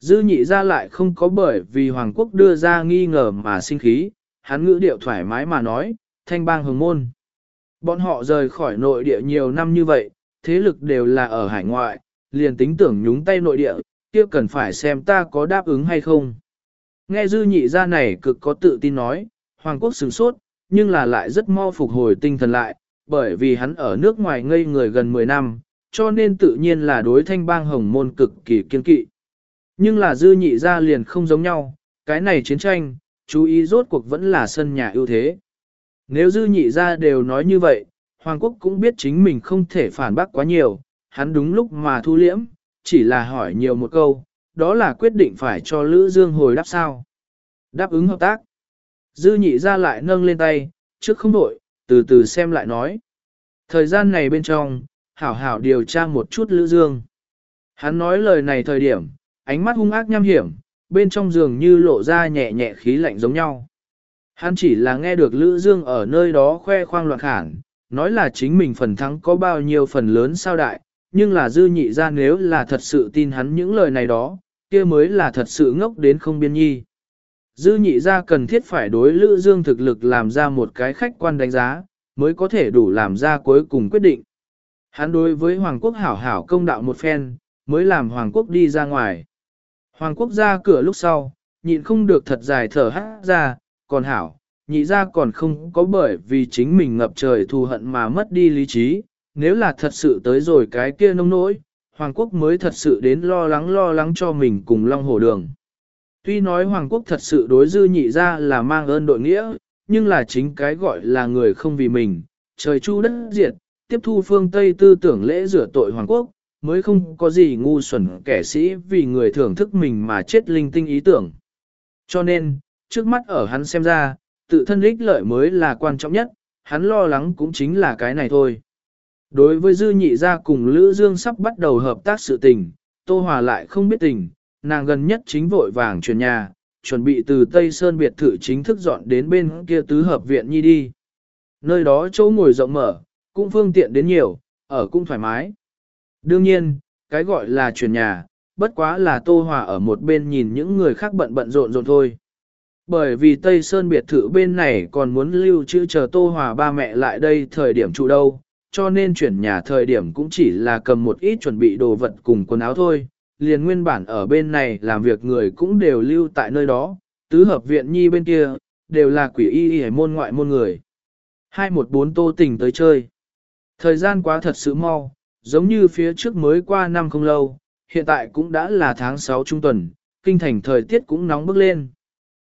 Dư nhị ra lại không có bởi vì Hoàng quốc đưa ra nghi ngờ mà sinh khí, hắn ngữ điệu thoải mái mà nói, thanh bang hồng môn. Bọn họ rời khỏi nội địa nhiều năm như vậy, thế lực đều là ở hải ngoại, liền tính tưởng nhúng tay nội địa, kia cần phải xem ta có đáp ứng hay không. Nghe dư nhị ra này cực có tự tin nói, Hoàng quốc sửng sốt, nhưng là lại rất mau phục hồi tinh thần lại, bởi vì hắn ở nước ngoài ngây người gần 10 năm, cho nên tự nhiên là đối thanh bang hồng môn cực kỳ kiên kỵ. Nhưng là dư nhị ra liền không giống nhau, cái này chiến tranh, chú ý rốt cuộc vẫn là sân nhà ưu thế. Nếu dư nhị ra đều nói như vậy, Hoàng quốc cũng biết chính mình không thể phản bác quá nhiều, hắn đúng lúc mà thu liễm, chỉ là hỏi nhiều một câu, đó là quyết định phải cho Lữ Dương hồi đáp sao. Đáp ứng hợp tác. Dư nhị ra lại nâng lên tay, trước không đổi, từ từ xem lại nói. Thời gian này bên trong, hảo hảo điều tra một chút Lữ Dương. Hắn nói lời này thời điểm, ánh mắt hung ác nham hiểm, bên trong giường như lộ ra nhẹ nhẹ khí lạnh giống nhau. Hắn chỉ là nghe được Lữ Dương ở nơi đó khoe khoang loạn khản, nói là chính mình phần thắng có bao nhiêu phần lớn sao đại, nhưng là dư nhị ra nếu là thật sự tin hắn những lời này đó, kia mới là thật sự ngốc đến không biên nhi. Dư nhị ra cần thiết phải đối Lữ Dương thực lực làm ra một cái khách quan đánh giá, mới có thể đủ làm ra cuối cùng quyết định. Hắn đối với Hoàng quốc hảo hảo công đạo một phen, mới làm Hoàng quốc đi ra ngoài. Hoàng quốc ra cửa lúc sau, nhịn không được thật dài thở hát ra, còn hảo, nhị ra còn không có bởi vì chính mình ngập trời thù hận mà mất đi lý trí, nếu là thật sự tới rồi cái kia nông nỗi, Hoàng quốc mới thật sự đến lo lắng lo lắng cho mình cùng Long Hổ Đường. Tuy nói Hoàng quốc thật sự đối dư nhị ra là mang ơn đội nghĩa, nhưng là chính cái gọi là người không vì mình, trời chu đất diệt, tiếp thu phương Tây tư tưởng lễ rửa tội Hoàng quốc, mới không có gì ngu xuẩn kẻ sĩ vì người thưởng thức mình mà chết linh tinh ý tưởng. Cho nên, trước mắt ở hắn xem ra, tự thân ích lợi mới là quan trọng nhất, hắn lo lắng cũng chính là cái này thôi. Đối với Dư Nhị Gia cùng Lữ Dương sắp bắt đầu hợp tác sự tình, Tô Hòa lại không biết tình, nàng gần nhất chính vội vàng chuyển nhà, chuẩn bị từ Tây Sơn biệt thự chính thức dọn đến bên kia tứ hợp viện nhi đi. Nơi đó chỗ ngồi rộng mở, cũng phương tiện đến nhiều, ở cũng thoải mái. Đương nhiên, cái gọi là chuyển nhà, bất quá là Tô Hòa ở một bên nhìn những người khác bận bận rộn rộn thôi. Bởi vì Tây Sơn biệt thự bên này còn muốn lưu trữ chờ Tô Hòa ba mẹ lại đây thời điểm trụ đâu, cho nên chuyển nhà thời điểm cũng chỉ là cầm một ít chuẩn bị đồ vật cùng quần áo thôi, liền nguyên bản ở bên này làm việc người cũng đều lưu tại nơi đó, tứ hợp viện nhi bên kia, đều là quỷ y y môn ngoại môn người. Hai một bốn tô tình tới chơi. Thời gian quá thật sự mau, giống như phía trước mới qua năm không lâu, hiện tại cũng đã là tháng 6 trung tuần, kinh thành thời tiết cũng nóng bức lên.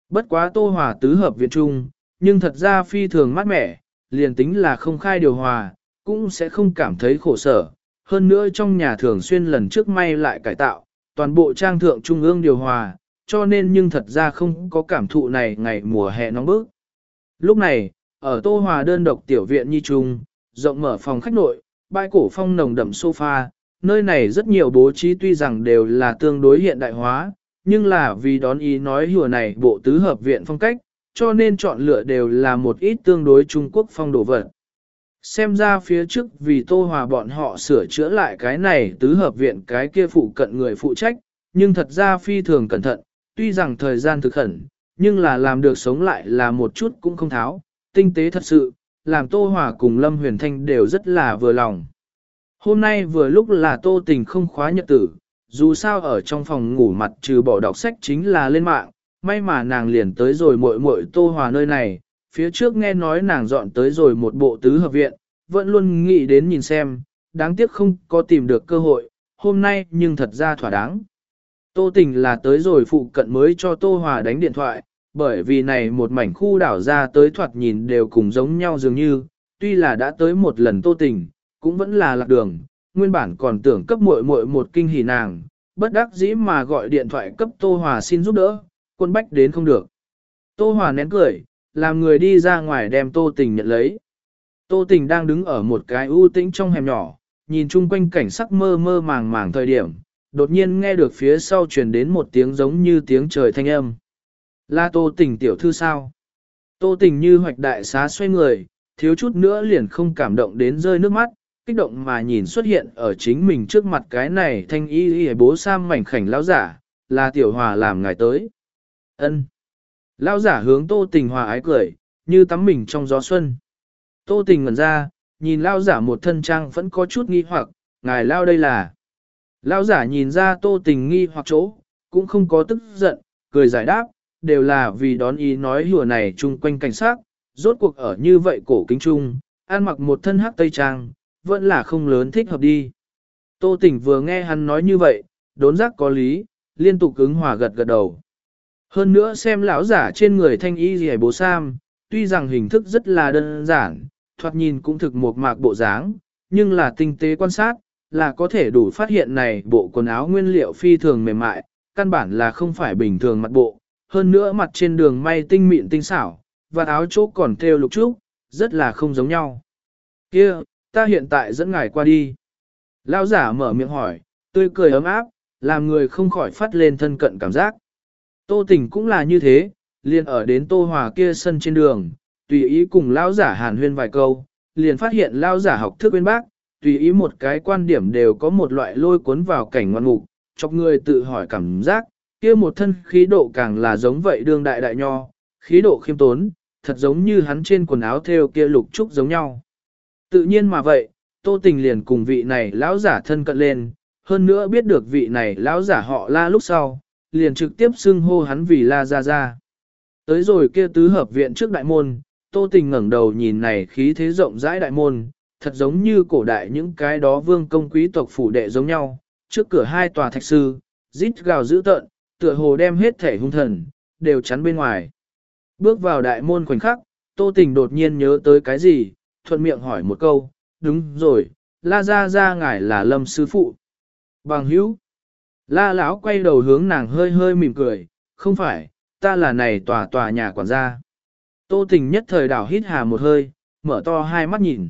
Bất quá tô hòa tứ hợp viện trung, nhưng thật ra phi thường mát mẻ, liền tính là không khai điều hòa, cũng sẽ không cảm thấy khổ sở. Hơn nữa trong nhà thường xuyên lần trước may lại cải tạo, toàn bộ trang thượng trung ương điều hòa, cho nên nhưng thật ra không có cảm thụ này ngày mùa hè nóng bức. Lúc này, ở Tô Hòa đơn độc tiểu viện nhi trung, rộng mở phòng khách nội, bãi cổ phong nồng đậm sofa, nơi này rất nhiều bố trí tuy rằng đều là tương đối hiện đại hóa, nhưng là vì đón ý nói hùa này bộ tứ hợp viện phong cách, cho nên chọn lựa đều là một ít tương đối Trung Quốc phong đồ vật. Xem ra phía trước vì Tô Hòa bọn họ sửa chữa lại cái này tứ hợp viện cái kia phụ cận người phụ trách, nhưng thật ra phi thường cẩn thận, tuy rằng thời gian thực khẩn, nhưng là làm được sống lại là một chút cũng không tháo, tinh tế thật sự, làm Tô Hòa cùng Lâm Huyền Thanh đều rất là vừa lòng. Hôm nay vừa lúc là Tô Tình không khóa nhật tử, dù sao ở trong phòng ngủ mặt trừ bỏ đọc sách chính là lên mạng, may mà nàng liền tới rồi muội muội Tô Hòa nơi này, phía trước nghe nói nàng dọn tới rồi một bộ tứ hợp viện, vẫn luôn nghĩ đến nhìn xem, đáng tiếc không có tìm được cơ hội, hôm nay nhưng thật ra thỏa đáng. Tô tình là tới rồi phụ cận mới cho Tô Hòa đánh điện thoại, bởi vì này một mảnh khu đảo ra tới thoạt nhìn đều cùng giống nhau dường như, tuy là đã tới một lần Tô tình, cũng vẫn là lạc đường, nguyên bản còn tưởng cấp muội muội một kinh hỉ nàng, bất đắc dĩ mà gọi điện thoại cấp Tô Hòa xin giúp đỡ, quân bách đến không được. Tô Hòa nén cười, làm người đi ra ngoài đem Tô Tình nhận lấy. Tô Tình đang đứng ở một cái ưu tĩnh trong hẻm nhỏ, nhìn chung quanh cảnh sắc mơ mơ màng màng thời điểm, đột nhiên nghe được phía sau truyền đến một tiếng giống như tiếng trời thanh âm. Là Tô Tình tiểu thư sao? Tô Tình như hoạch đại xá xoay người, thiếu chút nữa liền không cảm động đến rơi nước mắt, kích động mà nhìn xuất hiện ở chính mình trước mặt cái này thanh y y bố sam mảnh khảnh lão giả, là tiểu hòa làm ngài tới. ân Lão giả hướng tô tình hòa ái cười, như tắm mình trong gió xuân. Tô tình ngẩn ra, nhìn lão giả một thân trang vẫn có chút nghi hoặc, ngài lao đây là. Lão giả nhìn ra tô tình nghi hoặc chỗ, cũng không có tức giận, cười giải đáp, đều là vì đón ý nói hùa này chung quanh cảnh sát, rốt cuộc ở như vậy cổ kính trung, ăn mặc một thân hắc tây trang, vẫn là không lớn thích hợp đi. Tô Tỉnh vừa nghe hắn nói như vậy, đốn giác có lý, liên tục cứng hòa gật gật đầu. Hơn nữa xem lão giả trên người thanh y gì bố sam, tuy rằng hình thức rất là đơn giản, thoạt nhìn cũng thực một mạc bộ dáng, nhưng là tinh tế quan sát, là có thể đủ phát hiện này bộ quần áo nguyên liệu phi thường mềm mại, căn bản là không phải bình thường mặt bộ, hơn nữa mặt trên đường may tinh mịn tinh xảo, và áo chỗ còn theo lục trúc, rất là không giống nhau. Kia, ta hiện tại dẫn ngài qua đi. Lão giả mở miệng hỏi, tươi cười ấm áp, làm người không khỏi phát lên thân cận cảm giác. Tô tình cũng là như thế, liền ở đến tô hòa kia sân trên đường, tùy ý cùng lão giả hàn huyên vài câu, liền phát hiện lão giả học thức bên bác, tùy ý một cái quan điểm đều có một loại lôi cuốn vào cảnh ngoan mục, chọc người tự hỏi cảm giác, kia một thân khí độ càng là giống vậy đương đại đại nho, khí độ khiêm tốn, thật giống như hắn trên quần áo theo kia lục trúc giống nhau. Tự nhiên mà vậy, Tô Tình liền cùng vị này lão giả thân cận lên, hơn nữa biết được vị này lão giả họ la lúc sau, liền trực tiếp xưng hô hắn vì la ra ra. Tới rồi kia tứ hợp viện trước đại môn, Tô Tình ngẩng đầu nhìn này khí thế rộng rãi đại môn, thật giống như cổ đại những cái đó vương công quý tộc phủ đệ giống nhau, trước cửa hai tòa thạch sư, rít gào dữ tợn, tựa hồ đem hết thể hung thần, đều chắn bên ngoài. Bước vào đại môn khoảnh khắc, Tô Tình đột nhiên nhớ tới cái gì, thuận miệng hỏi một câu, đúng rồi, la ra ra ngài là lâm sư phụ. Bằng hữu, la lão quay đầu hướng nàng hơi hơi mỉm cười, không phải, ta là này tòa tòa nhà quản gia. Tô tình nhất thời đảo hít hà một hơi, mở to hai mắt nhìn.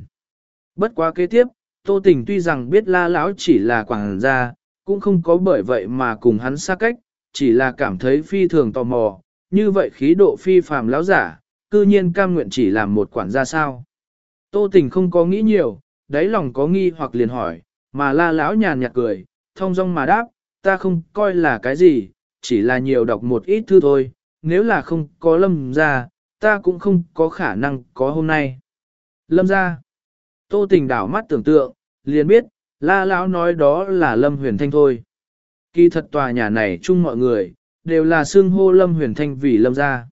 Bất quá kế tiếp, tô tình tuy rằng biết la lão chỉ là quản gia, cũng không có bởi vậy mà cùng hắn xa cách, chỉ là cảm thấy phi thường tò mò, như vậy khí độ phi phàm lão giả, cư nhiên cam nguyện chỉ làm một quản gia sao. Tô tình không có nghĩ nhiều, đáy lòng có nghi hoặc liền hỏi, mà la lão nhàn nhạt cười, thông dong mà đáp, ta không coi là cái gì, chỉ là nhiều đọc một ít thư thôi, nếu là không có lâm ra, ta cũng không có khả năng có hôm nay. Lâm ra, tô tình đảo mắt tưởng tượng, liền biết, la lão nói đó là lâm huyền thanh thôi. Kỳ thật tòa nhà này chung mọi người, đều là xưng hô lâm huyền thanh vì lâm gia,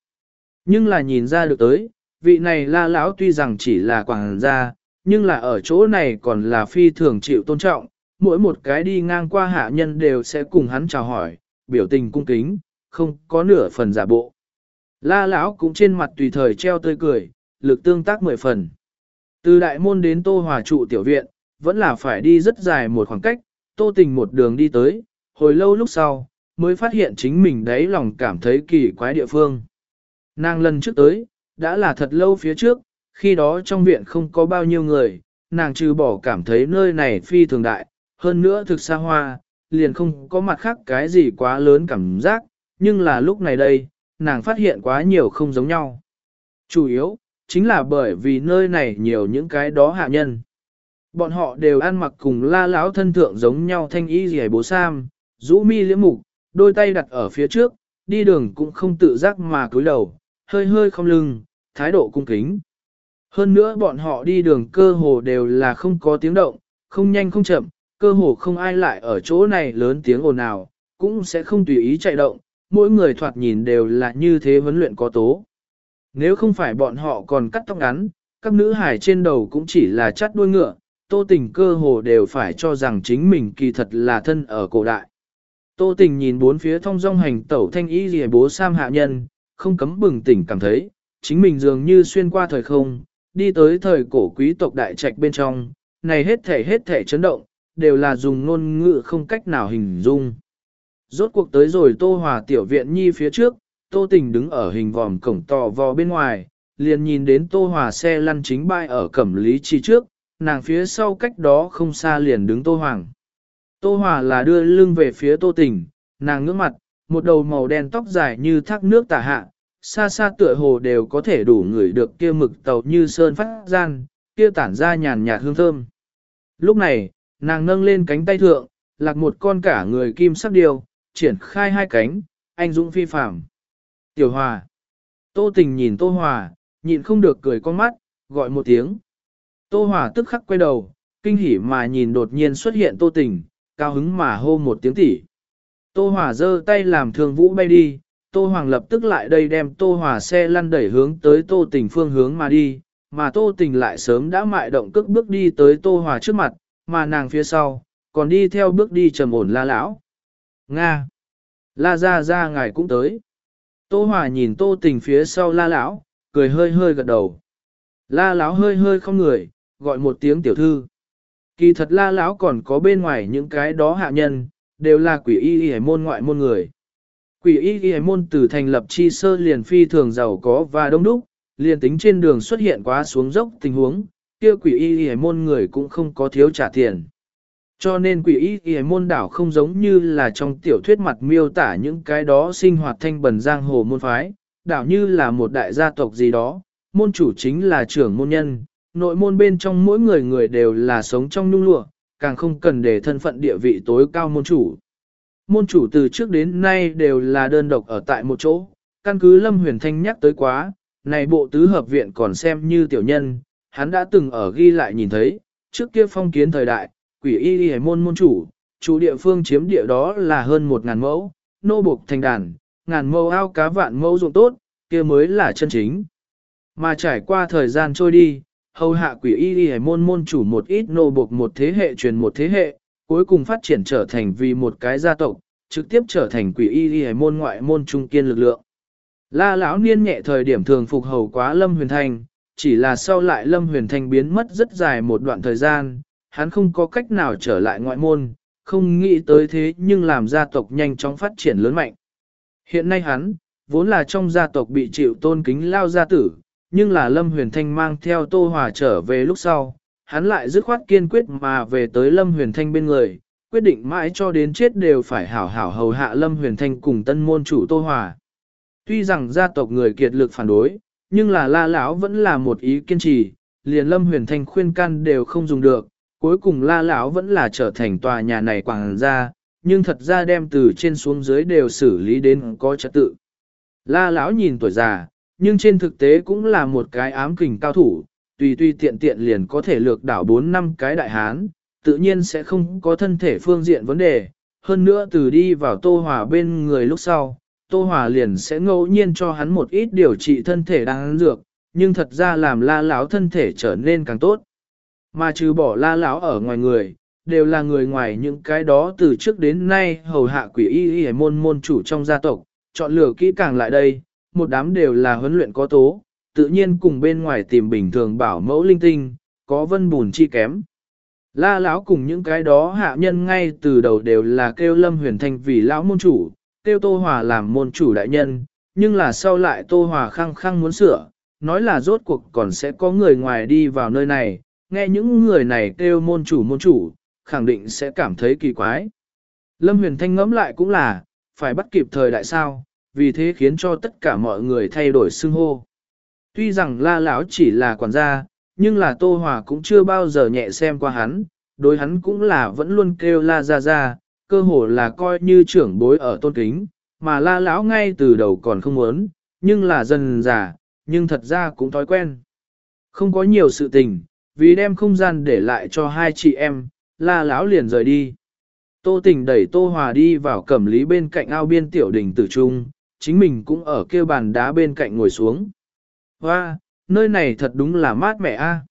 Nhưng là nhìn ra được tới, vị này la lão tuy rằng chỉ là quảng gia, nhưng là ở chỗ này còn là phi thường chịu tôn trọng, mỗi một cái đi ngang qua hạ nhân đều sẽ cùng hắn chào hỏi, biểu tình cung kính, không có nửa phần giả bộ. La lão cũng trên mặt tùy thời treo tươi cười, lực tương tác mười phần. Từ đại môn đến tô hòa trụ tiểu viện, vẫn là phải đi rất dài một khoảng cách, tô tình một đường đi tới, hồi lâu lúc sau, mới phát hiện chính mình đấy lòng cảm thấy kỳ quái địa phương. Nàng lần trước tới, đã là thật lâu phía trước, khi đó trong viện không có bao nhiêu người, nàng trừ bỏ cảm thấy nơi này phi thường đại, hơn nữa thực xa hoa, liền không có mặt khác cái gì quá lớn cảm giác, nhưng là lúc này đây, nàng phát hiện quá nhiều không giống nhau. Chủ yếu, chính là bởi vì nơi này nhiều những cái đó hạ nhân. Bọn họ đều ăn mặc cùng la lão thân thượng giống nhau thanh y rẻ bố sam, rũ mi liễm mục, đôi tay đặt ở phía trước, đi đường cũng không tự giác mà cúi đầu, hơi hơi không lưng, thái độ cung kính. Hơn nữa bọn họ đi đường cơ hồ đều là không có tiếng động, không nhanh không chậm, cơ hồ không ai lại ở chỗ này lớn tiếng ồn ào, cũng sẽ không tùy ý chạy động, mỗi người thoạt nhìn đều là như thế huấn luyện có tố. Nếu không phải bọn họ còn cắt tóc ngắn, các nữ hải trên đầu cũng chỉ là chắt đuôi ngựa, tô tình cơ hồ đều phải cho rằng chính mình kỳ thật là thân ở cổ đại. Tô tình nhìn bốn phía thông dong hành tẩu thanh y rìa bố sam hạ nhân, không cấm bừng tỉnh cảm thấy, chính mình dường như xuyên qua thời không, đi tới thời cổ quý tộc đại trạch bên trong, này hết thể hết thể chấn động, đều là dùng ngôn ngữ không cách nào hình dung. Rốt cuộc tới rồi Tô Hòa tiểu viện nhi phía trước, Tô Tình đứng ở hình vòm cổng tò vò bên ngoài, liền nhìn đến Tô Hòa xe lăn chính bay ở cẩm lý chi trước, nàng phía sau cách đó không xa liền đứng Tô Hoàng. Tô Hòa là đưa lưng về phía Tô Tình, nàng ngưỡng mặt, một đầu màu đen tóc dài như thác nước tả hạ, xa xa tựa hồ đều có thể đủ ngửi được kia mực tàu như sơn phát gian, kia tản ra nhàn nhạt hương thơm. Lúc này, nàng nâng lên cánh tay thượng, lạc một con cả người kim sắc điều, triển khai hai cánh, anh dũng phi phạm. Tiểu Hòa. Tô Tình nhìn Tô Hòa, nhịn không được cười con mắt, gọi một tiếng. Tô Hòa tức khắc quay đầu, kinh hỉ mà nhìn đột nhiên xuất hiện Tô Tình, cao hứng mà hô một tiếng tỉ. Tô Hòa giơ tay làm thường vũ bay đi, Tô Hoàng lập tức lại đây đem Tô Hòa xe lăn đẩy hướng tới Tô Tình phương hướng mà đi, mà Tô Tình lại sớm đã mại động cước bước đi tới Tô Hòa trước mặt, mà nàng phía sau, còn đi theo bước đi trầm ổn la lão. Nga! La ra ra ngài cũng tới. Tô Hòa nhìn Tô Tình phía sau la lão, cười hơi hơi gật đầu. La lão hơi hơi không người, gọi một tiếng tiểu thư. Kỳ thật la lão còn có bên ngoài những cái đó hạ nhân, đều là quỷ y y môn ngoại môn người. Quỷ y y môn từ thành lập chi sơ liền phi thường giàu có và đông đúc, liền tính trên đường xuất hiện quá xuống dốc tình huống, kia quỷ y y môn người cũng không có thiếu trả tiền. Cho nên quỷ y y môn đảo không giống như là trong tiểu thuyết mặt miêu tả những cái đó sinh hoạt thanh bần giang hồ môn phái, đảo như là một đại gia tộc gì đó, môn chủ chính là trưởng môn nhân, nội môn bên trong mỗi người người đều là sống trong nhung lụa, càng không cần để thân phận địa vị tối cao môn chủ. Môn chủ từ trước đến nay đều là đơn độc ở tại một chỗ, căn cứ Lâm Huyền Thanh nhắc tới quá, này bộ tứ hợp viện còn xem như tiểu nhân, hắn đã từng ở ghi lại nhìn thấy, trước kia phong kiến thời đại, quỷ y y môn môn chủ, chủ địa phương chiếm địa đó là hơn một ngàn mẫu, nô buộc thành đàn, ngàn mẫu ao cá vạn mẫu ruộng tốt, kia mới là chân chính. Mà trải qua thời gian trôi đi, hầu hạ quỷ y y môn môn chủ một ít nô buộc một thế hệ truyền một thế hệ, cuối cùng phát triển trở thành vì một cái gia tộc, trực tiếp trở thành quỷ y y môn ngoại môn trung kiên lực lượng. La lão niên nhẹ thời điểm thường phục hầu quá Lâm Huyền Thanh, chỉ là sau lại Lâm Huyền Thanh biến mất rất dài một đoạn thời gian, hắn không có cách nào trở lại ngoại môn, không nghĩ tới thế nhưng làm gia tộc nhanh chóng phát triển lớn mạnh. Hiện nay hắn, vốn là trong gia tộc bị chịu tôn kính lao gia tử, nhưng là Lâm Huyền Thanh mang theo Tô Hòa trở về lúc sau, hắn lại dứt khoát kiên quyết mà về tới Lâm Huyền Thanh bên người, quyết định mãi cho đến chết đều phải hảo hảo hầu hạ Lâm Huyền Thanh cùng tân môn chủ Tô Hòa. Tuy rằng gia tộc người kiệt lực phản đối, nhưng là la lão vẫn là một ý kiên trì, liền Lâm Huyền Thanh khuyên can đều không dùng được, cuối cùng la lão vẫn là trở thành tòa nhà này quảng gia, nhưng thật ra đem từ trên xuống dưới đều xử lý đến có trật tự. La lão nhìn tuổi già, nhưng trên thực tế cũng là một cái ám kình cao thủ, tùy tùy tiện tiện liền có thể lược đảo 4 năm cái đại hán, tự nhiên sẽ không có thân thể phương diện vấn đề. Hơn nữa từ đi vào Tô Hòa bên người lúc sau, Tô Hòa liền sẽ ngẫu nhiên cho hắn một ít điều trị thân thể đang dược, nhưng thật ra làm la lão thân thể trở nên càng tốt. Mà trừ bỏ la lão ở ngoài người, đều là người ngoài những cái đó từ trước đến nay hầu hạ quỷ y y môn môn chủ trong gia tộc, chọn lựa kỹ càng lại đây, một đám đều là huấn luyện có tố, tự nhiên cùng bên ngoài tìm bình thường bảo mẫu linh tinh, có vân bùn chi kém. La lão cùng những cái đó hạ nhân ngay từ đầu đều là kêu Lâm Huyền Thanh vì lão môn chủ, kêu Tô Hòa làm môn chủ đại nhân, nhưng là sau lại Tô Hòa khăng khăng muốn sửa, nói là rốt cuộc còn sẽ có người ngoài đi vào nơi này, nghe những người này kêu môn chủ môn chủ, khẳng định sẽ cảm thấy kỳ quái. Lâm Huyền Thanh ngẫm lại cũng là, phải bắt kịp thời đại sao, vì thế khiến cho tất cả mọi người thay đổi xưng hô. Tuy rằng la lão chỉ là quản gia, nhưng là Tô Hòa cũng chưa bao giờ nhẹ xem qua hắn, đối hắn cũng là vẫn luôn kêu la ra ra, cơ hồ là coi như trưởng bối ở tôn kính, mà la lão ngay từ đầu còn không muốn, nhưng là dần già, nhưng thật ra cũng thói quen. Không có nhiều sự tình, vì đem không gian để lại cho hai chị em, la lão liền rời đi. Tô tình đẩy Tô Hòa đi vào cẩm lý bên cạnh ao biên tiểu đỉnh tử trung, chính mình cũng ở kia bàn đá bên cạnh ngồi xuống. Hoa, nơi này thật đúng là mát mẻ a.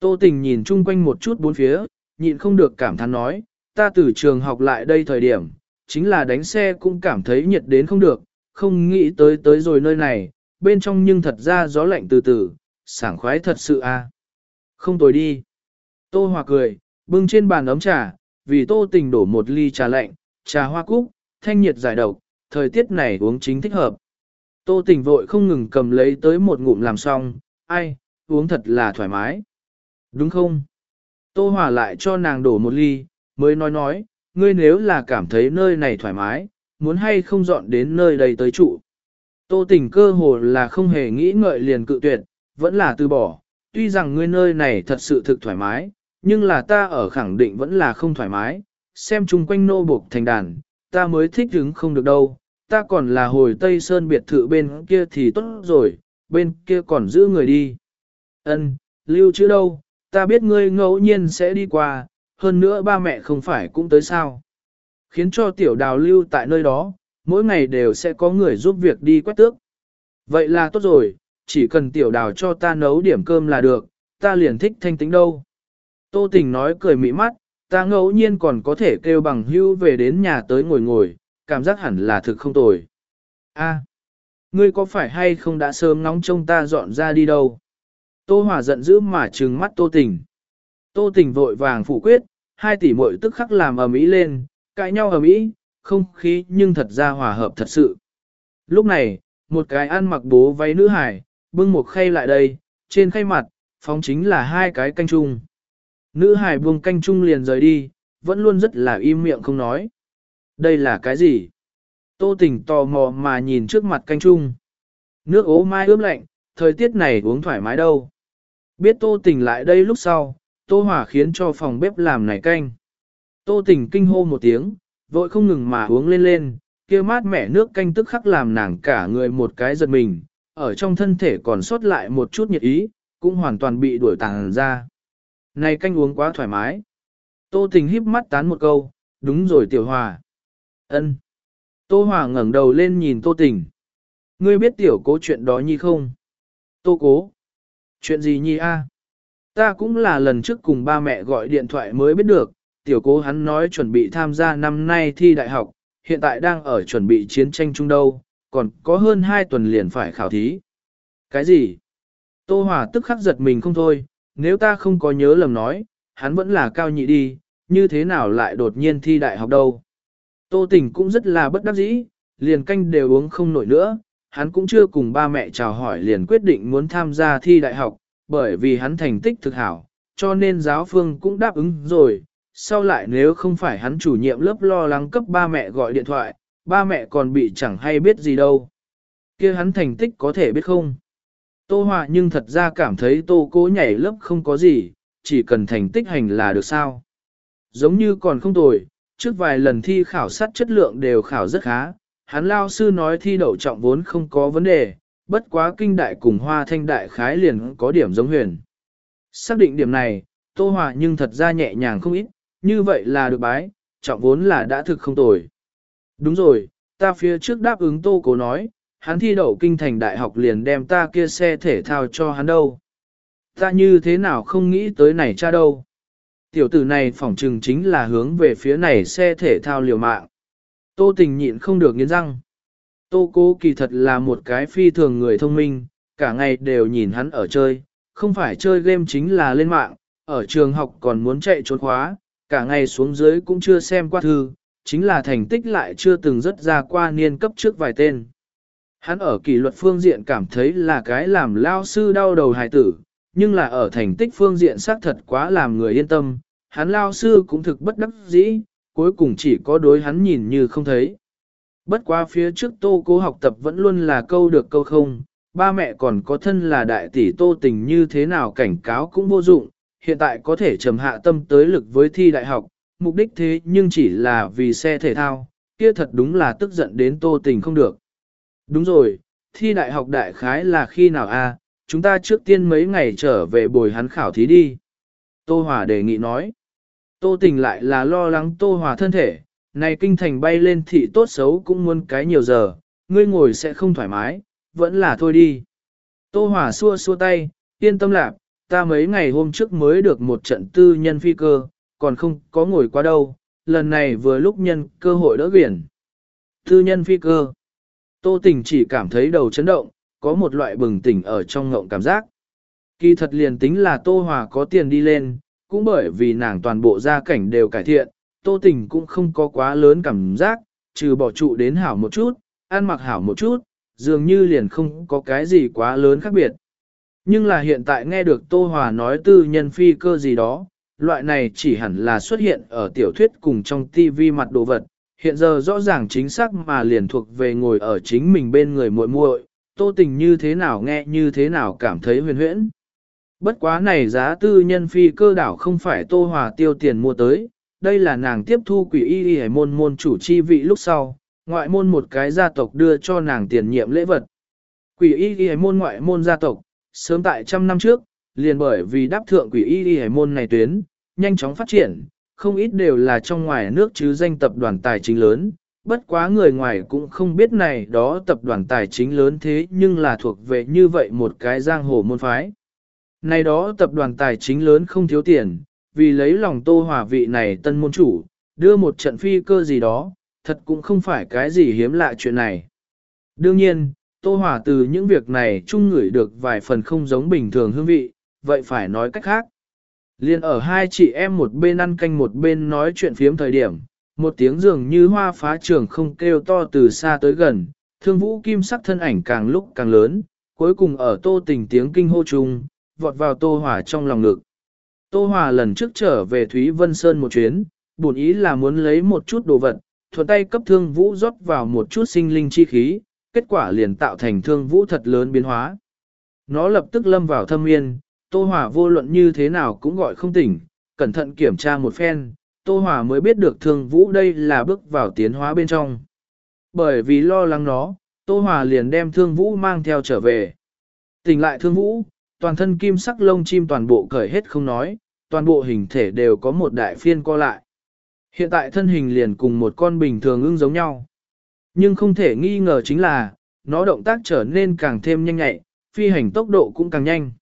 Tô tình nhìn chung quanh một chút bốn phía, nhịn không được cảm thán nói, ta từ trường học lại đây thời điểm, chính là đánh xe cũng cảm thấy nhiệt đến không được, không nghĩ tới tới rồi nơi này, bên trong nhưng thật ra gió lạnh từ từ, sảng khoái thật sự a. Không tồi đi. Tô Hòa cười, bưng trên bàn ấm trà, vì tô tình đổ một ly trà lạnh, trà hoa cúc, thanh nhiệt giải độc, thời tiết này uống chính thích hợp. Tô tình vội không ngừng cầm lấy tới một ngụm làm xong, ai, uống thật là thoải mái. Đúng không? Tô Hòa lại cho nàng đổ một ly, mới nói nói, ngươi nếu là cảm thấy nơi này thoải mái, muốn hay không dọn đến nơi đây tới trụ. Tô tình cơ hồ là không hề nghĩ ngợi liền cự tuyệt, vẫn là từ bỏ, tuy rằng ngươi nơi này thật sự thực thoải mái, nhưng là ta ở khẳng định vẫn là không thoải mái, xem chung quanh nô buộc thành đàn, ta mới thích hứng không được đâu, ta còn là hồi Tây Sơn biệt thự bên kia thì tốt rồi, bên kia còn giữ người đi. Ân, lưu chứ đâu, ta biết ngươi ngẫu nhiên sẽ đi qua, hơn nữa ba mẹ không phải cũng tới sao. Khiến cho tiểu đào lưu tại nơi đó, mỗi ngày đều sẽ có người giúp việc đi quét tước. Vậy là tốt rồi, chỉ cần tiểu đào cho ta nấu điểm cơm là được, ta liền thích thanh tính đâu. Tô tình nói cười mỹ mắt, ta ngẫu nhiên còn có thể kêu bằng hưu về đến nhà tới ngồi ngồi, cảm giác hẳn là thực không tồi. A, ngươi có phải hay không đã sớm nóng trông ta dọn ra đi đâu? Tô Hòa giận dữ mà trừng mắt Tô Tình. Tô Tình vội vàng phủ quyết, hai tỷ muội tức khắc làm ầm ĩ lên, cãi nhau ầm ĩ, không khí nhưng thật ra hòa hợp thật sự. Lúc này, một cái ăn mặc bố váy nữ hải, bưng một khay lại đây, trên khay mặt, phóng chính là hai cái canh chung. Nữ hải buông canh chung liền rời đi, vẫn luôn rất là im miệng không nói. Đây là cái gì? Tô tình tò mò mà nhìn trước mặt canh chung. Nước ố mai ướp lạnh, thời tiết này uống thoải mái đâu. Biết tô tình lại đây lúc sau, tô hỏa khiến cho phòng bếp làm này canh. Tô tình kinh hô một tiếng, vội không ngừng mà uống lên lên, kia mát mẻ nước canh tức khắc làm nàng cả người một cái giật mình, ở trong thân thể còn sót lại một chút nhiệt ý, cũng hoàn toàn bị đuổi tàng ra. Này canh uống quá thoải mái. Tô tình híp mắt tán một câu, đúng rồi tiểu hòa. ân Tô hòa ngẩng đầu lên nhìn tô tình. Ngươi biết tiểu cố chuyện đó nhi không? Tô cố. Chuyện gì nhi a? Ta cũng là lần trước cùng ba mẹ gọi điện thoại mới biết được, tiểu cố hắn nói chuẩn bị tham gia năm nay thi đại học, hiện tại đang ở chuẩn bị chiến tranh trung đâu, còn có hơn 2 tuần liền phải khảo thí. Cái gì? Tô Hòa tức khắc giật mình không thôi, nếu ta không có nhớ lầm nói, hắn vẫn là cao nhị đi, như thế nào lại đột nhiên thi đại học đâu. Tô Tình cũng rất là bất đắc dĩ, liền canh đều uống không nổi nữa, hắn cũng chưa cùng ba mẹ chào hỏi liền quyết định muốn tham gia thi đại học, bởi vì hắn thành tích thực hảo, cho nên giáo phương cũng đáp ứng rồi. Sau lại nếu không phải hắn chủ nhiệm lớp lo lắng cấp ba mẹ gọi điện thoại, ba mẹ còn bị chẳng hay biết gì đâu. kia hắn thành tích có thể biết không? Tô Hòa nhưng thật ra cảm thấy tô cố nhảy lớp không có gì, chỉ cần thành tích hành là được sao. Giống như còn không tồi, trước vài lần thi khảo sát chất lượng đều khảo rất khá, hắn lao sư nói thi đậu trọng vốn không có vấn đề, bất quá kinh đại cùng hoa thanh đại khái liền có điểm giống huyền. Xác định điểm này, Tô Hòa nhưng thật ra nhẹ nhàng không ít, như vậy là được bái, trọng vốn là đã thực không tồi. Đúng rồi, ta phía trước đáp ứng Tô Cố nói, hắn thi đậu kinh thành đại học liền đem ta kia xe thể thao cho hắn đâu. Ta như thế nào không nghĩ tới này cha đâu. Tiểu tử này phỏng trừng chính là hướng về phía này xe thể thao liều mạng. Tô tình nhịn không được nghiến răng. Tô cố kỳ thật là một cái phi thường người thông minh, cả ngày đều nhìn hắn ở chơi, không phải chơi game chính là lên mạng, ở trường học còn muốn chạy trốn khóa, cả ngày xuống dưới cũng chưa xem qua thư, chính là thành tích lại chưa từng rất ra qua niên cấp trước vài tên. Hắn ở kỷ luật phương diện cảm thấy là cái làm lao sư đau đầu hài tử, nhưng là ở thành tích phương diện xác thật quá làm người yên tâm, hắn lao sư cũng thực bất đắc dĩ, cuối cùng chỉ có đối hắn nhìn như không thấy. Bất quá phía trước tô cố học tập vẫn luôn là câu được câu không, ba mẹ còn có thân là đại tỷ tô tình như thế nào cảnh cáo cũng vô dụng, hiện tại có thể trầm hạ tâm tới lực với thi đại học, mục đích thế nhưng chỉ là vì xe thể thao, kia thật đúng là tức giận đến tô tình không được. Đúng rồi, thi đại học đại khái là khi nào a? chúng ta trước tiên mấy ngày trở về bồi hắn khảo thí đi. Tô Hòa đề nghị nói. Tô tình lại là lo lắng Tô Hòa thân thể, này kinh thành bay lên thị tốt xấu cũng muốn cái nhiều giờ, ngươi ngồi sẽ không thoải mái, vẫn là thôi đi. Tô Hòa xua xua tay, yên tâm lạc, ta mấy ngày hôm trước mới được một trận tư nhân phi cơ, còn không có ngồi qua đâu, lần này vừa lúc nhân cơ hội đỡ biển. Tư nhân phi cơ. Tô tình chỉ cảm thấy đầu chấn động, có một loại bừng tỉnh ở trong ngộng cảm giác. Kỳ thật liền tính là Tô Hòa có tiền đi lên, cũng bởi vì nàng toàn bộ gia cảnh đều cải thiện, Tô tình cũng không có quá lớn cảm giác, trừ bỏ trụ đến hảo một chút, ăn mặc hảo một chút, dường như liền không có cái gì quá lớn khác biệt. Nhưng là hiện tại nghe được Tô Hòa nói tư nhân phi cơ gì đó, loại này chỉ hẳn là xuất hiện ở tiểu thuyết cùng trong tivi mặt đồ vật, hiện giờ rõ ràng chính xác mà liền thuộc về ngồi ở chính mình bên người muội muội, Tô Tình như thế nào nghe như thế nào cảm thấy huyền huyễn. Bất quá này giá tư nhân phi cơ đảo không phải Tô Hòa tiêu tiền mua tới, đây là nàng tiếp thu quỷ y y môn môn chủ chi vị lúc sau, ngoại môn một cái gia tộc đưa cho nàng tiền nhiệm lễ vật. Quỷ y y môn ngoại môn gia tộc, sớm tại trăm năm trước, liền bởi vì đáp thượng quỷ y y môn này tuyến, nhanh chóng phát triển, không ít đều là trong ngoài nước chứ danh tập đoàn tài chính lớn, bất quá người ngoài cũng không biết này đó tập đoàn tài chính lớn thế nhưng là thuộc về như vậy một cái giang hồ môn phái. Này đó tập đoàn tài chính lớn không thiếu tiền, vì lấy lòng tô hòa vị này tân môn chủ, đưa một trận phi cơ gì đó, thật cũng không phải cái gì hiếm lạ chuyện này. Đương nhiên, tô hòa từ những việc này chung ngửi được vài phần không giống bình thường hương vị, vậy phải nói cách khác. Liên ở hai chị em một bên ăn canh một bên nói chuyện phiếm thời điểm, một tiếng dường như hoa phá trường không kêu to từ xa tới gần, thương vũ kim sắc thân ảnh càng lúc càng lớn, cuối cùng ở tô tình tiếng kinh hô chung, vọt vào tô hỏa trong lòng ngực. Tô hỏa lần trước trở về Thúy Vân Sơn một chuyến, buồn ý là muốn lấy một chút đồ vật, thuận tay cấp thương vũ rót vào một chút sinh linh chi khí, kết quả liền tạo thành thương vũ thật lớn biến hóa. Nó lập tức lâm vào thâm yên, Tô Hòa vô luận như thế nào cũng gọi không tỉnh, cẩn thận kiểm tra một phen, Tô Hòa mới biết được thương vũ đây là bước vào tiến hóa bên trong. Bởi vì lo lắng nó, Tô Hòa liền đem thương vũ mang theo trở về. Tỉnh lại thương vũ, toàn thân kim sắc lông chim toàn bộ cởi hết không nói, toàn bộ hình thể đều có một đại phiên co lại. Hiện tại thân hình liền cùng một con bình thường ưng giống nhau. Nhưng không thể nghi ngờ chính là, nó động tác trở nên càng thêm nhanh nhạy, phi hành tốc độ cũng càng nhanh.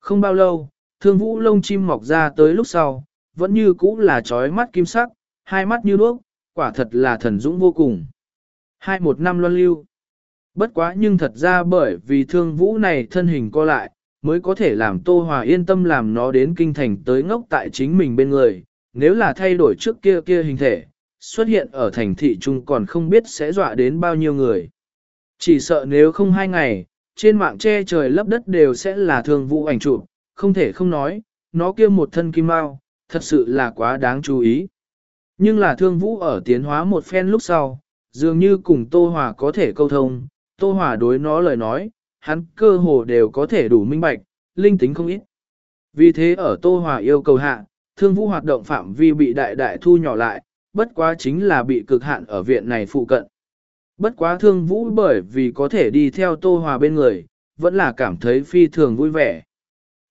Không bao lâu, thương vũ lông chim mọc ra tới lúc sau, vẫn như cũ là trói mắt kim sắc, hai mắt như đuốc, quả thật là thần dũng vô cùng. Hai một năm loan lưu. Bất quá nhưng thật ra bởi vì thương vũ này thân hình co lại, mới có thể làm Tô Hòa yên tâm làm nó đến kinh thành tới ngốc tại chính mình bên người, nếu là thay đổi trước kia kia hình thể, xuất hiện ở thành thị trung còn không biết sẽ dọa đến bao nhiêu người. Chỉ sợ nếu không hai ngày, trên mạng che trời lấp đất đều sẽ là thương vũ ảnh chụp, không thể không nói, nó kia một thân kim mao, thật sự là quá đáng chú ý. Nhưng là thương vũ ở tiến hóa một phen lúc sau, dường như cùng Tô Hòa có thể câu thông, Tô Hòa đối nó lời nói, hắn cơ hồ đều có thể đủ minh bạch, linh tính không ít. Vì thế ở Tô Hòa yêu cầu hạ, thương vũ hoạt động phạm vi bị đại đại thu nhỏ lại, bất quá chính là bị cực hạn ở viện này phụ cận. Bất quá thương vũ bởi vì có thể đi theo Tô Hòa bên người, vẫn là cảm thấy phi thường vui vẻ.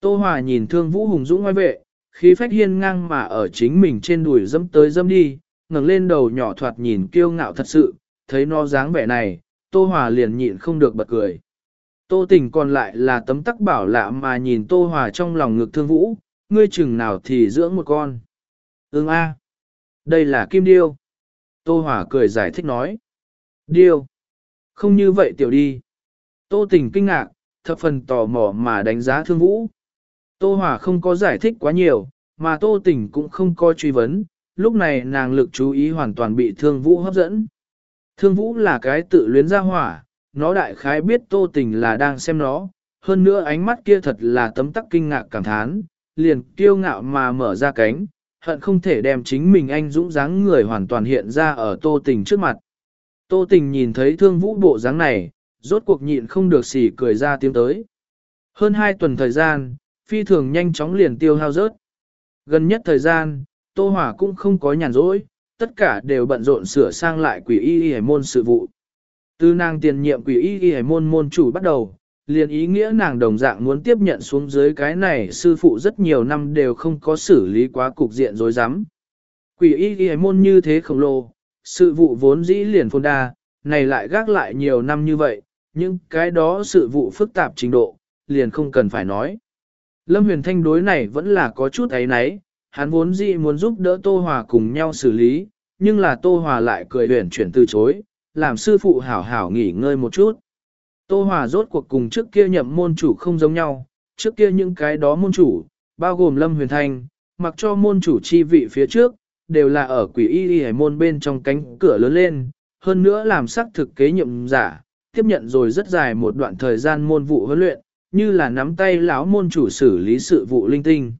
Tô Hòa nhìn thương vũ hùng dũng ngoài vệ, khí phách hiên ngang mà ở chính mình trên đùi dâm tới dâm đi, ngẩng lên đầu nhỏ thoạt nhìn kiêu ngạo thật sự, thấy nó dáng vẻ này, Tô Hòa liền nhịn không được bật cười. Tô tình còn lại là tấm tắc bảo lạ mà nhìn Tô Hòa trong lòng ngực thương vũ, ngươi chừng nào thì dưỡng một con. Ưng a, đây là kim điêu. Tô Hòa cười giải thích nói. Điêu. Không như vậy tiểu đi. Tô tình kinh ngạc, thập phần tò mò mà đánh giá thương vũ. Tô Hòa không có giải thích quá nhiều, mà Tô tình cũng không có truy vấn, lúc này nàng lực chú ý hoàn toàn bị thương vũ hấp dẫn. Thương vũ là cái tự luyến ra hỏa, nó đại khái biết Tô tình là đang xem nó, hơn nữa ánh mắt kia thật là tấm tắc kinh ngạc cảm thán, liền kiêu ngạo mà mở ra cánh, hận không thể đem chính mình anh dũng dáng người hoàn toàn hiện ra ở Tô tình trước mặt. Tô tình nhìn thấy thương vũ bộ dáng này, rốt cuộc nhịn không được xỉ cười ra tiếng tới. Hơn hai tuần thời gian, phi thường nhanh chóng liền tiêu hao rớt. Gần nhất thời gian, Tô Hỏa cũng không có nhàn rỗi, tất cả đều bận rộn sửa sang lại quỷ y y hải môn sự vụ. Từ nàng tiền nhiệm quỷ y y hải môn môn chủ bắt đầu, liền ý nghĩa nàng đồng dạng muốn tiếp nhận xuống dưới cái này sư phụ rất nhiều năm đều không có xử lý quá cục diện rối rắm. Quỷ y y hải môn như thế khổng lồ, sự vụ vốn dĩ liền phôn đa, này lại gác lại nhiều năm như vậy, nhưng cái đó sự vụ phức tạp trình độ, liền không cần phải nói. Lâm Huyền Thanh đối này vẫn là có chút ấy nấy, hắn vốn dĩ muốn giúp đỡ Tô Hòa cùng nhau xử lý, nhưng là Tô Hòa lại cười huyền chuyển từ chối, làm sư phụ hảo hảo nghỉ ngơi một chút. Tô Hòa rốt cuộc cùng trước kia nhậm môn chủ không giống nhau, trước kia những cái đó môn chủ, bao gồm Lâm Huyền Thanh, mặc cho môn chủ chi vị phía trước, đều là ở quỷ y y hải môn bên trong cánh cửa lớn lên, hơn nữa làm sắc thực kế nhiệm giả, tiếp nhận rồi rất dài một đoạn thời gian môn vụ huấn luyện, như là nắm tay lão môn chủ xử lý sự vụ linh tinh.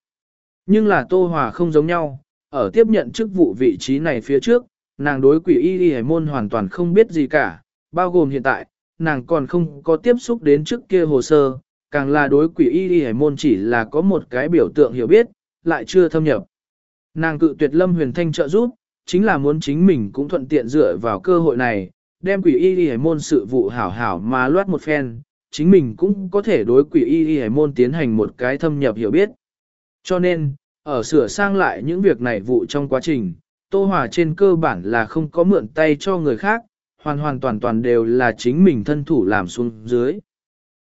Nhưng là Tô Hòa không giống nhau, ở tiếp nhận chức vụ vị trí này phía trước, nàng đối quỷ y y hải môn hoàn toàn không biết gì cả, bao gồm hiện tại, nàng còn không có tiếp xúc đến trước kia hồ sơ, càng là đối quỷ y y hải môn chỉ là có một cái biểu tượng hiểu biết, lại chưa thâm nhập. Nàng cự tuyệt lâm huyền thanh trợ giúp, chính là muốn chính mình cũng thuận tiện dựa vào cơ hội này, đem quỷ y y hải môn sự vụ hảo hảo mà loát một phen, chính mình cũng có thể đối quỷ y y hải môn tiến hành một cái thâm nhập hiểu biết. Cho nên, ở sửa sang lại những việc này vụ trong quá trình, Tô Hòa trên cơ bản là không có mượn tay cho người khác, hoàn hoàn toàn toàn đều là chính mình thân thủ làm xuống dưới.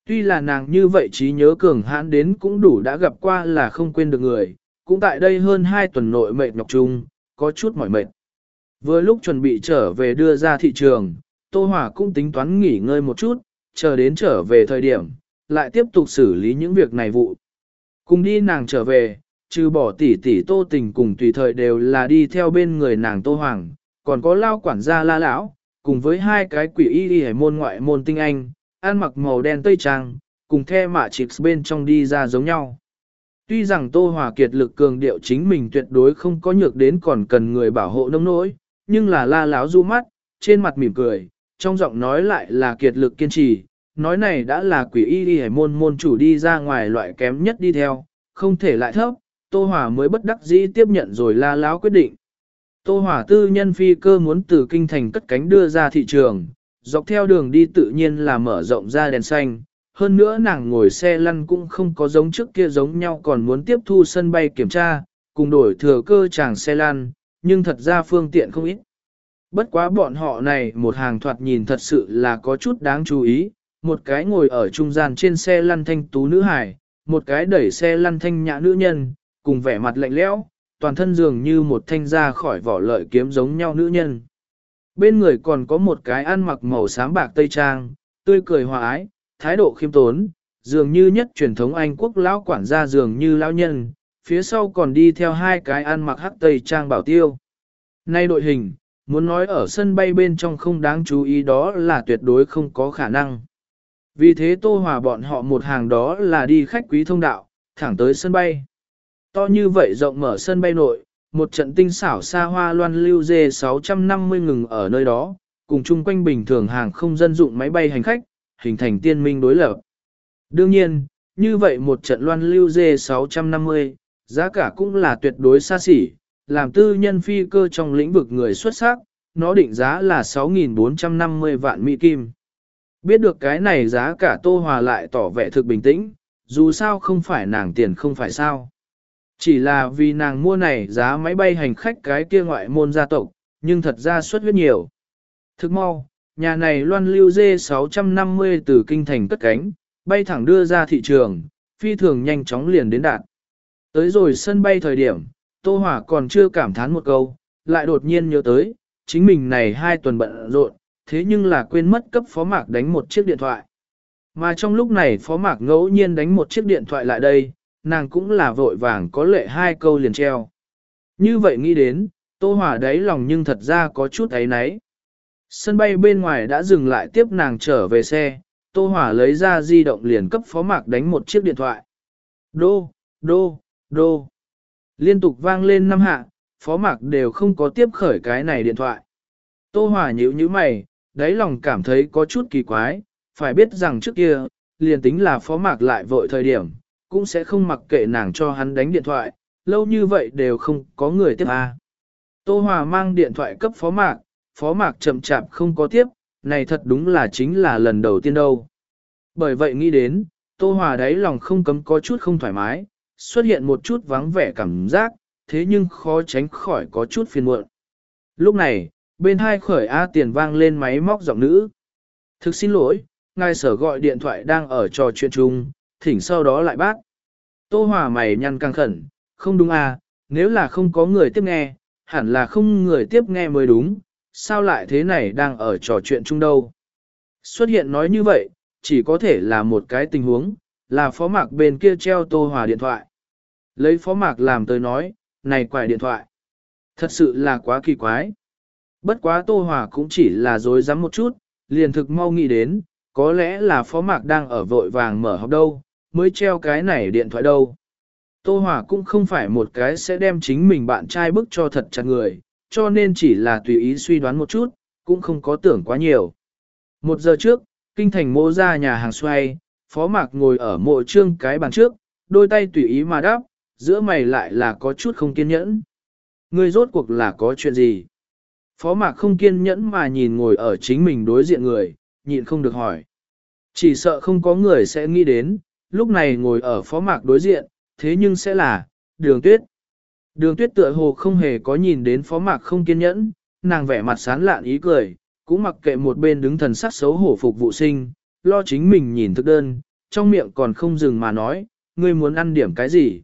Tuy là nàng như vậy trí nhớ cường hãn đến cũng đủ đã gặp qua là không quên được người, cũng tại đây hơn 2 tuần nội mệt nhọc chung, có chút mỏi mệt. Vừa lúc chuẩn bị trở về đưa ra thị trường, Tô Hòa cũng tính toán nghỉ ngơi một chút, chờ đến trở về thời điểm, lại tiếp tục xử lý những việc này vụ. Cùng đi nàng trở về, trừ bỏ tỷ tỷ Tô Tình cùng tùy thời đều là đi theo bên người nàng Tô Hoàng, còn có lao quản gia la lão, cùng với hai cái quỷ y y môn ngoại môn tinh anh, ăn mặc màu đen tây trang, cùng the mạ chịp bên trong đi ra giống nhau. Tuy rằng Tô Hòa kiệt lực cường điệu chính mình tuyệt đối không có nhược đến còn cần người bảo hộ nông nỗi, nhưng là la láo du mắt, trên mặt mỉm cười, trong giọng nói lại là kiệt lực kiên trì, nói này đã là quỷ y đi hải môn môn chủ đi ra ngoài loại kém nhất đi theo, không thể lại thấp, Tô Hòa mới bất đắc dĩ tiếp nhận rồi la láo quyết định. Tô Hòa tư nhân phi cơ muốn từ kinh thành cất cánh đưa ra thị trường, dọc theo đường đi tự nhiên là mở rộng ra đèn xanh, hơn nữa nàng ngồi xe lăn cũng không có giống trước kia giống nhau còn muốn tiếp thu sân bay kiểm tra, cùng đổi thừa cơ chàng xe lăn, nhưng thật ra phương tiện không ít. Bất quá bọn họ này một hàng thoạt nhìn thật sự là có chút đáng chú ý, một cái ngồi ở trung gian trên xe lăn thanh tú nữ hải, một cái đẩy xe lăn thanh nhã nữ nhân, cùng vẻ mặt lạnh lẽo, toàn thân dường như một thanh ra khỏi vỏ lợi kiếm giống nhau nữ nhân. Bên người còn có một cái ăn mặc màu xám bạc tây trang, tươi cười hòa ái, thái độ khiêm tốn, dường như nhất truyền thống Anh quốc lão quản gia dường như lão nhân, phía sau còn đi theo hai cái ăn mặc hắc tây trang bảo tiêu. Nay đội hình, muốn nói ở sân bay bên trong không đáng chú ý đó là tuyệt đối không có khả năng. Vì thế Tô Hòa bọn họ một hàng đó là đi khách quý thông đạo, thẳng tới sân bay. To như vậy rộng mở sân bay nội, một trận tinh xảo xa hoa loan lưu dê 650 ngừng ở nơi đó, cùng chung quanh bình thường hàng không dân dụng máy bay hành khách, hình thành tiên minh đối lập. Đương nhiên, như vậy một trận loan lưu dê 650, giá cả cũng là tuyệt đối xa xỉ, làm tư nhân phi cơ trong lĩnh vực người xuất sắc, nó định giá là 6.450 vạn Mỹ Kim. Biết được cái này giá cả Tô Hòa lại tỏ vẻ thực bình tĩnh, dù sao không phải nàng tiền không phải sao. Chỉ là vì nàng mua này giá máy bay hành khách cái kia ngoại môn gia tộc, nhưng thật ra suất huyết nhiều. Thức mau, nhà này loan lưu dê 650 từ kinh thành cất cánh, bay thẳng đưa ra thị trường, phi thường nhanh chóng liền đến đạt. Tới rồi sân bay thời điểm, Tô Hỏa còn chưa cảm thán một câu, lại đột nhiên nhớ tới, chính mình này hai tuần bận rộn, thế nhưng là quên mất cấp phó mạc đánh một chiếc điện thoại. Mà trong lúc này phó mạc ngẫu nhiên đánh một chiếc điện thoại lại đây, nàng cũng là vội vàng có lệ hai câu liền treo. Như vậy nghĩ đến, Tô Hỏa đáy lòng nhưng thật ra có chút ấy náy. Sân bay bên ngoài đã dừng lại tiếp nàng trở về xe, Tô Hỏa lấy ra di động liền cấp phó mạc đánh một chiếc điện thoại. Đô, đô, đô. Liên tục vang lên năm hạ, phó mạc đều không có tiếp khởi cái này điện thoại. Tô Hỏa nhíu nhíu mày, đáy lòng cảm thấy có chút kỳ quái, phải biết rằng trước kia, liền tính là phó mạc lại vội thời điểm, cũng sẽ không mặc kệ nàng cho hắn đánh điện thoại, lâu như vậy đều không có người tiếp à. Tô Hòa mang điện thoại cấp phó mạc, phó mạc chậm chạp không có tiếp, này thật đúng là chính là lần đầu tiên đâu. Bởi vậy nghĩ đến, Tô Hòa đáy lòng không cấm có chút không thoải mái, xuất hiện một chút vắng vẻ cảm giác, thế nhưng khó tránh khỏi có chút phiền muộn. Lúc này, bên hai khởi A tiền vang lên máy móc giọng nữ. Thực xin lỗi, ngài sở gọi điện thoại đang ở trò chuyện chung, thỉnh sau đó lại bác. Tô Hòa mày nhăn căng khẩn, không đúng à, nếu là không có người tiếp nghe, hẳn là không người tiếp nghe mới đúng, sao lại thế này đang ở trò chuyện chung đâu. Xuất hiện nói như vậy, chỉ có thể là một cái tình huống, là phó mạc bên kia treo Tô Hòa điện thoại. Lấy phó mạc làm tới nói, này quải điện thoại. Thật sự là quá kỳ quái. Bất quá Tô Hòa cũng chỉ là dối rắm một chút, liền thực mau nghĩ đến, có lẽ là phó mạc đang ở vội vàng mở học đâu, mới treo cái này điện thoại đâu. Tô Hòa cũng không phải một cái sẽ đem chính mình bạn trai bức cho thật chặt người, cho nên chỉ là tùy ý suy đoán một chút, cũng không có tưởng quá nhiều. Một giờ trước, kinh thành mô ra nhà hàng xoay, phó mạc ngồi ở mộ trương cái bàn trước, đôi tay tùy ý mà đáp, giữa mày lại là có chút không kiên nhẫn. Ngươi rốt cuộc là có chuyện gì? Phó mạc không kiên nhẫn mà nhìn ngồi ở chính mình đối diện người, nhịn không được hỏi. Chỉ sợ không có người sẽ nghĩ đến, lúc này ngồi ở phó mạc đối diện, thế nhưng sẽ là, đường tuyết. Đường tuyết tựa hồ không hề có nhìn đến phó mạc không kiên nhẫn, nàng vẻ mặt sán lạn ý cười, cũng mặc kệ một bên đứng thần sắc xấu hổ phục vụ sinh, lo chính mình nhìn thức đơn, trong miệng còn không dừng mà nói, ngươi muốn ăn điểm cái gì.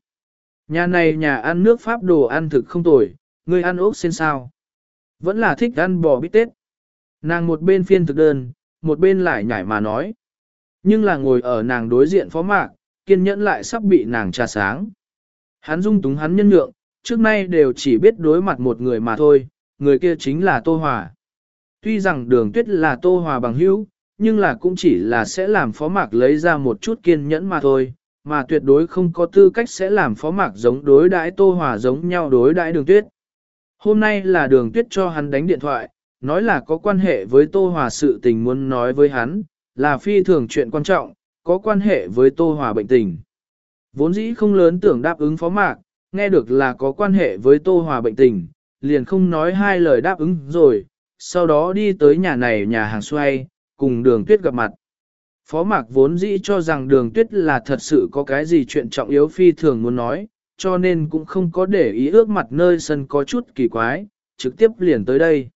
Nhà này nhà ăn nước Pháp đồ ăn thực không tồi, ngươi ăn ốc xin sao. Vẫn là thích ăn bò bít tết. Nàng một bên phiên thực đơn, một bên lại nhảy mà nói. Nhưng là ngồi ở nàng đối diện phó mạc, kiên nhẫn lại sắp bị nàng trà sáng. Hắn dung túng hắn nhân nhượng, trước nay đều chỉ biết đối mặt một người mà thôi, người kia chính là Tô Hòa. Tuy rằng đường tuyết là Tô Hòa bằng hữu, nhưng là cũng chỉ là sẽ làm phó mạc lấy ra một chút kiên nhẫn mà thôi, mà tuyệt đối không có tư cách sẽ làm phó mạc giống đối đãi Tô Hòa giống nhau đối đãi đường tuyết. Hôm nay là đường tuyết cho hắn đánh điện thoại, nói là có quan hệ với Tô Hòa sự tình muốn nói với hắn, là phi thường chuyện quan trọng, có quan hệ với Tô Hòa bệnh tình. Vốn dĩ không lớn tưởng đáp ứng phó mạc, nghe được là có quan hệ với Tô Hòa bệnh tình, liền không nói hai lời đáp ứng rồi, sau đó đi tới nhà này nhà hàng xoay, cùng đường tuyết gặp mặt. Phó mạc vốn dĩ cho rằng đường tuyết là thật sự có cái gì chuyện trọng yếu phi thường muốn nói, cho nên cũng không có để ý ước mặt nơi sân có chút kỳ quái, trực tiếp liền tới đây.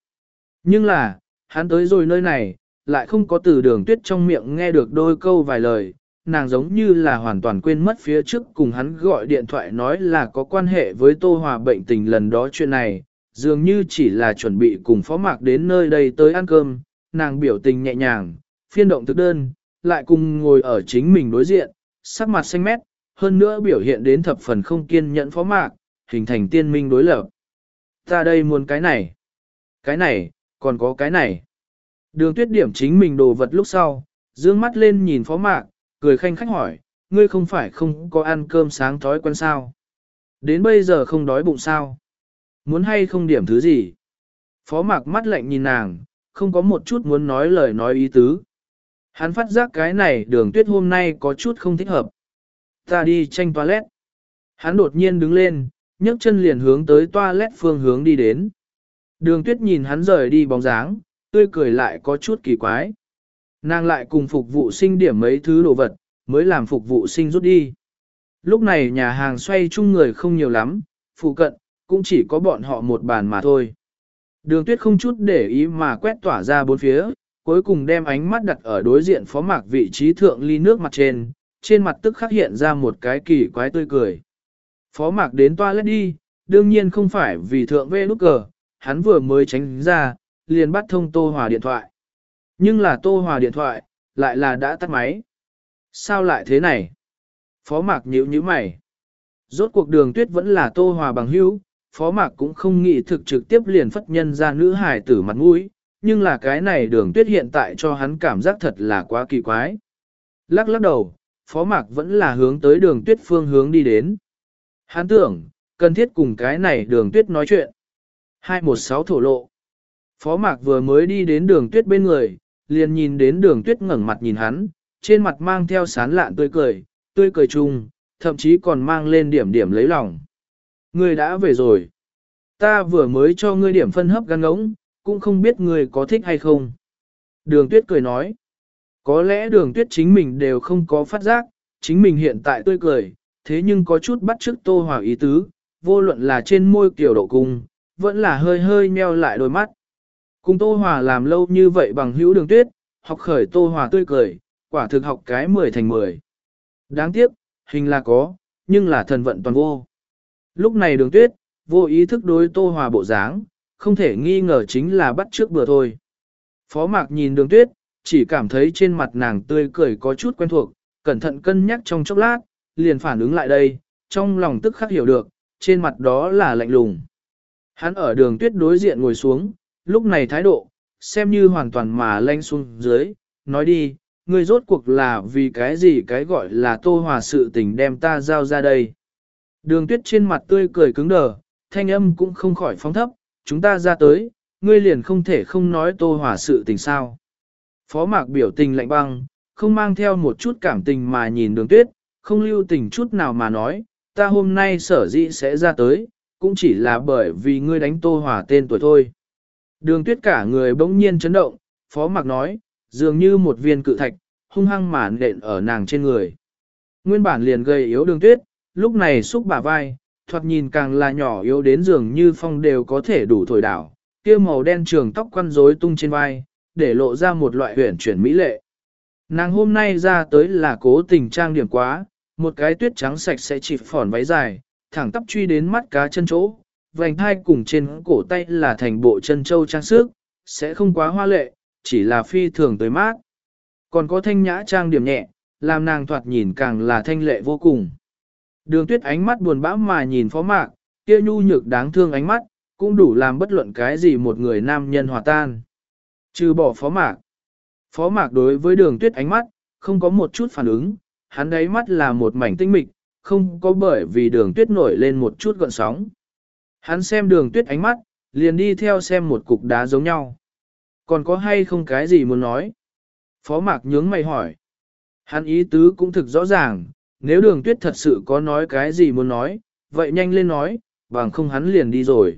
Nhưng là, hắn tới rồi nơi này, lại không có từ đường tuyết trong miệng nghe được đôi câu vài lời, nàng giống như là hoàn toàn quên mất phía trước cùng hắn gọi điện thoại nói là có quan hệ với Tô Hòa bệnh tình lần đó chuyện này, dường như chỉ là chuẩn bị cùng phó mạc đến nơi đây tới ăn cơm, nàng biểu tình nhẹ nhàng, phiên động thực đơn, lại cùng ngồi ở chính mình đối diện, sắc mặt xanh mét, hơn nữa biểu hiện đến thập phần không kiên nhẫn phó mạc, hình thành tiên minh đối lập. Ta đây muốn cái này, cái này, còn có cái này. Đường tuyết điểm chính mình đồ vật lúc sau, dương mắt lên nhìn phó mạc, cười khanh khách hỏi, ngươi không phải không có ăn cơm sáng thói quen sao? Đến bây giờ không đói bụng sao? Muốn hay không điểm thứ gì? Phó mạc mắt lạnh nhìn nàng, không có một chút muốn nói lời nói ý tứ. Hắn phát giác cái này đường tuyết hôm nay có chút không thích hợp. Ta đi tranh toilet. Hắn đột nhiên đứng lên, nhấc chân liền hướng tới toilet phương hướng đi đến. Đường tuyết nhìn hắn rời đi bóng dáng, tươi cười lại có chút kỳ quái. Nàng lại cùng phục vụ sinh điểm mấy thứ đồ vật, mới làm phục vụ sinh rút đi. Lúc này nhà hàng xoay chung người không nhiều lắm, phụ cận, cũng chỉ có bọn họ một bàn mà thôi. Đường tuyết không chút để ý mà quét tỏa ra bốn phía, cuối cùng đem ánh mắt đặt ở đối diện phó mạc vị trí thượng ly nước mặt trên, trên mặt tức khắc hiện ra một cái kỳ quái tươi cười. Phó mạc đến toilet đi, đương nhiên không phải vì thượng vê nút cờ, hắn vừa mới tránh ra, liền bắt thông Tô Hòa điện thoại. Nhưng là Tô Hòa điện thoại, lại là đã tắt máy. Sao lại thế này? Phó mạc nhíu nhíu mày. Rốt cuộc đường tuyết vẫn là Tô Hòa bằng hữu, Phó mạc cũng không nghĩ thực trực tiếp liền phất nhân ra nữ hài tử mặt mũi, nhưng là cái này đường tuyết hiện tại cho hắn cảm giác thật là quá kỳ quái. Lắc lắc đầu, Phó mạc vẫn là hướng tới đường tuyết phương hướng đi đến. Hắn tưởng, cần thiết cùng cái này đường tuyết nói chuyện. 216 thổ lộ. Phó Mạc vừa mới đi đến đường tuyết bên người, liền nhìn đến đường tuyết ngẩng mặt nhìn hắn, trên mặt mang theo sán lạn tươi cười, tươi cười chung, thậm chí còn mang lên điểm điểm lấy lòng. Ngươi đã về rồi. Ta vừa mới cho ngươi điểm phân hấp gan ngỗng, cũng không biết ngươi có thích hay không. Đường tuyết cười nói. Có lẽ đường tuyết chính mình đều không có phát giác, chính mình hiện tại tươi cười, thế nhưng có chút bắt chước tô hòa ý tứ, vô luận là trên môi kiểu độ cung, vẫn là hơi hơi meo lại đôi mắt. Cùng Tô Hòa làm lâu như vậy bằng hữu đường tuyết, học khởi Tô Hòa tươi cười, quả thực học cái 10 thành 10. Đáng tiếc, hình là có, nhưng là thần vận toàn vô. Lúc này đường tuyết, vô ý thức đối tô hòa bộ dáng, không thể nghi ngờ chính là bắt trước bữa thôi. Phó mạc nhìn đường tuyết, chỉ cảm thấy trên mặt nàng tươi cười có chút quen thuộc, cẩn thận cân nhắc trong chốc lát, liền phản ứng lại đây, trong lòng tức khắc hiểu được, trên mặt đó là lạnh lùng. Hắn ở đường tuyết đối diện ngồi xuống, lúc này thái độ, xem như hoàn toàn mà lanh xuống dưới, nói đi, ngươi rốt cuộc là vì cái gì cái gọi là tô hòa sự tình đem ta giao ra đây. Đường tuyết trên mặt tươi cười cứng đờ, thanh âm cũng không khỏi phóng thấp, chúng ta ra tới, ngươi liền không thể không nói tô hòa sự tình sao. Phó mạc biểu tình lạnh băng, không mang theo một chút cảm tình mà nhìn đường tuyết, không lưu tình chút nào mà nói, ta hôm nay sở dĩ sẽ ra tới, cũng chỉ là bởi vì ngươi đánh tô hòa tên tuổi thôi. Đường tuyết cả người bỗng nhiên chấn động, phó Mặc nói, dường như một viên cự thạch, hung hăng mản nện ở nàng trên người. Nguyên bản liền gây yếu đường tuyết, lúc này xúc bả vai, thoạt nhìn càng là nhỏ yếu đến dường như phong đều có thể đủ thổi đảo, kia màu đen trường tóc quăn rối tung trên vai, để lộ ra một loại huyển chuyển mỹ lệ. Nàng hôm nay ra tới là cố tình trang điểm quá, một cái tuyết trắng sạch sẽ chỉ phỏn váy dài, thẳng tắp truy đến mắt cá chân chỗ, vành thai cùng trên cổ tay là thành bộ chân châu trang sức, sẽ không quá hoa lệ, chỉ là phi thường tới mát. Còn có thanh nhã trang điểm nhẹ, làm nàng thoạt nhìn càng là thanh lệ vô cùng. Đường tuyết ánh mắt buồn bã mà nhìn phó mạc, kia nhu nhược đáng thương ánh mắt, cũng đủ làm bất luận cái gì một người nam nhân hòa tan. Trừ bỏ phó mạc. Phó mạc đối với đường tuyết ánh mắt, không có một chút phản ứng, hắn ấy mắt là một mảnh tinh mịch, không có bởi vì đường tuyết nổi lên một chút gọn sóng. Hắn xem đường tuyết ánh mắt, liền đi theo xem một cục đá giống nhau. Còn có hay không cái gì muốn nói? Phó mạc nhướng mày hỏi. Hắn ý tứ cũng thực rõ ràng, nếu đường tuyết thật sự có nói cái gì muốn nói, vậy nhanh lên nói, bằng không hắn liền đi rồi.